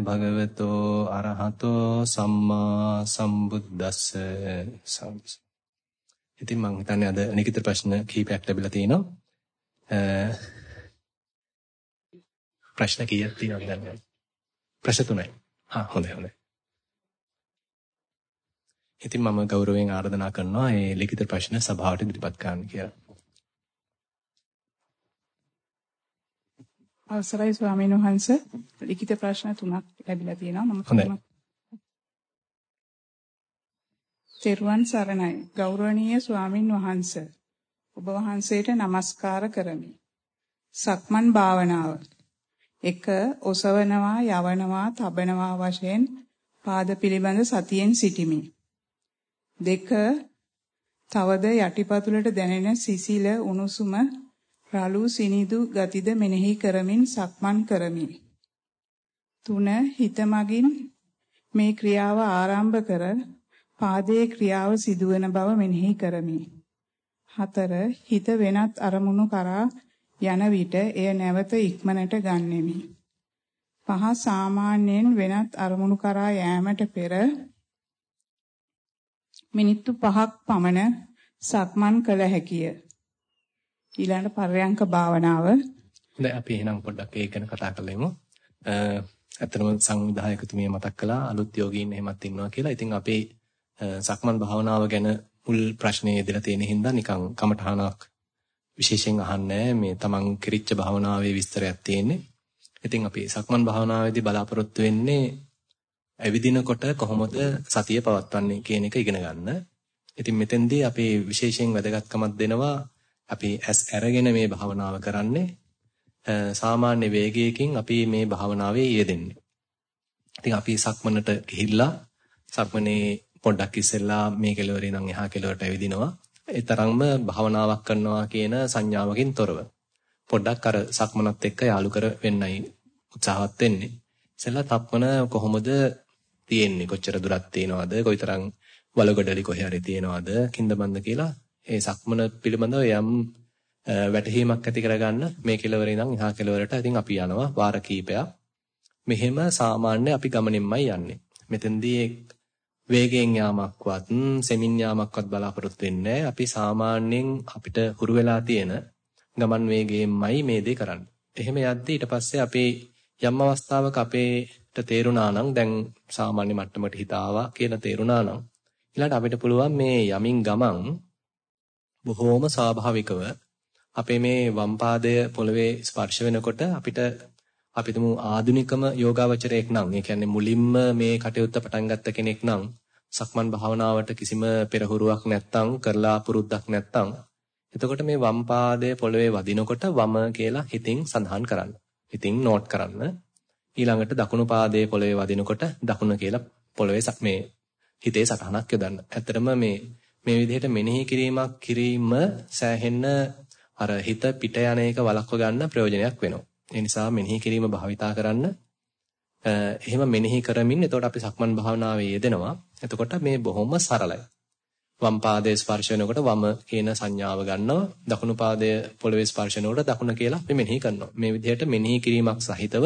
භගවතෝ අරහතෝ සම්මා සම්බුද්දස්ස සම්ස. ඉතින් මම හිතන්නේ අද ලිඛිත ප්‍රශ්න කීපයක් ලැබිලා තිනවා. ප්‍රශ්න කීයක් තියෙනවද දන්නේ ප්‍රශ්න තුනයි. හා හොඳයි හොඳයි. ඉතින් මම ගෞරවයෙන් ආරාධනා කරනවා මේ ලිඛිත ප්‍රශ්න සභාවට ඉදිරිපත් කරන්න කියලා. අවසරයි ස්වාමීන් වහන්ස ලිඛිත ප්‍රශ්න තුනක් ලැබිලා තියෙනවා මම හොඳයි. තෙරුවන් සරණයි ගෞරවනීය ස්වාමින් වහන්ස ඔබ වහන්සේට নমස්කාර කරමි. සක්මන් භාවනාව. 1. ඔසවනවා යවනවා තබනවා වශයෙන් පාද පිළිබඳ සතියෙන් සිටිමි. 2. තවද යටිපතුලට දැනෙන සිසිල උණුසුම රළු සිනිදු ගතිද මෙනෙහි කරමින් සක්මන් කරමි. 3. හිත මගින් මේ ක්‍රියාව ආරම්භ කර පාදයේ ක්‍රියාව සිදුවන බව මෙනෙහි කරමි. 4. හිත වෙනත් අරමුණු කරා යන විට එය නැවත ඉක්මනට ගන්නෙමි. 5. සාමාන්‍යයෙන් වෙනත් අරමුණු කරා යෑමට පෙර මිනිත්තු 5ක් පමණ සක්මන් කළ හැකිය. ඊළඟ පරයන්ක භාවනාව. හොඳයි අපි එහෙනම් පොඩ්ඩක් ඒක ගැන කතා කරලෙමු. ඇත්තටම සංවිධායකතුමිය මතක් කළා අලුත් යෝගීන් එහෙමත් ඉන්නවා කියලා. ඉතින් අපි සක්මන් භාවනාව ගැන මුල් ප්‍රශ්නේ ඉදලා තියෙන හින්දා නිකන් කමටහනක් විශේෂයෙන් අහන්නේ මේ තමන් කිරිච්ච භාවනාවේ විස්තරයක් තියෙන්නේ. ඉතින් අපි සක්මන් භාවනාවේදී බලාපොරොත්තු වෙන්නේ ඇවිදිනකොට කොහොමද සතිය පවත්වන්නේ කියන එක ඉගෙන ගන්න. ඉතින් මෙතෙන්දී අපි විශේෂයෙන් වැදගත්කමක් දෙනවා අපි ඇස් අරගෙන මේ භාවනාව කරන්නේ සාමාන්‍ය වේගයකින් අපි මේ භාවනාවේ යෙදෙන්නේ. ඉතින් අපි සක්මනට ගිහිල්ලා සක්මනේ පොඩ්ඩක් ඉස්සෙල්ලා මේ කෙළවරේ ඉඳන් එහා කෙළවරට ඇවිදිනවා. ඒ තරම්ම භාවනාවක් කරනවා කියන සංඥාවකින් තොරව. පොඩ්ඩක් අර සක්මනත් එක්ක යාලු කර වෙන්නයි උත්සාහවත් වෙන්නේ. ඉස්සෙල්ලා තප්මන කොහොමද තියෙන්නේ? කොච්චර දුරක් තියෙනවද? කොයිතරම් වලගඩලි කොහේ හරි තියෙනවද? කිඳබන්ද කියලා ඒ සක්මන පිළිබඳව යම් වැටහීමක් ඇති කරගන්න මේ කෙලවරේ ඉඳන් එහා කෙලවරට ඉතින් අපි යනවා වාර කීපයක්. මෙහෙම සාමාන්‍ය අපි ගමනින්මයි යන්නේ. මෙතෙන්දී වේගයෙන් යාමක්වත් සෙමින් යාමක්වත් බලාපොරොත්තු වෙන්නේ අපි සාමාන්‍යයෙන් අපිට හුරු වෙලා තියෙන ගමන් වේගයෙන්මයි මේ දේ කරන්නේ. එහෙම යද්දී ඊට පස්සේ අපේ යම් අවස්ථාවක අපේට තේරුණා නම් දැන් සාමාන්‍ය මට්ටමට හිත ආවා කියලා තේරුණා නම් ඊළඟට අපිට පුළුවන් මේ යමින් ගමන් බොහෝම ස්වාභාවිකව අපේ මේ වම් පාදය පොළවේ ස්පර්ශ වෙනකොට අපිට අපි තුමු ආධුනිකම යෝගාවචරයෙක් නම් ඒ කියන්නේ මුලින්ම මේ කටයුත්ත පටන් ගත්ත කෙනෙක් නම් සක්මන් භාවනාවට කිසිම පෙරහුරුවක් නැත්තම් කරලා පුරුද්දක් නැත්තම් එතකොට මේ වම් පාදයේ පොළවේ වදිනකොට වම කියලා හිතින් සඳහන් කරන්න. හිතින් නෝට් කරන්න. ඊළඟට දකුණු පාදයේ පොළවේ වදිනකොට දකුණ කියලා පොළවේ මේ හිතේ සටහනක් යොදන්න. ඇත්තටම මේ මේ විදිහට මෙනෙහි කිරීමක් කිරීම සෑහෙන්න අර හිත පිට යන එක වළක්ව ගන්න ප්‍රයෝජනයක් වෙනවා. ඒ නිසා මෙනෙහි කිරීම භාවිතා කරන්න. එහෙම මෙනෙහි කරමින් එතකොට අපි සක්මන් භාවනාවේ යෙදෙනවා. එතකොට මේ බොහොම සරලයි. වම් පාදයේ ස්පර්ශ වෙනකොට වම කියන සංඥාව ගන්නවා. දකුණු පාදයේ පොළවේ ස්පර්ශ වෙනකොට දකුණ කියලා අපි මෙනෙහි කරනවා. මේ විදිහට මෙනෙහි කිරීමක් සහිතව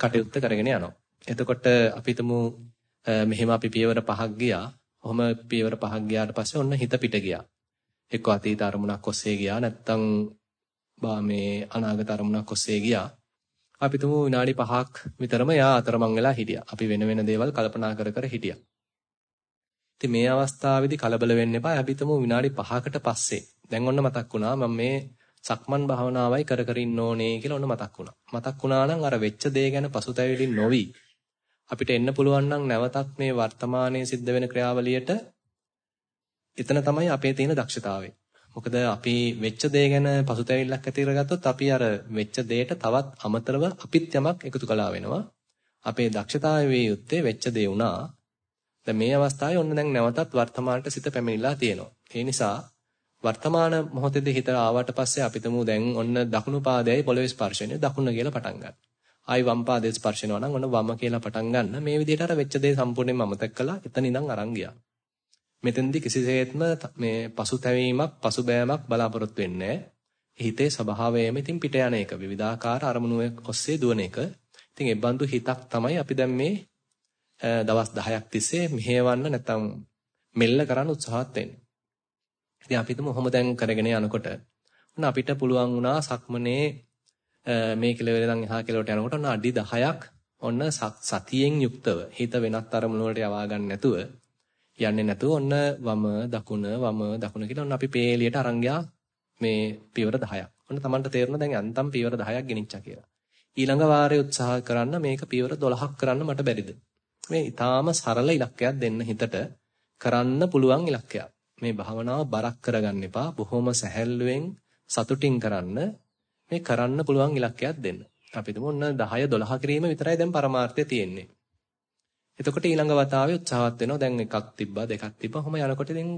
කටයුත්ත කරගෙන යනවා. එතකොට අපි මෙහෙම අපි පියවර පහක් ගියා. ඔහොම පියවර පහක් ගියාට පස්සේ ඔන්න හිත පිට ගියා. එක්ක අතීත අරමුණක් ඔස්සේ ගියා නැත්තම් මේ අනාගත අරමුණක් ඔස්සේ ගියා. අපි තුමු විනාඩි 5ක් විතරම යා අතරමං වෙලා හිටියා. අපි වෙන වෙන දේවල් කල්පනා කර කර හිටියා. ඉතින් මේ අවස්ථාවේදී කලබල වෙන්න එපා. අපි තුමු විනාඩි 5කට පස්සේ දැන් ඔන්න මතක් වුණා මම මේ සක්මන් භාවනාවයි කර කර ඉන්න ඕනේ කියලා ඔන්න මතක් වුණා. මතක් වුණා නම් අර වෙච්ච දේ ගැන පසුතැවිලි නොවි අපිට එන්න පුළුවන් නම් නැවතත් මේ වර්තමානයේ සිද්ධ වෙන ක්‍රියාවලියට එතන තමයි අපේ තියෙන දක්ෂතාවය. මොකද අපි වෙච්ච දේ ගැන පසුතැවිල්ලක් ඇති කරගත්තොත් අපි අර වෙච්ච දෙයට තවත් අමතරව අපිත් යමක් එකතු කළා වෙනවා. අපේ දක්ෂතාවය වේ යුත්තේ වෙච්ච දේ වුණා. දැන් මේ අවස්ථාවේ ඔන්න දැන් නැවතත් වර්තමානට සිත පැමිණිලා තියෙනවා. ඒ නිසා වර්තමාන මොහොතේදී හිත ආවට පස්සේ අපිටම දැන් ඔන්න දකුණු පාදයයි පොළවේ ස්පර්ශනය දකුණ කියලා පටන් ගන්නවා. ආයි වම් පාදයේ ස්පර්ශ වෙනවා නම් ඔන්න වම කියලා පටන් ගන්න. මේ විදිහට අර වෙච්ච දේ සම්පූර්ණයෙන්ම අමතක කළා. එතන ඉඳන් අරන් ගියා. මෙතෙන්දී කිසිසේත්ම මේ පසුතැවීමක්, පසුබෑමක් බලාපොරොත්තු වෙන්නේ හිතේ ස්වභාවයම ඉතින් පිට යන එක. විවිධාකාර අරමුණු ඔස්සේ දුවන එක. ඉතින් ඒ බඳු හිතක් තමයි අපි දැන් මේ දවස් 10ක් තිස්සේ මෙහෙවන්න නැත්නම් මෙල්ල කරන්න උත්සාහත් වෙන්නේ. ඉතින් අපි හිතමු ඔහොම දැන් කරගෙන යනකොට ඔන්න අපිට පුළුවන් වුණා සක්මනේ මේ කෙලවර ඉඳන් එහා කෙලවට යනකොට ඔන්න අඩි 10ක් ඔන්න සතියෙන් යුක්තව හිත වෙනත් අරමුණු වලට යවා ගන්න නැතුව යන්නේ නැතුව ඔන්න වම දකුණ වම දකුණ කියලා ඔන්න අපි පේලියට අරන් මේ පියවර 10ක්. ඔන්න Tamanට තේරෙනවා දැන් අන්තම් පියවර 10ක් ගෙනිච්චා කියලා. ඊළඟ වාරයේ උත්සාහ කරන්න මේක පියවර 12ක් කරන්න මට බැරිද? මේ ඊටාම සරල ඉලක්කයක් දෙන්න හිතට කරන්න පුළුවන් ඉලක්කයක්. මේ භාවනාව බරක් කරගන්න එපා. බොහොම සැහැල්ලුවෙන් සතුටින් කරන්න මේ කරන්න පුළුවන් ඉලක්කයක් දෙන්න. අපි තුමු ඔන්න 10 12 කිරීම විතරයි දැන් පරමාර්ථය තියෙන්නේ. එතකොට ඊළඟ වතාවේ උත්සාහවත් වෙනවා. දැන් එකක් තිබ්බා දෙකක් තිබ්බා. කොහොම යනකොට ඉතින්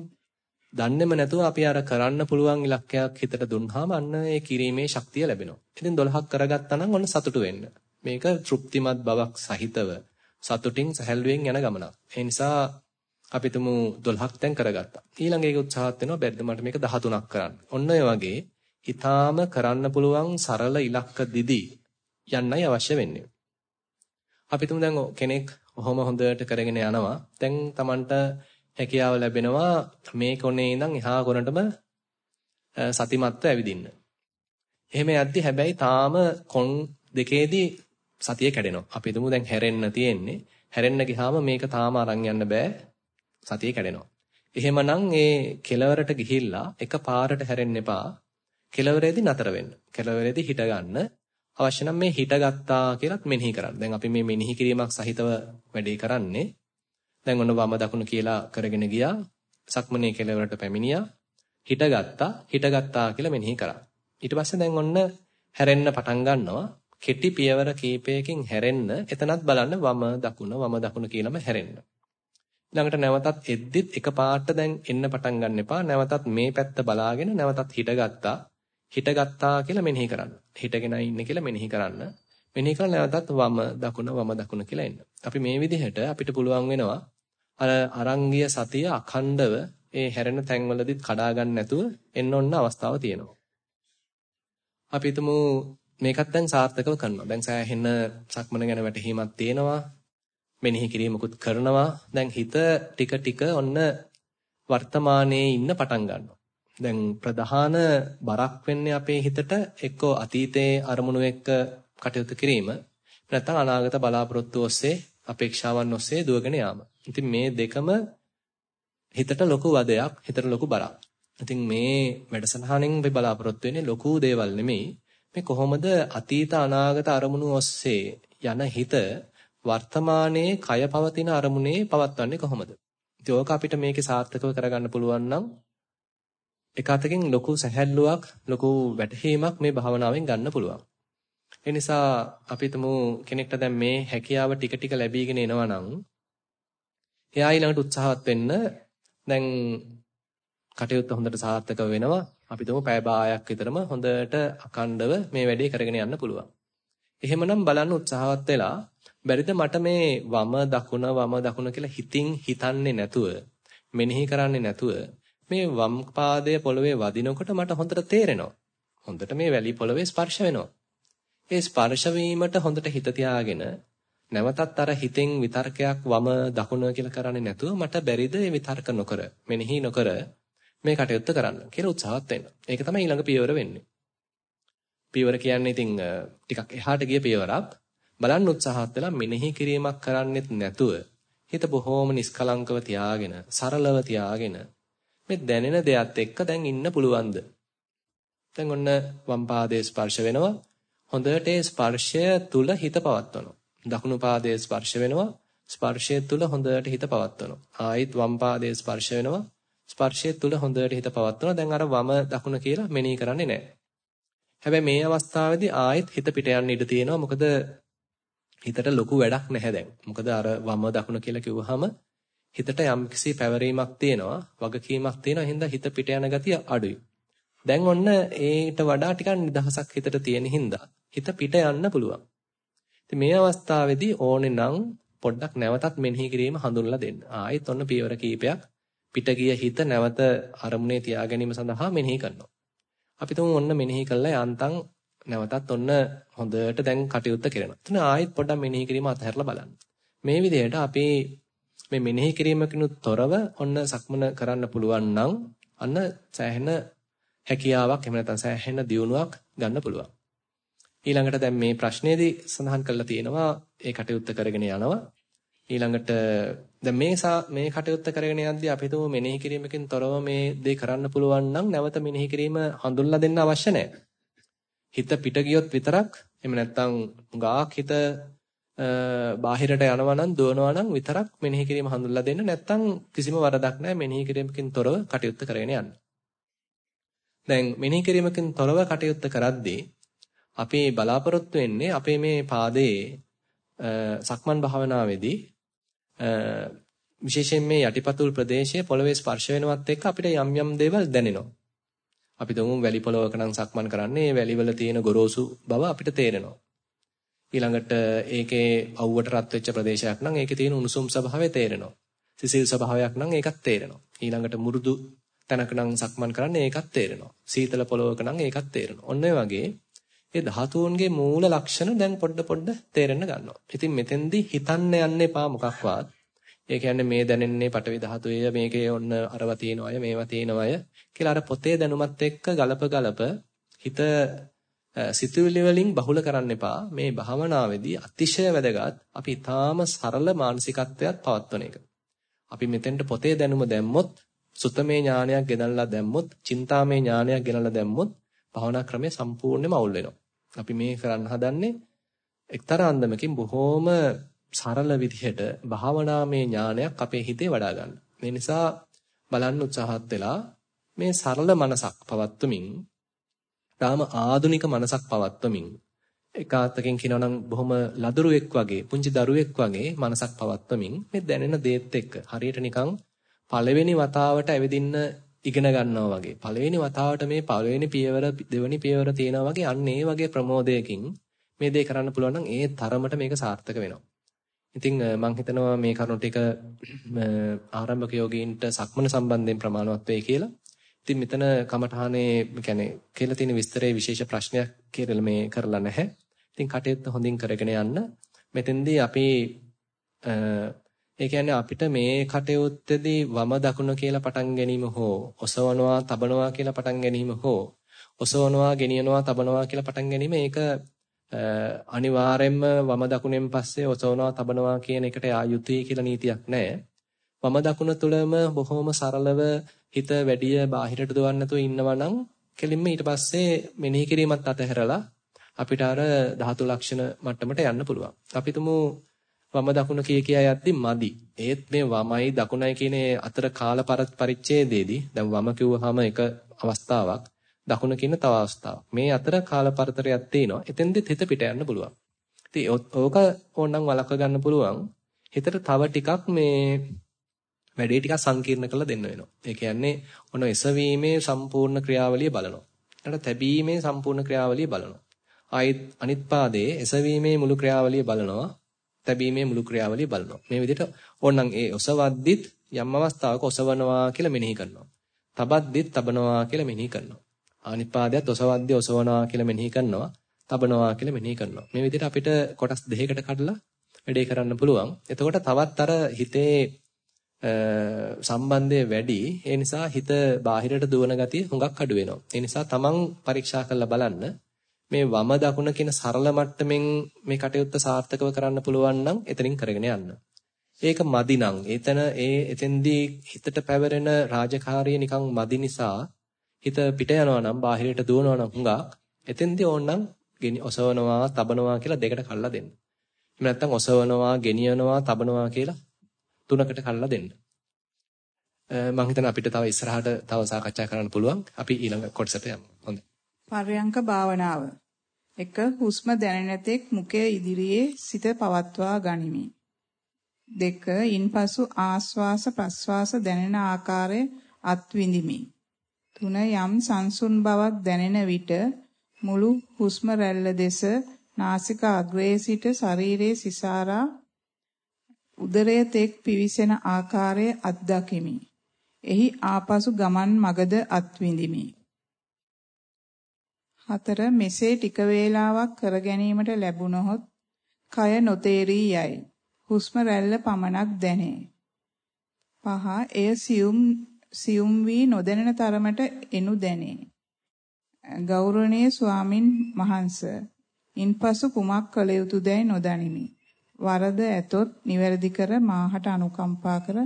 දන්නේම නැතුව අපි අර කරන්න පුළුවන් ඉලක්කයක් හිතට දුන්නාම අන්න ඒ කිරීමේ ශක්තිය ලැබෙනවා. ඉතින් 12ක් කරගත්තා නම් ඔන්න සතුටු වෙන්න. මේක තෘප්තිමත් බවක් සහිතව සතුටින් සැහැල්ලුවෙන් යන ගමනක්. ඒ නිසා අපි තුමු 12ක් දැන් කරගත්තා. ඊළඟ එක උත්සාහත් වෙනවා බැද්ද මට මේක 13ක් කරන්න. ඔන්න ඔය වගේ ඊටාම කරන්න පුළුවන් සරල ඉලක්ක දිදී යන්නයි අවශ්‍ය වෙන්නේ. අපි තුමු දැන් කෙනෙක් ඔහොම හොඳට කරගෙන යනවා. දැන් Tamanට හැකියාව ලැබෙනවා මේ කොනේ ඉඳන් එහා කොනටම සතිමත්ව ඇවිදින්න. එහෙම යද්දි හැබැයි තාම කොන් දෙකේදී සතිය කැඩෙනවා. අපි හිතමු දැන් හැරෙන්න තියෙන්නේ. හැරෙන්න ගියාම මේක තාම අරන් යන්න බෑ. සතිය කැඩෙනවා. එහෙමනම් ඒ කෙලවරට ගිහිල්ලා එක පාරට හැරෙන්න එපා. කෙලවරේදී නතර වෙන්න. කෙලවරේදී හිට ගන්න. අවශ්‍ය නම් මේ හිටගත්තා කියලාත් මෙනෙහි කරන්න. දැන් අපි මේ මෙනෙහි කිරීමක් සහිතව වැඩේ කරන්නේ. දැන් ඔන්න වම දකුණ කියලා කරගෙන ගියා. සක්මනේ කෙලවරට පැමිණියා. හිටගත්තා. හිටගත්තා කියලා මෙනෙහි කරා. ඊට පස්සේ දැන් ඔන්න හැරෙන්න පටන් ගන්නවා. කෙටි පියවර කීපයකින් හැරෙන්න එතනත් බලන්න වම දකුණ වම දකුණ කියලාම හැරෙන්න. ඊළඟට නැවතත් එද්දිත් එකපාරට දැන් එන්න පටන් ගන්න එපා. නැවතත් මේ පැත්ත බලාගෙන නැවතත් හිටගත්තා. හිටගත්තා කියලා මෙනෙහි කරන්න. හිටගෙන ඉන්නේ කියලා මෙනෙහි කරන්න. මෙනෙහි කරලා නැවතත් වම දකුණ වම දකුණ කියලා එන්න. අපි මේ විදිහට අපිට පුළුවන් වෙනවා අර අරංගිය සතිය අඛණ්ඩව ඒ හැරෙන තැන්වලදීත් කඩා ගන්න නැතුව එන්න ඔන්න අවස්ථාව තියෙනවා. අපි හිතමු මේකත් දැන් සාර්ථකව කරනවා. දැන් සෑහෙන සක්මන ගැන වැටහීමක් තියෙනවා. මෙනෙහි කිරීමකුත් කරනවා. දැන් හිත ටික ටික ඔන්න වර්තමානයේ ඉන්න පටන් ගන්නවා. දැන් ප්‍රධාන බරක් වෙන්නේ අපේ හිතට එක්කෝ අතීතයේ අරමුණු එක්ක කටයුතු කිරීම නැත්නම් අනාගත බලාපොරොත්තු ඔස්සේ අපේක්ෂාවන් ඔස්සේ දුවගෙන යාම. ඉතින් මේ දෙකම හිතට ලොකු වදයක්, හිතට ලොකු බරක්. ඉතින් මේ වැඩසටහනින් අපි බලාපොරොත්තු වෙන්නේ ලොකු දේවල් නෙමෙයි. මේ කොහොමද අතීත අනාගත අරමුණු ඔස්සේ යන හිත වර්තමානයේ කය පවතින අරමුණේ පවත්වන්නේ කොහොමද? ඉතින් ඕක අපිට මේකේ සාර්ථකව කරගන්න පුළුවන් නම් එක අතකින් ලොකු සැහැල්ලුවක්, ලොකු වැටහීමක් මේ භාවනාවෙන් ගන්න පුළුවන්. ඒ නිසා අපි තුමු කෙනෙක්ට දැන් මේ හැකියාව ටික ටික ලැබීගෙන එනවා නම් එයා ඊළඟට උත්සාහවත් වෙන්න දැන් කටයුත්ත හොඳට සාර්ථක වෙනවා. අපි තුමු පැය භාගයක් විතරම හොඳට අකණ්ඩව මේ වැඩේ කරගෙන යන්න පුළුවන්. එහෙමනම් බලන්න උත්සාහවත් වෙලා බැරිද මට මේ වම දකුණ වම දකුණ කියලා හිතින් හිතන්නේ නැතුව මෙනෙහි කරන්නේ නැතුව මේ වම් පාදය පොළවේ වදිනකොට මට හොඳට තේරෙනවා. හොඳට මේ වැලි පොළවේ ස්පර්ශ වෙනවා. ඒ ස්පර්ශ වීමට හොඳට හිත තියාගෙන නැවතත් අර හිතෙන් විතර්කයක් වම දකුණ කියලා කරන්නේ නැතුව මට බැරිද මේ විතර්ක නොකර මෙනෙහි නොකර මේ කටයුත්ත කරන්න කියලා උත්සාහත් වෙන්න. ඒක තමයි ඊළඟ පියවර වෙන්නේ. පියවර කියන්නේ ඉතින් ටිකක් එහාට ගිය පියවරක්. බලන්න උත්සාහත් වෙලා මෙනෙහි කිරීමක් කරන්නෙත් නැතුව හිත බොහෝම නිස්කලංකව තියාගෙන සරලව තියාගෙන මේ දැනෙන දෙයත් එක්ක දැන් ඉන්න පුළුවන්ද? දැන් ඔන්න වම් පාදයේ ස්පර්ශ වෙනවා. හොඳට ඒ ස්පර්ශය තුල හිත පවත්වනවා. දකුණු පාදයේ ස්පර්ශ වෙනවා. ස්පර්ශය තුල හොඳට හිත පවත්වනවා. ආයිත් වම් පාදයේ ස්පර්ශ වෙනවා. ස්පර්ශය තුල හොඳට හිත පවත්වනවා. දැන් අර වම දකුණ කියලා මෙනෙහි කරන්නේ නැහැ. හැබැයි මේ අවස්ථාවේදී ආයෙත් හිත පිට යන්න ඉඩ තියෙනවා. මොකද හිතට ලොකු වැඩක් නැහැ දැන්. මොකද අර වම දකුණ කියලා කිව්වහම හිතට යම්කිසි පැවරීමක් තියෙනවා, වගකීමක් තියෙනවා. එහෙනම් හිත පිට යන ගතිය අඩුයි. දැන් ඔන්න ඒට වඩා ටිකක් නිදහසක් හිතට තියෙන හින්දා හිත පිට යන්න පුළුවන්. ඉතින් මේ අවස්ථාවේදී ඕනේ නම් පොඩ්ඩක් නැවතත් මෙනෙහි කිරීම හඳුන්ලා දෙන්න. ආයෙත් ඔන්න පියවර කීපයක් පිට ගිය හිත නැවත අරමුණේ තියා ගැනීම සඳහා මෙනෙහි කරනවා. අපි තුමු ඔන්න මෙනෙහි කළා යන්තම් නැවතත් ඔන්න හොඳට දැන් කටයුත්ත කරනවා. එතන ආයෙත් පොඩ්ඩක් මෙනෙහි කිරීම අතහැරලා බලන්න. මේ විදිහට අපි මේ මෙනෙහි කිරීමකිනුත් තොරව ඔන්න සක්මන කරන්න පුළුවන් නම් අන්න සෑහෙන හැකියාවක් එහෙම නැත්නම් සෑහෙන දියුණුවක් ගන්න පුළුවන්. ඊළඟට දැන් මේ ප්‍රශ්නේදී සඳහන් කරලා තියෙනවා ඒ කටයුත්ත කරගෙන යනවා. ඊළඟට දැන් මේ මේ කටයුත්ත කරගෙන යද්දී අපි හිතමු මෙනෙහි කිරීමකින් තොරව මේ දේ කරන්න පුළුවන් නම් නැවත මෙනෙහි කිරීම හඳුන්ලා දෙන්න අවශ්‍ය නැහැ. හිත පිට ගියොත් විතරක් එහෙම නැත්නම් ගාක් හිත බාහිරට යනවා නම් දුවනවා නම් විතරක් මෙනෙහි කිරීම හඳුන්ලා දෙන්න නැත්නම් කිසිම වරදක් නැහැ මෙනෙහි කිරීමකින් තොරව කටයුත්ත කරගෙන යන්න. දැන් මෙනෙහි කිරීමකින් තොරව කටයුත්ත කරද්දී අපි බලාපොරොත්තු වෙන්නේ අපේ මේ පාදයේ සක්මන් භාවනාවේදී විශේෂයෙන් මේ යටිපතුල් ප්‍රදේශයේ පොළවේ ස්පර්ශ වෙනවත් එක්ක අපිට යම් යම් දේවල් දැනෙනවා. අපි දුමු වැලි පොළවක නම් සක්මන් කරන්නේ වැලිවල තියෙන ගොරෝසු බව අපිට තේරෙනවා. ඊළඟට ඒකේ අවුවට රත් වෙච්ච ප්‍රදේශයක් නම් ඒකේ තියෙන උණුසුම් ස්වභාවය තේරෙනවා. සිසිල් ස්වභාවයක් නම් ඒකත් තේරෙනවා. ඊළඟට මුරුදු තැනක නම් සක්මන් කරන්නේ ඒකත් තේරෙනවා. සීතල පොළවක නම් ඒකත් තේරෙනවා. ඔන්න වගේ ඒ ධාතුන්ගේ මූල ලක්ෂණ දැන් පොඩ පොඩ තේරෙන්න ගන්නවා. ඉතින් මෙතෙන්දී හිතන්න යන්න එපා මොකක්වත්. ඒ කියන්නේ මේ දැනෙන්නේ පටවි ධාතුවේ මේකේ ඔන්න අරව තියෙන අය මේවා තියෙන අය කියලා අර පොතේ දැනුමත් එක්ක ගලප ගලප හිත සිතුවිලි වලින් බහුල කරන්න එපා. මේ භාවනාවේදී අතිශය වැදගත් අපි ඊටාම සරල මානසිකත්වයක් පවත්වන එක. අපි මෙතෙන්ට පොතේ දැනුම දැම්මොත් සුතමේ ඥානයක් ගෙනල්ලා දැම්මොත්, චින්තාමේ ඥානයක් ගෙනල්ලා දැම්මොත් භාවනා ක්‍රමය සම්පූර්ණයෙන්ම අවුල් වෙනවා. අපි මේ කරන්න හදන්නේ එක්තරා අන්දමකින් බොහොම සරල විදිහට භාවනාමය ඥානයක් අපේ හිතේ වඩා ගන්න. මේ නිසා බලන්න උත්සාහත් වෙලා මේ සරල මනසක් පවත්වමින් තාම ආධුනික මනසක් පවත්වමින් එකාතකින් කියනවා නම් බොහොම ලදරුවෙක් වගේ පුංචි දරුවෙක් වගේ මනසක් පවත්වමින් මේ දැනෙන දේත් එක්ක හරියට නිකන් පළවෙනි වතාවට ඇවිදින්න ඉගෙන ගන්නවා වගේ පළවෙනි වතාවට මේ පළවෙනි පියවර දෙවෙනි පියවර තියෙනවා වගේ අන්න ඒ වගේ ප්‍රමෝදයකින් මේ දේ කරන්න පුළුවන් නම් ඒ තරමට මේක සාර්ථක වෙනවා. ඉතින් මම හිතනවා මේ කරුණු ටික ආරම්භක යෝගීන්ට සක්මන සම්බන්ධයෙන් ප්‍රමාණවත් වෙයි කියලා. ඉතින් මෙතන කමඨානේ කියන්නේ කියලා තියෙන විස්තරයේ විශේෂ ප්‍රශ්නයක් කියලා මේ කරලා නැහැ. ඉතින් කටයුත්ත හොඳින් කරගෙන යන්න. මෙතෙන්දී අපි ඒ කියන්නේ අපිට මේ කටයුත්තේදී වම දකුණ කියලා පටන් ගැනීම හෝ ඔසවනවා තබනවා කියලා පටන් ගැනීම හෝ ඔසවනවා ගෙනියනවා තබනවා කියලා පටන් ගැනීම ඒක අනිවාර්යයෙන්ම වම දකුණෙන් පස්සේ ඔසවනවා තබනවා කියන එකට ආයුතුයි කියලා නීතියක් නැහැ. වම දකුණ තුළම බොහොම සරලව හිත වැඩිය බාහිරට දුවන්න නැතුව ඉන්නවා නම් කෙලින්ම ඊට පස්සේ මෙනෙහි කිරීමත් අතහැරලා අපිට අර ධාතු ලක්ෂණ මට්ටමට යන්න පුළුවන්. අපි තුමු වම දකුණ කිය කියා යද්දි මදි. ඒත් මේ වමයි දකුණයි කියන අතර කාල පරිච්ඡේදයේදී දැන් වම කිව්වහම එක අවස්ථාවක් දකුණ කියන තව අවස්ථාවක්. මේ අතර කාල පරතරයක් තියෙනවා. එතෙන්දෙත් හිත පිට යන්න පුළුවන්. ඉතින් ඕක ඕනනම් වළක්ව ගන්න පුළුවන්. හිතට තව ටිකක් මේ වැඩේ ටිකක් සංකීර්ණ කරලා දෙන්න වෙනවා. ඒ කියන්නේ ඔන එසවීමේ සම්පූර්ණ ක්‍රියාවලිය බලනවා. ඊට තැබීමේ සම්පූර්ණ ක්‍රියාවලිය බලනවා. ආයිත් අනිත් පාදයේ එසවීමේ මුළු ක්‍රියාවලිය බලනවා. තැබීමේ මුළු ක්‍රියාවලිය බලනවා. මේ විදිහට ඕනනම් ඒ ඔසවද්දිත් යම් අවස්ථාවක ඔසවනවා කියලා මෙනෙහි කරනවා. තබද්දිත් තබනවා කියලා මෙනෙහි කරනවා. අනිත් පාදයට ඔසවද්දී ඔසවනවා කියලා මෙනෙහි කරනවා. තබනවා කියලා මෙනෙහි කරනවා. මේ විදිහට අපිට කොටස් දෙකකට කඩලා වැඩේ කරන්න පුළුවන්. එතකොට තවත් අර හිතේ සම්බන්ධය වැඩි. ඒ නිසා හිත බාහිරට දුවන ගතිය හුඟක් අඩු වෙනවා. ඒ නිසා තමන් පරීක්ෂා කරලා බලන්න මේ වම දකුණ කියන සරල මට්ටමින් මේ කටයුත්ත සාර්ථකව කරන්න පුළුවන් නම් එතනින් කරගෙන යන්න. ඒක මදි නම් එතන ඒ එතෙන්දී හිතට පැවරෙන රාජකාරිය නිකන් මදි නිසා හිත පිට යනවා නම් බාහිරට දුවනවා නම් හුඟක් එතෙන්දී ඕනනම් ඔසවනවා තබනවා කියලා දෙකට කල්ලා දෙන්න. එහෙම නැත්නම් ඔසවනවා ගෙනියනවා තබනවා කියලා තුනකට කල්ලා දෙන්න. මම හිතන අපිට තව ඉස්සරහට තව සාකච්ඡා කරන්න පුළුවන්. අපි ඊළඟ කොටසට යමු. හොඳයි. පර්යංක භාවනාව. 1. හුස්ම දැනෙන තෙක් මුඛය ඉදිරියේ සිත පවත්වා ගනිමි. 2. ඉන්පසු ආස්වාස ප්‍රස්වාස දැනෙන ආකාරය අත්විඳිමි. 3. යම් සංසුන් බවක් දැනෙන විට මුළු හුස්ම රැල්ල දෙස නාසික අග්‍රයේ සිට ශරීරයේ සිසාරා උදරය තෙක් පිවිසෙන ආකාරය අත්දකිමි. එහි ආපසු ගමන් මගද අත්විඳිමි. හතර මෙසේ ටික වේලාවක් කර ගැනීමට ලැබුණොත් කය නොතේරී යයි. හුස්ම රැල්ල පමණක් දැනේ. පහ එය සියුම් සියුම් වී නොදැනෙන තරමට එනු දැනේ. ගෞරවනීය ස්වාමින් වහන්සේ ඉන්පසු කුමක් කළ යුතුදැයි නොදනිමි. වරද ඇතොත් නිවැරදි කර මාහට අනුකම්පා කර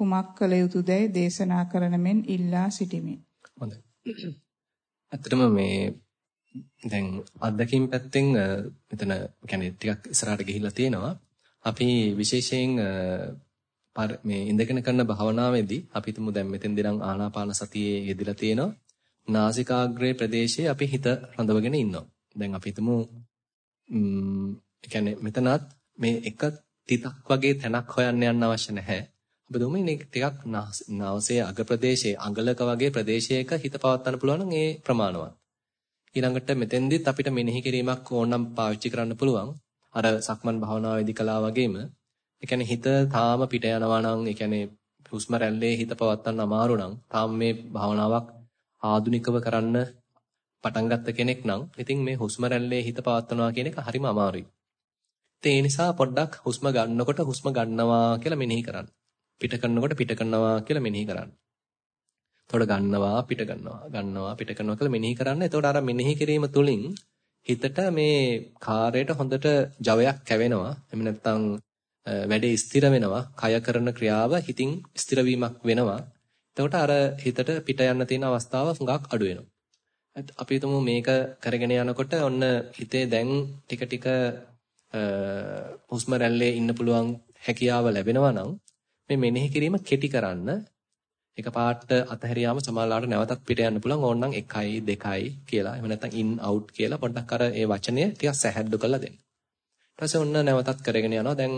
කුමක් කළ යුතුදැයි දේශනා කරන මෙන් ඉල්ලා සිටිමි. හොඳයි. ඇත්තටම මේ දැන් අත්දැකීම් පැත්තෙන් මෙතන يعني ටිකක් ඉස්සරහට ගිහිල්ලා තියෙනවා. අපි විශේෂයෙන් මේ ඉඳගෙන කරන භාවනාවේදී අපි හිතමු දැන් මෙතෙන්දී නම් ආනාපාන සතියේ යෙදලා තියෙනවා. නාසිකාග්‍රේ ප්‍රදේශයේ අපි හිත රඳවගෙන ඉන්නවා. දැන් අපි හිතමු ම්ම් කියන්නේ මෙතනත් මේ එක තිතක් වගේ තැනක් හොයන්න යන්න අවශ්‍ය නැහැ. අපි දුමු මේ ටිකක් නාසයේ අග ප්‍රදේශයේ අඟලක වගේ ප්‍රදේශයක හිත පවත්වන්න පුළුවන් නම් ඒ ප්‍රමාණවත්. ඊළඟට මෙතෙන්දිත් අපිට මෙනෙහි කිරීමක් ඕනනම් පාවිච්චි කරන්න පුළුවන්. අර සක්මන් භාවනාවේදී කළා වගේම ඒ කියන්නේ හිත තාම පිට යනවා නම් ඒ කියන්නේ හුස්ම රැල්ලේ හිත පවත්වන්න අමාරු නම් තාම මේ භාවනාවක් ආධුනිකව කරන්න පටන් ගත්ත කෙනෙක් නම් ඉතින් මේ හුස්ම රැල්ලේ හිත පවත්වනවා කියන එක හරිම අමාරුයි. ඒ නිසා පොඩ්ඩක් හුස්ම ගන්නකොට හුස්ම ගන්නවා කියලා මෙනෙහි කරන්න. පිට කරනකොට පිට කරනවා කියලා මෙනෙහි කරන්න. එතකොට ගන්නවා පිට ගන්නවා ගන්නවා පිට කරනවා කියලා මෙනෙහි කරන්න. එතකොට අර මෙනෙහි කිරීම තුළින් හිතට මේ කාර්යයට හොඳට ජවයක් කැවෙනවා. එහෙම නැත්නම් වැඩේ ස්ථිර වෙනවා. කය කරන ක්‍රියාව හිතින් ස්ථිර වෙනවා. එතකොට අර හිතට පිට යන්න තියෙන අවස්ථාව හුඟක් අඩු වෙනවා. අපි හිතමු මේක කරගෙන යනකොට ඔන්න හිතේ දැන් ටික ටික හුස්ම රැල්ලේ ඉන්න පුළුවන් හැකියාව ලැබෙනවා නම් මේ මෙනෙහි කිරීම කෙටි කරන්න එක පාට අතහැරියාම සමාලාවට නැවතත් පිට යන්න පුළුවන් ඕනනම් 1යි 2යි කියලා එහෙම නැත්නම් in out කියලා පොඩ්ඩක් අර ඒ වචනය ටිකක් සැහැල්ලු කරලා දෙන්න. ඊට පස්සේ ඔන්න නැවතත් කරගෙන යනවා. දැන්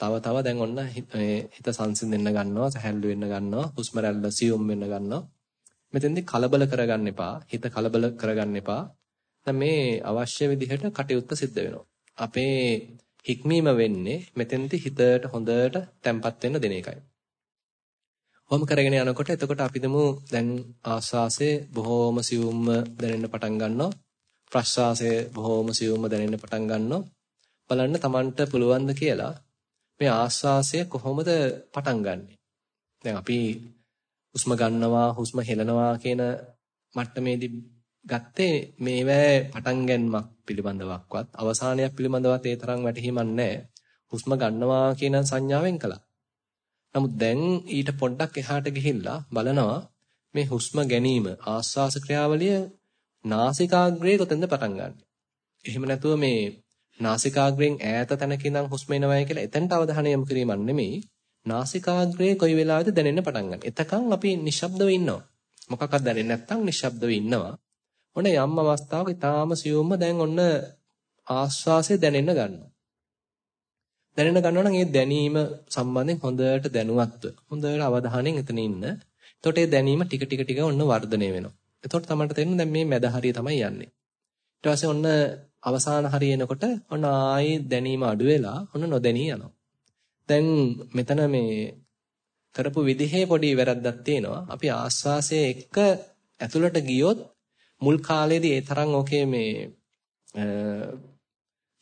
තව තව දැන් ඔන්න හිත සංසිඳෙන්න ගන්නවා, සැහැල්ලු වෙන්න ගන්නවා, හුස්ම රැල්ල සියුම් වෙන්න ගන්නවා. මෙතෙන්දී කලබල කරගන්න එපා. හිත කලබල කරගන්න එපා. දැන් මේ අවශ්‍ය විදිහට කටයුත්ත සිද්ධ වෙනවා. අපේ හික්මීම වෙන්නේ මෙතෙන්දී හිතට හොඳට තැම්පත් වෙන්න දෙන එකයි. ඔහොම කරගෙන යනකොට එතකොට අපි දමු දැන් ආස්වාසයේ බොහෝම සියුම්ම දැනෙන්න පටන් ගන්නවා. ප්‍රස්වාසයේ බොහෝම සියුම්ම දැනෙන්න පටන් ගන්නවා. බලන්න Tamanට පුළුවන් කියලා මේ ආස්වාසය කොහොමද පටන් ගන්නෙ? දැන් අපි හුස්ම ගන්නවා හුස්ම හෙලනවා කියන මට්ටමේදී ගත්තේ මේවැ පටන් ගැනීමක් පිළිබඳවක්වත් අවසානයක් පිළිබඳවත් ඒ තරම් වැටහීමක් නැහැ. හුස්ම ගන්නවා කියන සංඥාවෙන් කළා. නමුත් දැන් ඊට පොඩ්ඩක් එහාට ගිහිල්ලා බලනවා මේ හුස්ම ගැනීම ආස්වාස ක්‍රියාවලිය නාසිකාග්‍රයේ කොතෙන්ද පටන් ගන්නෙ. එහෙම නැතුව මේ නාසිකාග්‍රයෙන් ඈත තැනක ඉඳන් හුස්ම එනවයි කියලා එතනට අවධානය යොමු කිරීමක් නෙමෙයි. නාසිකාග්‍රයේ කොයි වෙලාවෙද දැනෙන්න පටන් ගන්න. එතකන් අපි නිශ්ශබ්දව ඉන්නවා. මොකක්වත් දැනෙන්නේ නැත්නම් නිශ්ශබ්දව ඉන්නවා. ඔන්න යම් අවස්ථාවක ඊටාම සියුම්ම දැන් ඔන්න ආස්වාසය දැනෙන්න ගන්නවා. දැනෙන්න ගන්නවා නම් ඒ දැනීම සම්බන්ධයෙන් හොඳට දැනුවත්ව හොඳට අවධානයෙන් එතන ඉන්න. එතකොට ඒ දැනීම ටික ටික ටික ඔන්න වර්ධනය වෙනවා. එතකොට තමයි තේරෙන්නේ දැන් මේ මැද හරිය තමයි යන්නේ. ඊට පස්සේ ඔන්න අවසාන හරිය එනකොට ඔන්න ආයේ දැනීම අඩු වෙලා ඔන්න නොදැනී යනවා. දැන් මෙතන මේ කරපු විදිහේ පොඩි වැරද්දක් තියෙනවා. අපි ආස්වාසයේ එක්ක ඇතුළට ගියොත් මුල් කාලේදී ඒ තරම් ඔකේ මේ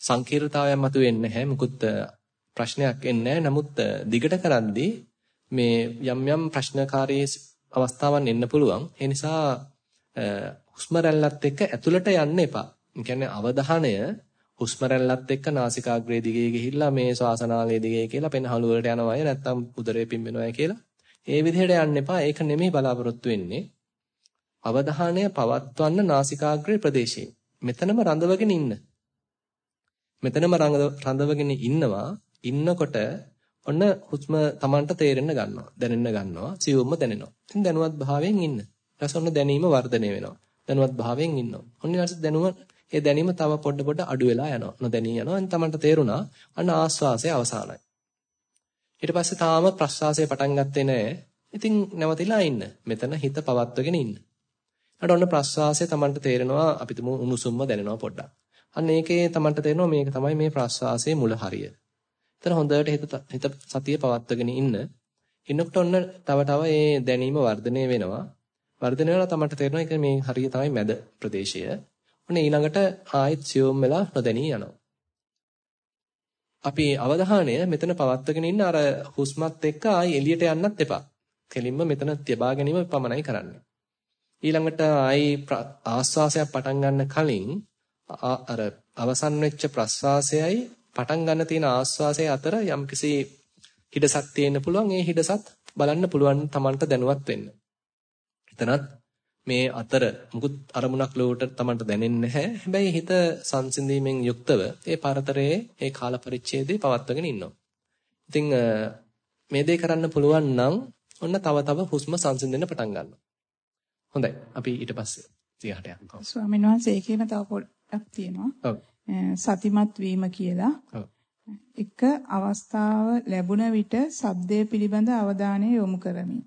සංකීර්ණතාවයක් මතුවෙන්නේ නැහැ. මුකුත් ප්‍රශ්නයක් එන්නේ නමුත් දිගට කරද්දී මේ යම් යම් ප්‍රශ්නකාරී අවස්ථාවන් එන්න පුළුවන්. ඒ නිසා හුස්ම රැල්ලත් එක්ක ඇතුළට යන්න එපා. ඒ කියන්නේ අවධානය හුස්ම රැල්ලත් එක්ක නාසිකාග්‍රේ දිගේ ගිහිල්ලා මේ ශ්වාසනාලයේ දිගේ කියලා පෙනහළු වලට යනවා අය නැත්තම් උදරේ පිම්බෙනවා කියලා. ඒ විදිහට යන්න එපා. ඒක නෙමෙයි බලාපොරොත්තු වෙන්නේ. අවධානය පවත්වන්න නාසිකාග්‍රේ ප්‍රදේශයේ. මෙතනම රඳවගෙන ඉන්න. මෙතනම රඳවගෙන ඉන්නවා. ඉන්නකොට ඔන්න හුස්ම Tamanට තේරෙන්න ගන්නවා. දැනෙන්න ගන්නවා. සියුම්ම දැනෙනවා. ඉතින් දැනුවත් භාවයෙන් ඉන්න. ඊට ඔන්න දැනීම වර්ධනය වෙනවා. දැනුවත් භාවයෙන් ඉන්නවා. ඔන්න ඊට දැනුම ඒ දැනීම තව පොඩ පොඩ අඩු වෙලා යනවා. නොදැනී යනවා. එන් Tamanට තේරුණා අන්න ආස්වාසය අවසానයි. ඊට පස්සේ තාම ප්‍රස්වාසය පටන් ගත්තේ නැහැ. ඉතින් නැවතිලා ඉන්න. මෙතන හිත පවත්වගෙන ඉන්න. ඊට ඔන්න ප්‍රස්වාසය Tamanට තේරෙනවා අපිටම උණුසුම්ම දැනෙනවා පොඩ්ඩක්. අන්න ඒකේ Tamanට තේරෙනවා මේක තමයි මේ ප්‍රස්වාසයේ මුල හරිය. එතන හොඳට හිත හිත සතිය පවත්වාගෙන ඉන්න. ඉන්නකොට ඔන්න තව තව මේ දැනීම වර්ධනය වෙනවා. වර්ධනය වෙනවා තමයි තේරෙනවා ඒක මේ හරිය තමයි මැද ප්‍රදේශය. ඔන්න ඊළඟට ආයෙත් සියුම් වෙලා නොදැනී යනවා. අපි අවධානය මෙතන පවත්වගෙන ඉන්න අර හුස්මත් එක්ක ආයි එළියට යන්නත් එපා. කෙලින්ම මෙතන තියබා ගැනීම පමණයි කරන්නේ. ඊළඟට ආයි ආස්වාසයක් පටන් ගන්න කලින් අර අවසන් වෙච්ච ප්‍රස්වාසයයි පටන් ගන්න තියෙන ආස්වාසය අතර යම්කිසි හිඩසක් තියෙන්න පුළුවන්. ඒ හිඩසත් බලන්න පුළුවන් Tamanට දැනුවත් වෙන්න. එතනත් මේ අතර මුකුත් අරමුණක් ලෝට Tamanට දැනෙන්නේ නැහැ. හැබැයි හිත සංසිඳීමෙන් යුක්තව ඒ පරතරයේ ඒ කාල පරිච්ඡේදේ පවත්වගෙන ඉන්නවා. ඉතින් මේ දේ කරන්න පුළුවන් නම් ඔන්න තව තව හුස්ම සංසිඳෙන්න පටන් ගන්නවා. හොඳයි. අපි ඊට පස්සේ 30ට යනවා. ස්වාමීන් වහන්සේ ඒකේම තව පොඩ්ඩක් තියෙනවා. ඔව්. සතිමත් වීම කියලා. ඔව්. එක අවස්ථාව ලැබුණ විට ශබ්දය පිළිබඳ අවධානය යොමු කරමි.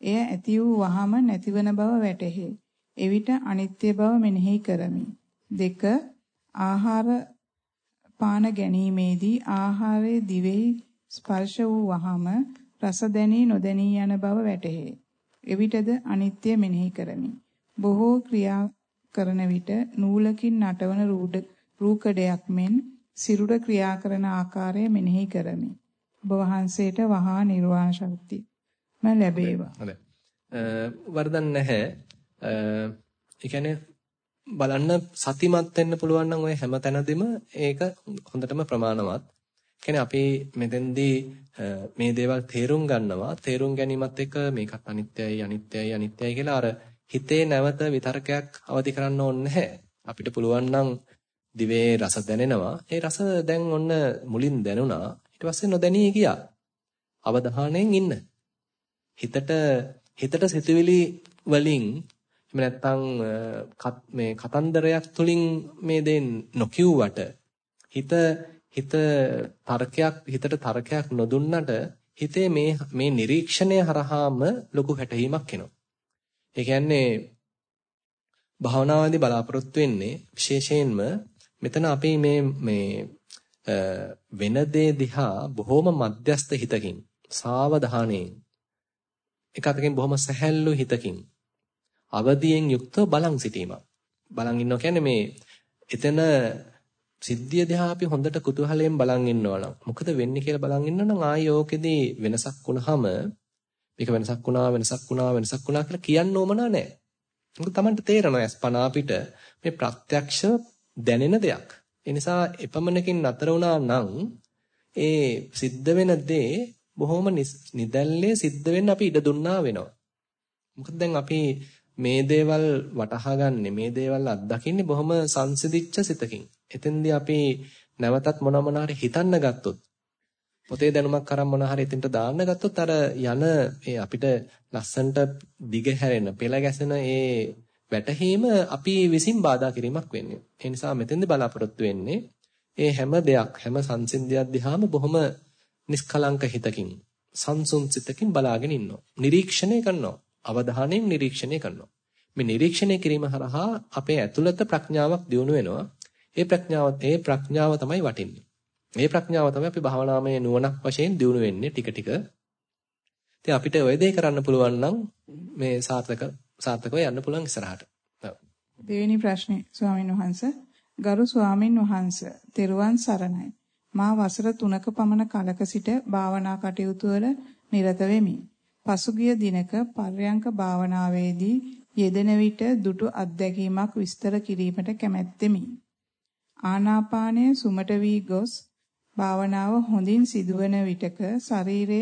එය ඇති වූ වහම නැතිවන බව වැටහේ. එවිට අනිත්‍ය බව මෙනෙහි කරමි. දෙක ආහාර පාන ගැනීමේදී ආහාරයේ දිවෙහි ස්පර්ශ වූ වහම රස දැනී නොදැනී යන බව වැටහේ. එවිටද අනිත්‍ය මෙනෙහි කරමි. බොහෝ ක්‍රියා කරන විට නූලකින් නටවන රූකඩයක් මෙන් සිරුර ක්‍රියා කරන ආකාරය මෙනෙහි කරමි. ඔබ වහන්සේට වහා නිර්වාණ ශක්තිය ම ලැබේවා. හොඳයි. වරදක් නැහැ. ඒ කියන්නේ බලන්න සතිමත් වෙන්න පුළුවන් නම් ඔය හැම තැනදීම ඒක හොඳටම ප්‍රමාණවත්. කියන්නේ අපි මෙතෙන්දී මේ දේවල් තේරුම් ගන්නවා. තේරුම් ගැනීමත් එක්ක මේකත් අනිත්‍යයි අනිත්‍යයි අනිත්‍යයි කියලා අර හිතේ නැවත විතරකයක් අවදි කරන්න ඕනේ නැහැ. අපිට පුළුවන් නම් දිවේ රස දැනෙනවා. ඒ රස දැන් ඔන්න මුලින් දැනුණා. ඊට පස්සේ නොදැනී ගියා. අවධානයෙන් ඉන්න. හිතට හිතට සිතුවිලි වලින් එහෙම නැත්නම් මේ කතන්දරයක් තුලින් මේ දේ නොකියුවට හිත හිත තර්කයක් හිතට තර්කයක් නොදුන්නට හිතේ මේ මේ නිරීක්ෂණය හරහාම ලොකු හැටහීමක් එනවා. ඒ කියන්නේ භාවනාවේදී බලාපොරොත්තු වෙන්නේ විශේෂයෙන්ම මෙතන අපි මේ මේ වෙන දේ දිහා බොහොම මධ්‍යස්ත හිතකින් සාවධානයෙන් එක අතකින් බොහොම සැහැල්ලු හිතකින් අවදියෙන් යුක්තව බලන් සිටීමක්. බලන් ඉන්නවා කියන්නේ මේ එතන සිද්ධිය දිහා අපි හොඳට කුතුහලයෙන් බලන් ඉන්නවා නම් මොකද වෙන්නේ කියලා බලන් ඉන්නවා නම් ආයෙ ඕකෙදී වෙනසක් වුණාම මේක වෙනසක් වුණා වෙනසක් වුණා වෙනසක් වුණා කියලා කියන්න ඕමනා නැහැ. මොකද Tamanට තේරෙනවා ස්පනා පිට මේ ප්‍රත්‍යක්ෂ දැනෙන දෙයක්. ඒ නිසා එපමණකින් නතර වුණා නම් ඒ සිද්ධ වෙන දේ බොහොම නිදැල්ලේ සිද්ධ වෙන්න අපි ඉඩ දුන්නා වෙනවා. මොකද දැන් අපි මේ දේවල් වටහා ගන්නෙ මේ දේවල් අත්දකින්නේ බොහොම සංසිඳිච්ච සිතකින්. එතෙන්දී අපි නැවතත් මොන මොන හරි හිතන්න ගත්තොත් පොතේ දැනුමක් අරන් මොන හරි එතෙන්ට දාන්න ගත්තොත් අර යන ඒ අපිට ලස්සන්ට දිග හැරෙන පෙළ ගැසෙන ඒ වැටහීම අපි විසින් බාධා කිරීමක් වෙන්නේ. ඒ නිසා මෙතෙන්දී බලාපොරොත්තු වෙන්නේ ඒ හැම දෙයක් හැම සංසින්දියක් දිහාම බොහොම නිස්කලංක හිතකින් සංසුන් සිතකින් බලාගෙන ඉන්නවා. නිරීක්ෂණය කරනවා. අවධානයෙන් නිරීක්ෂණය කරනවා. මේ නිරීක්ෂණය කිරීම හරහා අපේ ඇතුළත ප්‍රඥාවක් දියුණු වෙනවා. ඒ ප්‍රඥාව ඒ ප්‍රඥාව තමයි වටින්නේ. මේ ප්‍රඥාව තමයි අපි භාවනාමය නුවණක් වශයෙන් දියුණු වෙන්නේ ටික ටික. ඉතින් අපිට ওই දේ කරන්න පුළුවන් නම් මේ සාර්ථක සාර්ථකව යන්න පුළුවන් ඉස්සරහට. දෙවෙනි ප්‍රශ්නේ ස්වාමින් වහන්සේ ගරු ස්වාමින් වහන්සේ තෙරුවන් සරණයි. මා වසර 3ක පමණ කලක සිට භාවනා කටයුතු වල නිරත වෙමි. පසුගිය දිනක පර්යංක භාවනාවේදී යෙදෙන විට දුටු අත්දැකීමක් විස්තර කිරීමට කැමැත්තෙමි. ආනාපානය සුමට වී ගොස් භාවනාව හොඳින් සිදුවන විටක ශරීරය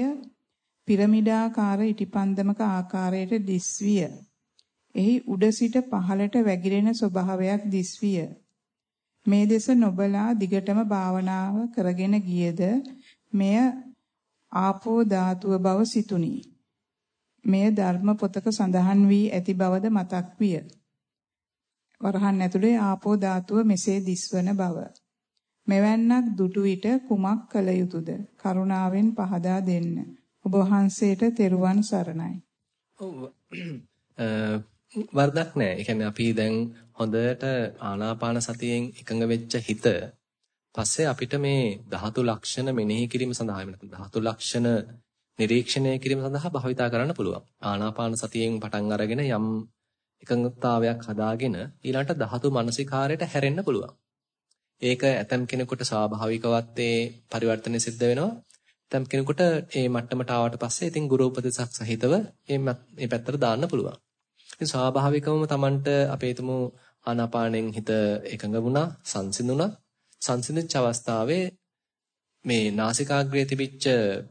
පිරමිඩාකාර ඉටිපන්දමක ආකාරයට දිස්විය. එහි උඩ සිට පහළට වැగిරෙන ස්වභාවයක් දිස්විය. මේ දෙස නොබලා දිගටම භාවනාව කරගෙන ගියද මෙය ආපෝ ධාතුව බව සිතුනි. මෙය ධර්ම පොතක සඳහන් වී ඇති බවද මතක් විය. වරහන් ඇතුලේ ආපෝ ධාතුව මෙසේ දිස්වන බව. මෙවැන්නක් දුටු විට කුමක් කළ යුතුද? කරුණාවෙන් පහදා දෙන්න. ඔබ වහන්සේට තෙරුවන් සරණයි. වරදක් නැහැ. ඒ කියන්නේ අපි දැන් හොඳට ආනාපාන සතියෙන් එකඟ වෙච්ච හිත පස්සේ අපිට මේ ධාතු ලක්ෂණ මෙනෙහි කිරීම සඳහා එහෙම නැත්නම් ධාතු ලක්ෂණ නිරීක්ෂණය කිරීම සඳහා භාවිතා කරන්න පුළුවන්. ආනාපාන සතියෙන් පටන් අරගෙන යම් එකඟතාවයක් හදාගෙන ඊළඟට ධාතු මනසිකාරයට හැරෙන්න පුළුවන්. ඒක ඇතම් කෙනෙකුට ස්වාභාවිකවත් ඒ පරිවර්තනය සිද්ධ වෙනවා. ඇතම් කෙනෙකුට මේ මට්ටමට ආවට පස්සේ ඉතින් ගුරු උපදේශක් සහිතව මේ මේ පැත්තට දාන්න පුළුවන්. ඉතින් ස්වාභාවිකවම Tamanට අපේ තුමු ආනාපානෙන් හිත එකඟ වුණා, සංසිඳුණා. සංසිඳිච්ච අවස්ථාවේ මේ නාසිකාග්‍රයේ තිබිච්ච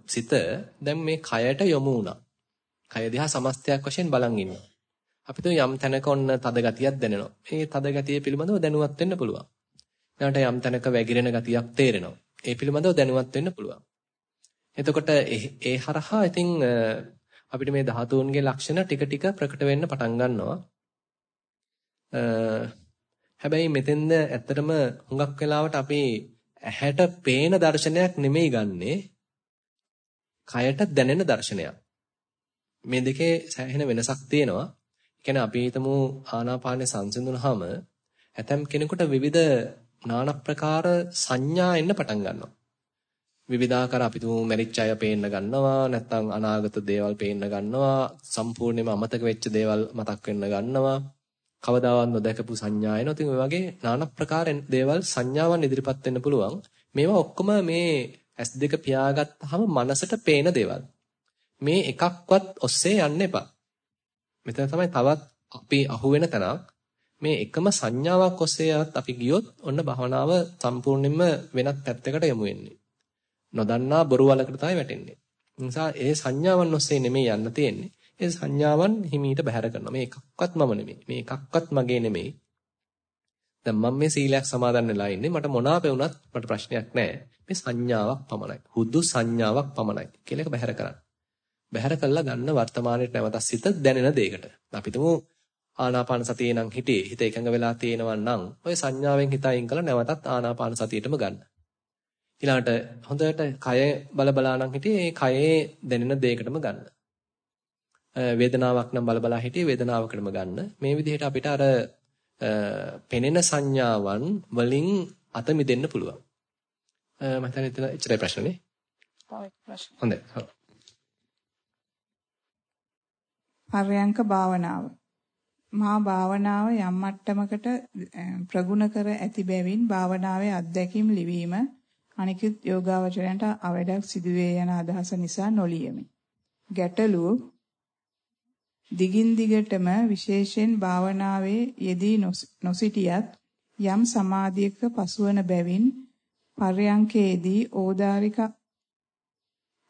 සිත දැන් මේ කයට යොමු වුණා. කය දිහා සමස්තයක් වශයෙන් බලන් ඉන්නවා. අපිට යම් තැනක ඔන්න තද ගතියක් දැනෙනවා. මේ තද ගතිය පිළිබඳව දැනුවත් වෙන්න පුළුවන්. ඊළඟට යම් තැනක වැగిරෙන ගතියක් තේරෙනවා. ඒ පිළිබඳව දැනුවත් වෙන්න පුළුවන්. එතකොට ඒ හරහා ඉතින් අපිට මේ ධාතුන්ගේ ලක්ෂණ ටික ටික ප්‍රකට වෙන්න පටන් ගන්නවා. හැබැයි මෙතෙන්ද ඇත්තටම හුඟක් වෙලාවට අපි ඇහැට පේන දර්ශනයක් නෙමෙයි ගන්නෙ කයට දැනෙන දර්ශනයක්. මේ දෙකේ සෑහෙන වෙනසක් තියෙනවා. ඒ කියන්නේ අපි හිතමු ආනාපානෙ සංසිඳුනහම ඇතම් කෙනෙකුට විවිධ নানা ප්‍රකාර සංඥා එන්න පටන් ගන්නවා. විවිධාකාර අපි තුමු මැරිච්ච අය පේන්න ගන්නවා නැත්නම් අනාගත දේවල් පේන්න ගන්නවා සම්පූර්ණයෙන්ම අමතක වෙච්ච දේවල් මතක් වෙන්න ගන්නවා කවදාවත් නොදකපු සංඥා එනවා. ඉතින් ඔය වගේ নানা ප්‍රකාර දේවල් සංඥාවන් ඉදිරිපත් වෙන්න පුළුවන්. මේවා ඔක්කොම මේ S2 පියාගත්තාම මනසට පේන දේවල්. මේ එකක්වත් ඔස්සේ යන්න එපා. මෙතන තමයි තවත් අපි අහුවෙන තැනක්. මේ එකම සංඥාවක් ඔස්සේවත් අපි ගියොත් ඔන්න භවනාව සම්පූර්ණයෙන්ම වෙනත් පැත්තකට යමු වෙන්නේ. නොදන්නා බොරු වලකට තමයි වැටෙන්නේ. නිසා ඒ සංඥාවන් ඔස්සේ නෙමෙයි යන්න තියෙන්නේ. ඒ සංඥාවන් හිමීට බැහැර කරනවා. මේ එකක්වත් මම නෙමෙයි. මේ එකක්වත් මගේ නෙමෙයි. දැන් මම මේ සීලයක් සමාදන් වෙලා ඉන්නේ. මට මොනවා පෙවුනත් මට ප්‍රශ්නයක් නැහැ. මේ සංඥාවක් පමණයි. හුදු සංඥාවක් පමණයි කියලා එක බැහැර කරන්න. බැහැර කළා ගන්න වර්තමානයේ නැවත සිත දැනෙන දෙයකට. අපි තුමු ආනාපාන සතියේ නම් හිතේ හිත එකඟ වෙලා තියෙනවා නම් ඔය සංඥාවෙන් හිත අයින් කළා නැවතත් ආනාපාන සතියේටම ගන්න. ඊළඟට හොඳට කය බල බලා නම් හිටියේ ඒ කයේ දැනෙන දෙයකටම ගන්න. වේදනාවක් නම් බල බලා හිටියේ වේදනාවකටම ගන්න. මේ විදිහට අපිට අර පෙනෙන සංඥාවන් වලින් අත මිදෙන්න පුළුවන්. මම හිතන්නේ එච්චරයි ප්‍රශ්නේ. තව එක් ප්‍රශ්න. හොඳයි. පර්යංක භාවනාව. මා භාවනාව යම් මට්ටමකට ප්‍රගුණ කර ඇති බැවින් භාවනාවේ අත්දැකීම් ලිවීම අනිකුත් යෝගාවචරයන්ට අවඩක් සිදුවේ යන අදහස නිසා නොලියමි. ගැටලුව දිගින් දිගටම විශේෂයෙන් භාවනාවේ යෙදී නොසිටියත් යම් සමාධියක පසුවන බැවින් පර්යංකයේදී ඕදාරික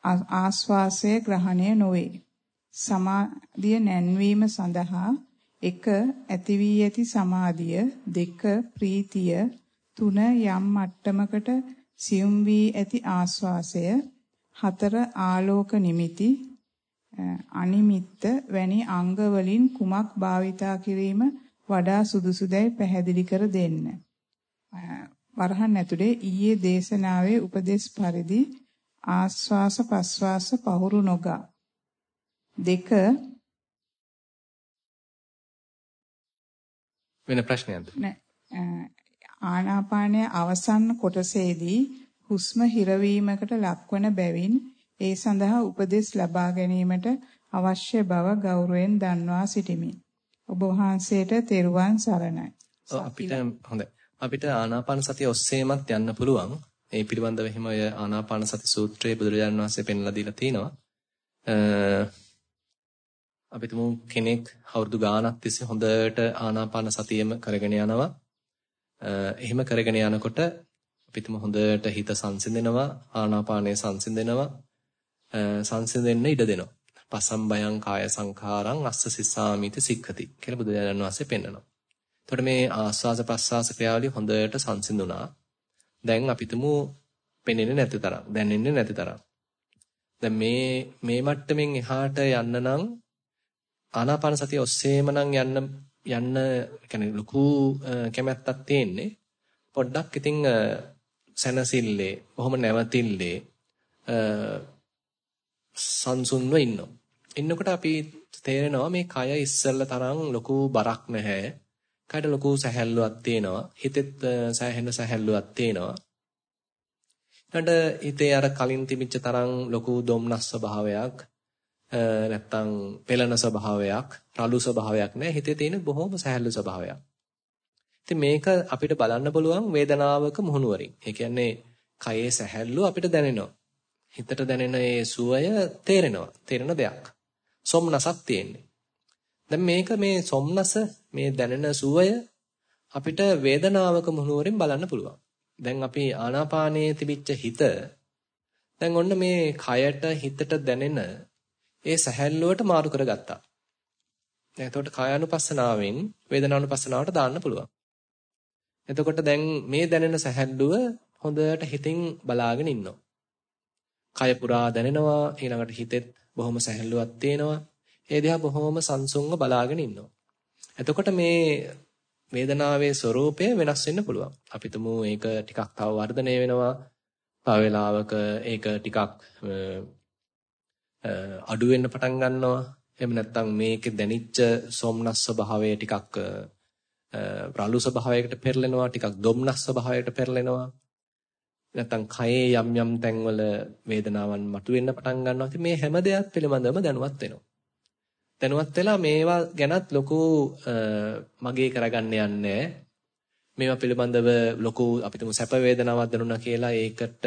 ආස්වාසය ග්‍රහණය නොවේ. සමාධිය නැන්වීම සඳහා 1 ඇති වී ඇති සමාධිය 2 ප්‍රීතිය 3 යම් මට්ටමකට සියුම් වී ඇති ආස්වාසය 4 ආලෝක නිමිති අනිමිත්ත වැනි අංග වලින් කුමක් භාවිතා කිරීම වඩා සුදුසුදයි පැහැදිලි කර දෙන්න. වරහන් ඇතුලේ ඊයේ දේශනාවේ උපදේශ පරිදි ආස්වාස ප්‍රස්වාස පහුරු නොගා දෙක වෙන ප්‍රශ්නයක්ද? නෑ. ආනාපානයේ අවසන් කොටසේදී හුස්ම හිරවීමකට ලක්වන බැවින් ඒ සඳහා උපදෙස් ලබා ගැනීමට අවශ්‍ය බව ගෞරවයෙන් දන්වා සිටිමි. ඔබ වහන්සේට තෙරුවන් සරණයි. අපිට හොඳයි. අපිට ආනාපාන සතිය ඔස්සේමත් යන්න පුළුවන්. ඒ පිළිබඳව එහෙම ආනාපාන සති සූත්‍රයේ බුදුරජාණන් වහන්සේ පෙන්ලා දීලා තිනවා. අපි තුමු කෙනෙක් අවුරුදු ගාණක් තිස්සේ හොඳට ආනාපාන සතියෙම කරගෙන යනවා. එහෙම කරගෙන යනකොට අපි තුමු හොඳට හිත සංසිඳෙනවා, ආනාපානය සංසිඳෙනවා, සංසිඳෙන්න ඉඩ දෙනවා. පසම් බයං කාය සංඛාරං අස්ස සිස්සාමිති සික්ඛති කියලා බුදුරජාණන් වහන්සේ පෙන්නනවා. එතකොට මේ ආස්වාස ප්‍රස්වාස ක්‍රියාවලිය හොඳට සංසිඳුණා. දැන් අපි තුමු පෙනෙන්නේ නැති තරම්, දැනෙන්නේ නැති තරම්. දැන් මේ මේ මට්ටමින් එහාට යන්න නම් ආනාපාන සතිය ඔස්සේම නම් යන්න යන්න කියන්නේ ලොකු කැමැත්තක් තියෙන්නේ. පොඩ්ඩක් ඉතින් සැනසille, කොහොම නැවතිල්ලේ සංසුන්ව ඉන්නවා. ඉන්නකොට අපි තේරෙනවා මේ කය ඉස්සෙල්ල තරම් ලොකු බරක් නැහැ. කයට ලොකු සැහැල්ලුවක් තියෙනවා. හිතෙත් සැහැහෙන සැහැල්ලුවක් තියෙනවා. ඊට හිතේ අර කලින් තිබිච්ච තරම් ලොකු දුම්නස් ස්වභාවයක් නැත්තම් පෙළන ස්වභාවයක්, රළු ස්වභාවයක් නැහැ. හිතේ තියෙන බොහොම සහැල්ලු ස්වභාවයක්. ඉතින් මේක අපිට බලන්න පුළුවන් වේදනාවක මුහුණුවරින්. ඒ කියන්නේ කයේ සැහැල්ලුව අපිට දැනෙනවා. හිතට දැනෙන ඒ සුවය තේරෙනවා. තේරෙන දෙයක්. සොම්නසක් තියෙන්නේ. දැන් මේක මේ සොම්නස මේ දැනෙන සුවය අපිට වේදනාවක මුහුණුවරින් බලන්න පුළුවන්. දැන් අපි ආනාපානයේ තිබිච්ච හිත දැන් ඔන්න මේ කයට හිතට දැනෙන ඒ සැහැල්ලුවට මාරු කරගත්තා. දැන් එතකොට කායානුපස්සනාවෙන් වේදනානුපස්සනාවට දාන්න පුළුවන්. එතකොට දැන් මේ දැනෙන සැහැල්ලුව හොඳට හිතින් බලාගෙන ඉන්නවා. කය පුරා දැනෙනවා ඊළඟට හිතෙත් බොහොම සැහැල්ලුවක් තියෙනවා. ඒ දිහා බොහොම සංසුන්ව බලාගෙන ඉන්නවා. එතකොට මේ වේදනාවේ ස්වરૂපය වෙනස් වෙන්න පුළුවන්. අපි තුමු ඒක ටිකක් තව වර්ධනය වෙනවා. තව වෙලාවක ඒක ටිකක් අඩු වෙන්න පටන් ගන්නවා. එහෙම නැත්නම් මේකේ දැනිච්ච සොම්නස් ස්වභාවය ටිකක් රළු ස්වභාවයකට පෙරලෙනවා, ටිකක් දොම්නස් ස්වභාවයකට පෙරලෙනවා. නැත්නම් කයේ යම් යම් තැන්වල වේදනාවන් මතුවෙන්න පටන් ගන්නවා. ඉතින් මේ හැම දෙයක් පිළිබඳවම දැනුවත් වෙනවා. දැනුවත් වෙලා මේවා ගැනත් ලොකු මගේ කරගන්න යන්නේ මේවා පිළිබඳව ලොකු අපිටම සැප වේදනාවක් දැනුණා කියලා ඒකට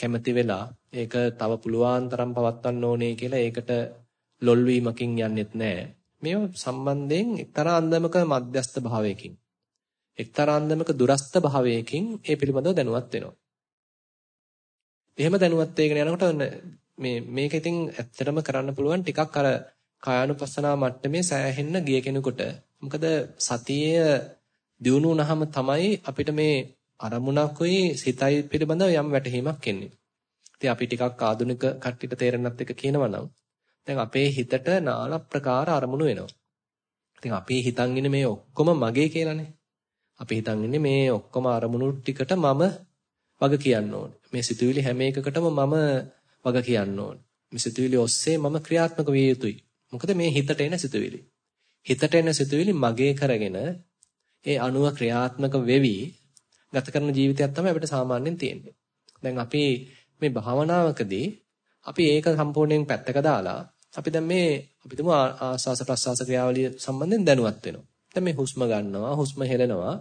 කැමති වෙලා ඒක තව පුළුවන් තරම් පවත්වන්න ඕනේ කියලා ඒකට ලොල් වීමකින් යන්නෙත් නැහැ. මේවා සම්බන්ධයෙන් එක්තරා අන්දමක මධ්‍යස්ත භාවයකින් එක්තරා අන්දමක දුරස්ත භාවයකින් ඒ පිළිබඳව දැනුවත් වෙනවා. එහෙම දැනුවත් වෙගෙන යනකොට මේ මේක ඉතින් ඇත්තටම කරන්න පුළුවන් ටිකක් අර කායानुපස්සනා මට්ටමේ සෑහෙන්න ගිය කෙනෙකුට මොකද සතිය දියුණු වුණාම තමයි අපිට මේ අරමුණකුයි සිතයි පිළිබඳව යම් වැටහීමක් එන්නේ. ඉතින් අපි ටිකක් ආධුනික කට්ටියට තේරෙන්නත් එක කියනවා නම් දැන් අපේ හිතට নানা ප්‍රකාර අරමුණු වෙනවා. ඉතින් අපි හිතන් ඉන්නේ මේ ඔක්කොම මගේ කියලානේ. අපි හිතන් ඉන්නේ මේ ඔක්කොම අරමුණු ටිකට මම වග කියන්න ඕනේ. මේ සිතුවිලි හැම එකකටම මම වග කියන්න ඕනේ. මේ සිතුවිලි ඔස්සේ මම ක්‍රියාත්මක විය යුතුයි. මොකද මේ හිතට එන සිතුවිලි. හිතට එන සිතුවිලි මගේ කරගෙන ඒ අනුව ක්‍රියාත්මක වෙවි ගත කරන ජීවිතයක් තමයි අපිට සාමාන්‍යයෙන් තියෙන්නේ. දැන් අපි මේ භාවනාවකදී අපි ඒක සම්පූර්ණයෙන් පැත්තක දාලා අපි දැන් මේ අපි තුමු ආස්වාස ප්‍රස්වාස ක්‍රියාවලිය සම්බන්ධයෙන් දැනුවත් වෙනවා. දැන් මේ හුස්ම ගන්නවා, හුස්ම හෙලනවා.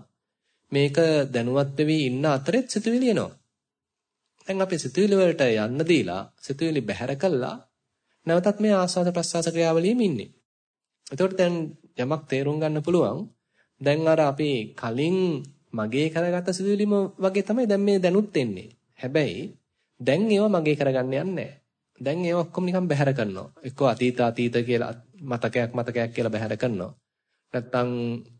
මේක දැනුවත් වෙවි ඉන්න අතරෙත් සිතුවිලි එනවා. දැන් අපි සිතුවිලි වලට යන්න දීලා සිතුවිලි බැහැර කළා නැවතත් මේ ආස්වාද ප්‍රස්වාස ක්‍රියාවලියෙම ඉන්නේ. එතකොට දැන් යමක් තේරුම් ගන්න පුළුවන්. දැන් අර අපි කලින් මගේ කරගත්ත සිතුවිලිම වගේ තමයි දැන් මේ දැනුත් එන්නේ. හැබැයි දැන් ඒවා මගේ කරගන්න යන්නේ දැන් ඒවා ඔක්කොම නිකන් බැහැර කරනවා. එක්කෝ අතීත අතීත කියලා මතකයක් මතකයක් කියලා බැහැර කරනවා. නැත්තම්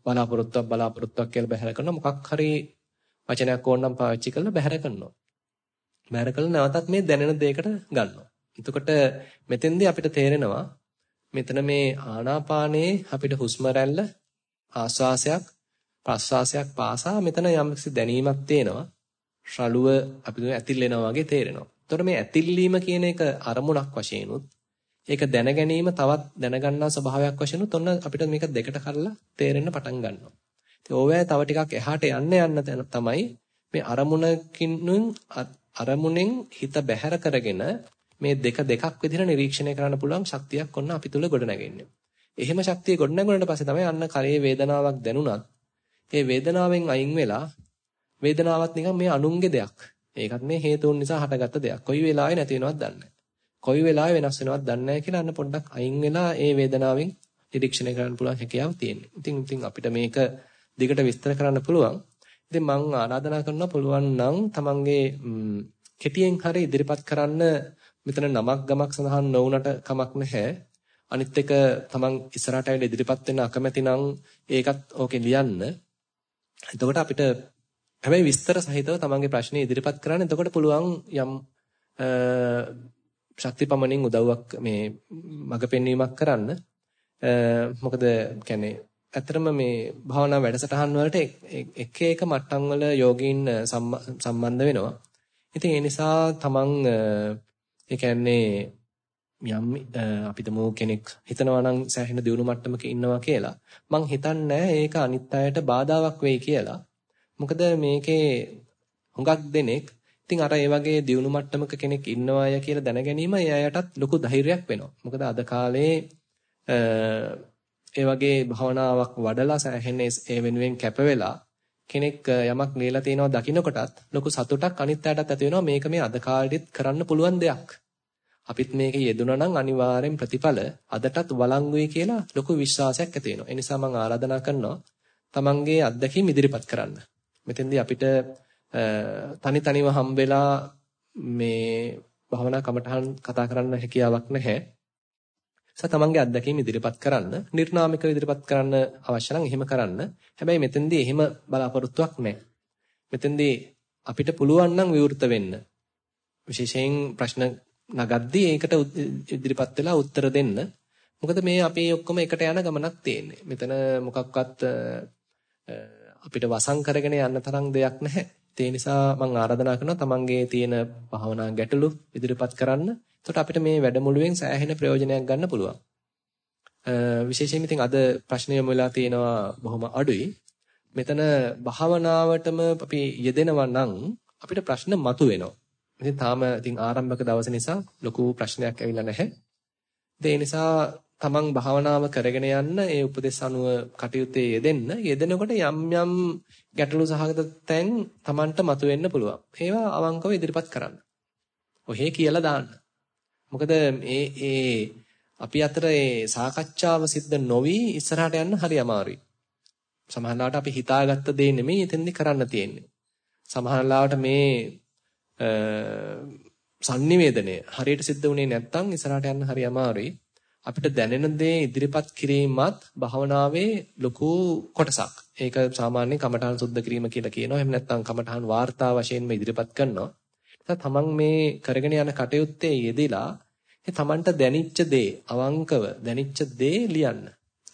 බලාපොරොත්තුවක් බලාපොරොත්තුවක් කියලා බැහැර කරනවා. මොකක් හරි වචනයක් ඕනනම් පාවිච්චි කරලා බැහැර කරනවා. බැහැර කළා නැවතත් මේ දැනෙන දෙයකට ගන්නවා. එතකොට මෙතෙන්දී අපිට තේරෙනවා මෙතන මේ ආනාපානයේ අපිට හුස්ම රැල්ල ආස්වාසයක් ප්‍රස්වාසයක් පාසා මෙතන යම්කිසි දැනීමක් තේනවා. රළුව අපි ඇතිල්ලෙනවා වගේ තේරෙනවා. එතකොට මේ ඇතිල්ලීම කියන එක අරමුණක් වශයෙන් උත් ඒක දැන ගැනීම තවත් දැනගන්නා ස්වභාවයක් වශයෙන් උත් ඔන්න අපිට මේක දෙකට කරලා තේරෙන්න පටන් ගන්නවා. ඉතින් ඕවැය තව ටිකක් එහාට යන්න යන්න තමයි මේ අරමුණකින් අරමුණෙන් හිත බැහැර කරගෙන මේ දෙක දෙකක් විදිහට නිරීක්ෂණය කරන්න පුළුවන් ශක්තියක් ඔන්න අපි තුල ගොඩනගෙන්නේ. එහෙම ශක්තිය ගොඩනගුණාට පස්සේ තමයි අන්න කරේ වේදනාවක් දැනුණත් ඒ වේදනාවෙන් අයින් වෙලා වේදනාවත් නිකන් මේ අනුන්ගේ දෙයක්. ඒකත් මේ හේතුන් නිසා හටගත්ත දෙයක්. කොයි වෙලාවෙ නැති වෙනවද දන්නේ කොයි වෙලාවෙ වෙනස් වෙනවද දන්නේ කියලා අන්න පොඩ්ඩක් අයින් වෙලා ඒ වේදනාවෙන් නිරීක්ෂණය කරන්න පුළුවන් හැකියාව තියෙනවා. ඉතින් ඉතින් අපිට මේක දිගට විස්තර කරන්න පුළුවන්. ඉතින් මම ආරාධනා කරනවා පුළුවන් නම් තමන්ගේ කෙටියෙන් හරි ඉදිරිපත් කරන්න මෙතන නමක් ගමක් සඳහන් නොවුනට කමක් නැහැ. අනිත් එක තමන් ඉස්සරහට ඇවිල්ලා ඉදිරිපත් වෙන්න අකමැති නම් ඒකත් ඕකේ ලියන්න. එතකොට අපිට හැබැයි විස්තර සහිතව තමන්ගේ ප්‍රශ්නේ ඉදිරිපත් කරන්න. එතකොට පුළුවන් යම් ශක්තිපමණින් උදව්වක් මේ මඟ පෙන්වීමක් කරන්න. මොකද කියන්නේ ඇත්තටම මේ භාවනා වැඩසටහන් වලට එක එක මට්ටම් වල යෝගීන් සම්බන්ධ වෙනවා. ඉතින් ඒ නිසා තමන් ඒ කියන්නේ යම් අපි තමු කෙනෙක් හිතනවා නම් සෑහෙන දියුණු මට්ටමක ඉන්නවා කියලා. මං හිතන්නේ ඒක අනිත් අයට බාධාවක් වෙයි කියලා. මොකද මේකේ හුඟක් දෙනෙක් ඉතින් අර ඒ වගේ දියුණු මට්ටමක කෙනෙක් ඉන්නවාය කියලා දැන ගැනීම එයාටත් ලොකු ධෛර්යයක් වෙනවා. මොකද අද කාලේ ඒ වගේ භවනාවක් වඩලා සෑහෙන ඒ වෙනුවෙන් කැප වෙලා කෙනෙක් යමක් ලියලා තිනවා දකින්නකොටත් ලොකු සතුටක් අනිත් අයටත් ඇති වෙනවා මේක මේ අද කාලෙදිත් කරන්න පුළුවන් දෙයක්. අපිත් මේක යෙදුණා නම් අනිවාර්යෙන් ප්‍රතිඵල අදටත් වළංගුයි කියලා ලොකු විශ්වාසයක් ඇති වෙනවා. ඒ නිසා මම ආරාධනා කරනවා තමන්ගේ අත්දැකීම් ඉදිරිපත් කරන්න. මෙතෙන්දී අපිට තනි තනිව හම්බෙලා මේ භවනා කමටහන් කතා කරන්න හැකියාවක් නැහැ. නිසා තමන්ගේ අත්දැකීම් ඉදිරිපත් කරන්න, නිර්නාමිකව ඉදිරිපත් කරන්න අවශ්‍ය නම් එහෙම කරන්න. හැබැයි මෙතෙන්දී එහෙම බලාපොරොත්තුවක් නැහැ. මෙතෙන්දී අපිට පුළුවන් නම් විවෘත වෙන්න. විශේෂයෙන් ප්‍රශ්න නගද්දී ඒකට ඉදිරිපත් වෙලා උත්තර දෙන්න. මොකද මේ අපි ඔක්කොම එකට යන ගමනක් තියෙන්නේ. මෙතන මොකක්වත් අපිට වසං කරගෙන යන්න තරම් දෙයක් නැහැ. ඒ නිසා මම ආරාධනා කරනවා තමන්ගේ තියෙන භාවනා ගැටලු ඉදිරිපත් කරන්න. එතකොට අපිට මේ වැඩමුළුවෙන් සෑහෙන ප්‍රයෝජනයක් ගන්න පුළුවන්. විශේෂයෙන් ඉතින් අද ප්‍රශ්න යොමු වෙලා තියෙනවා බොහොම අඩුයි. මෙතන භාවනාවටම අපි යෙදෙනවා නම් අපිට ප්‍රශ්න මතුවෙනවා. ඉතින් තාම ඉතින් ආරම්භක දවස නිසා ලොකු ප්‍රශ්නයක් ඇවිල්ලා නැහැ. ඒ නිසා තමන් භාවනාව කරගෙන යන්න ඒ උපදෙස් අනුව කටයුත්තේ යෙදෙන්න යෙදෙනකොට යම් යම් ගැටලු සහගත තැන් තමන්ට මතුවෙන්න පුළුවන්. ඒවා අවංකව ඉදිරිපත් කරන්න. ඔහේ කියලා දාන්න. මොකද මේ ඒ අපි අතර ඒ සාකච්ඡාව සිද්ධ නොවි ඉස්සරහට යන්න හරි අමාරුයි. සමහරවිට අපි හිතාගත්ත දේ නෙමෙයි එතෙන්දි කරන්න තියෙන්නේ. සමහරවිට මේ සංනිවේදනය හරියට සිද්ධ වුණේ නැත්නම් ඉස්සරහට යන්න හරි අමාරුයි. අපිට දැනෙන දේ ඉදිරිපත් කිරීමත් භාවනාවේ ලොකු කොටසක්. ඒක සාමාන්‍ය කමඨාන් සුද්ධ කිරීම කියලා කියනවා. එහෙම නැත්නම් කමඨාන් වාර්තා වශයෙන්ම ඉදිරිපත් කරනවා. තමන් මේ කරගෙන යන කටයුත්තේ යෙදিলা ඒ තමන්ට දැනිච්ච දේ අවංකව දැනිච්ච දේ ලියන්න.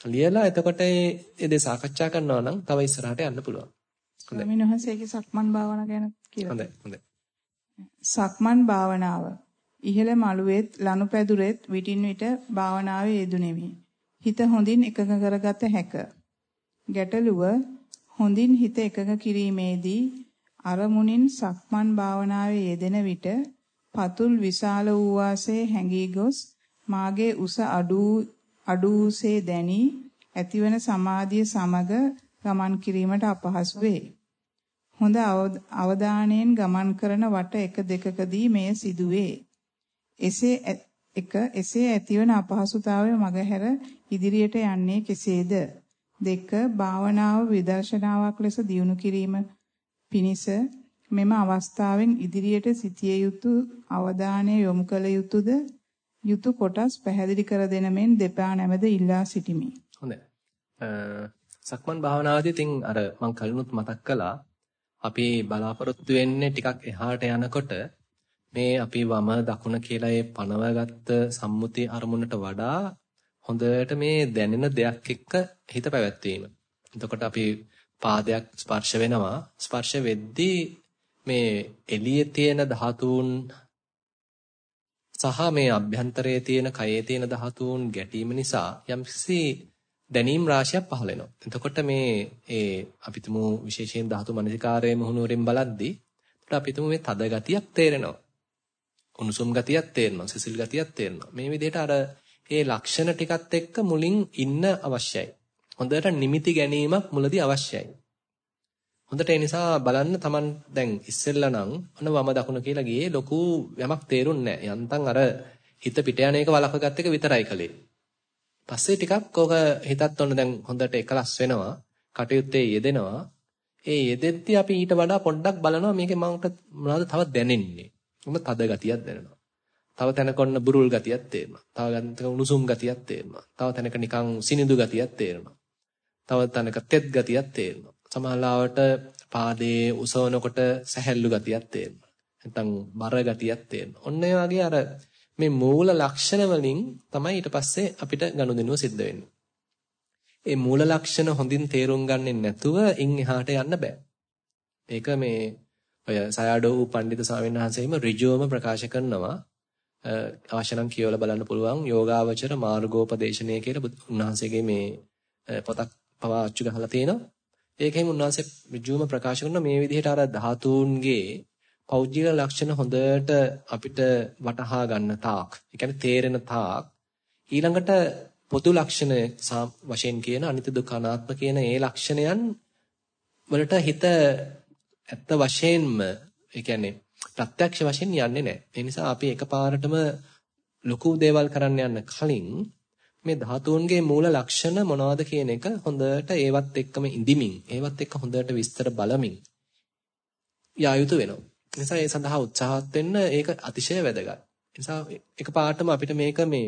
ලියලා එතකොට ඒ දේ සාකච්ඡා කරනවා නම් තව ඉස්සරහට යන්න පුළුවන්. හොඳයි. ස්වාමීන් සක්මන් භාවනාව ගැන කියලා. හොඳයි හොඳයි. සක්මන් භාවනාව ඉහළ මළුවේත් ලනුපැදුරෙත් විටින් විට භාවනාවේ යෙදුණෙමි. හිත හොඳින් එකඟ කරගත හැක. ගැටලුව හොඳින් හිත එකඟ කිරීමේදී අරමුණින් සක්මන් භාවනාවේ යෙදෙන විට පතුල් විශාල වූ වාසේ හැඟී ගොස් මාගේ උස අඩු අඩුසේ දැනි ඇතිවන සමාධිය සමග ගමන් කිරීමට අපහසු වේ. හොඳ අවධානයෙන් ගමන් කරන වට එක දෙකකදී මෙය සිදුවේ. එසේ එක එසේ ඇතිවන අපහසුතාවය මගහැර ඉදිරියට යන්නේ කෙසේද? දෙක භාවනාව විදර්ශනාවක් ලෙස දියුණු කිරීම පිණිස මෙම අවස්ථාවෙන් ඉදිරියට සිටිය යුතු අවධානය යොමු කළ යුතුද යුතු කොටස් පැහැදිලි කර දෙන මෙන් දෙපා නැමද ඉල්ලා සිටිමි. හොඳයි. සක්මන් භාවනාවේදී ඉතින් අර මම කලිනුත් මතක් කළා අපි බලාපොරොත්තු වෙන්නේ ටිකක් එහාට යනකොට මේ අපි වම දකුණ කියලා ඒ පනවගත්ත සම්මුති අරමුණට වඩා හොඳට මේ දැනෙන දෙයක් එක්ක හිත පැවැත්වීම. එතකොට අපි පාදයක් ස්පර්ශ වෙනවා. ස්පර්ශ වෙද්දී මේ එළියේ තියෙන ධාතුන් සහ මේ අභ්‍යන්තරයේ තියෙන කයේ තියෙන ධාතුන් ගැටීම නිසා යම්කිසි දැනීම් රාශියක් පහළ වෙනවා. එතකොට මේ ඒ අපි තුමු විශේෂයෙන් ධාතු මනසිකාරයේ මුහුණුවරින් බලද්දී අපිට තුමු මේ තද ගතියක් තේරෙනවා. උණුසුම් ගතියක් තේරෙනවා සිසිල් ගතියක් තේරෙනවා. මේ විදිහට අර ඒ ලක්ෂණ ටිකත් එක්ක මුලින් ඉන්න අවශ්‍යයි. හොඳට නිමිති ගැනීමක් මුලදී අවශ්‍යයි. හොඳට ඒ නිසා බලන්න Taman දැන් ඉස්සෙල්ලා නම් අන වම දකුණ කියලා ගියේ ලොකු යමක් තේරුන්නේ නැහැ. යන්තම් අර හිත පිට යන එක වළක්වගත්ත එක විතරයි කලේ. පස්සේ ටිකක් ඕක හිතත් ඔන්න දැන් හොඳට එකලස් වෙනවා කටයුත්තේ යෙදෙනවා ඒ යෙදෙද්දී අපි ඊට වඩා පොඩ්ඩක් බලනවා මේකේ මට මොනවද තව දැනෙන්නේ මොකද තද ගතියක් දැනෙනවා. තව තැනක ඔන්න බුරුල් ගතියක් තේරෙනවා. තව තැනක උණුසුම් ගතියක් තේරෙනවා. තව තැනක නිකන් සිනිඳු ගතියක් තේරෙනවා. තව තැනක තෙත් ගතියක් තේරෙනවා. සමහරවට පාදයේ උසවනකොට සැහැල්ලු ගතියක් තේරෙනවා. නැත්නම් බර ගතියක් තේරෙනවා. ඔන්න ඒ වගේ අර මේ මූල ලක්ෂණ වලින් තමයි ඊට පස්සේ අපිට ගනුදෙනුව සිද්ධ වෙන්නේ. ඒ මූල ලක්ෂණ හොඳින් තේරුම් ගන්නේ නැතුව ඉන් එහාට යන්න බෑ. ඒක මේ ඔය සයාඩෝ වූ පඬිතු ස්වාමීන් වහන්සේම ඍජුවම ප්‍රකාශ කරනවා අවශ්‍ය නම් කියවලා බලන්න පුළුවන් යෝගාවචර මාර්ගෝපදේශනය කියලා උන්වහන්සේගේ මේ පොතක් පවා අච්චු ගහලා තියෙනවා. ඒකෙම උන්වහන්සේ ඍජුවම ප්‍රකාශ කරන මේ විදිහට අර ධාතුන්ගේ පෞද්ගලික ලක්ෂණ හොඳට අපිට වටහා ගන්න තාක්, ඒ කියන්නේ තේරෙන තාක් ඊළඟට පොදු ලක්ෂණ වශයෙන් කියන අනිත්‍ය දුක්ඛ අනාත්ම කියන ඒ ලක්ෂණයන් වලට හිත ඇත්ත වශයෙන්ම ඒ කියන්නේ ප්‍රත්‍යක්ෂ වශයෙන් යන්නේ නැහැ. ඒ නිසා අපි එකපාරටම ලොකු දේවල් කරන්න යන්න කලින් මේ ධාතුන්ගේ මූල ලක්ෂණ මොනවද කියන එක හොඳට ඒවත් එක්කම ඉඳිමින් ඒවත් එක්ක හොඳට විස්තර බලමින් යා යුතු වෙනවා. නිසා ඒ සඳහා උත්සාහත් වෙන්න ඒක අතිශය වැදගත්. නිසා එකපාරටම අපිට මේක මේ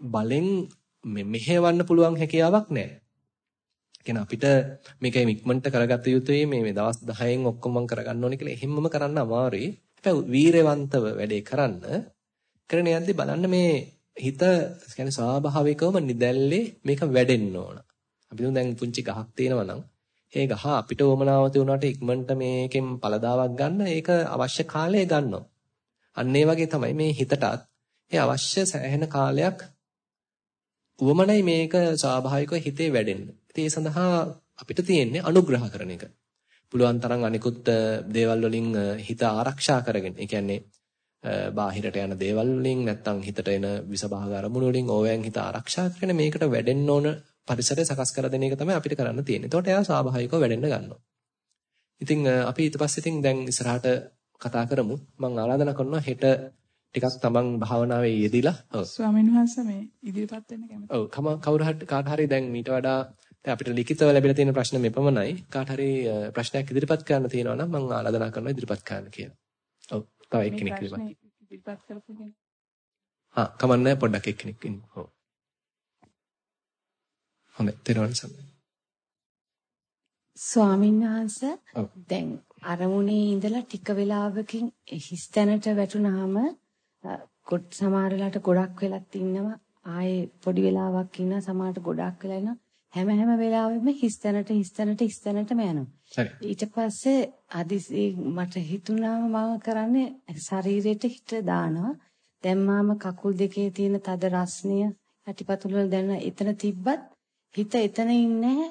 බලෙන් මෙහෙවන්න පුළුවන් හැකියාවක් නැහැ. කියන අපිට මේක ඉක්මනට කරගත යුතුයි මේ මේ දවස් 10න් ඔක්කොම කරගන්න ඕනේ කියලා එහෙම්මම කරන්න අමාරුයි. හැබැයි වීරවන්තව වැඩේ කරන්න කරන යද්දි බලන්න මේ හිත කියන්නේ ස්වාභාවිකවම නිදැල්ලේ මේක වැඩෙන්න ඕන. අපි දැන් පුංචි ගහක් තියෙනවා නම් ඒ ගහ අපිට වමනාව තියුණාට ඉක්මනට මේකෙන් පළදාවක් ගන්න ඒක අවශ්‍ය කාලය ගන්නවා. අන්න ඒ වගේ තමයි මේ හිතටත් ඒ අවශ්‍ය සෑහෙන කාලයක් උවමනයි මේක ස්වාභාවිකව හිතේ වැඩෙන්න. ඉතින් ඒ සඳහා අපිට තියෙන්නේ අනුග්‍රහ කරන එක. පුළුවන් තරම් අනිකුත් දේවල් වලින් හිත ආරක්ෂා කරගෙන. ඒ කියන්නේ බාහිරට යන දේවල් වලින් නැත්තම් හිතට එන විසභාග අරමුණු වලින් ඕවැන් හිත ආරක්ෂා කරගෙන මේකට වැඩෙන්න ඕන පරිසරය සකස් කර දෙන එක තමයි අපිට කරන්න තියෙන්නේ. එතකොට එයා ස්වාභාවිකව වැඩෙන්න ගන්නවා. ඉතින් අපි ඊට පස්සේ ඉතින් දැන් ඉස්සරහට කතා කරමු. මම ආරාධනා කරනවා හෙට ටිකක් තමන් භාවනාවේ යෙදිලා. ඔව්. ස්වාමීන් වහන්සේ මේ ඉදිරිපත් වෙන්න කැමතියි. ඔව්. කවුරු හරි කාට හරි දැන් මීට වඩා දැන් අපිට ලිඛිතව ලැබිලා තියෙන ප්‍රශ්න මෙපමණයි. කාට හරි ප්‍රශ්නයක් ඉදිරිපත් කරන්න තියෙනවා නම් මම ආරාධනා කරනවා ඉදිරිපත් කරන්න කියලා. ඔව්. තව එක්කෙනෙක් ඉදිරිපත් කරපු කෙනෙක්. හා කමන්නේ පොඩ්ඩක් එක්කෙනෙක් ඉන්න. ඔව්. හොඳයි. තේරුවන් සම්මයි. ස්වාමීන් වහන්සේ දැන් අරමුණේ ඉඳලා ටික වෙලාවකින් හිස් තැනට වැටුනහම කොට සමහරලාට ගොඩක් වෙලක් ඉන්නවා. ආයේ පොඩි වෙලාවක් ඉන්න සමහරට ගොඩක් වෙලා ඉන්නවා. හැම හැම වෙලාවෙම හිස් තැනට හිස් තැනට හිස් තැනටම යනවා. ඊට පස්සේ අදිසි මට හිතුණාම මම කරන්නේ ශරීරයට හිත දානවා. දැන් මාම කකුල් දෙකේ තියෙන තද රස්නිය යටිපතුල් වල දැන එතන තිබ්බත් හිත එතන ඉන්නේ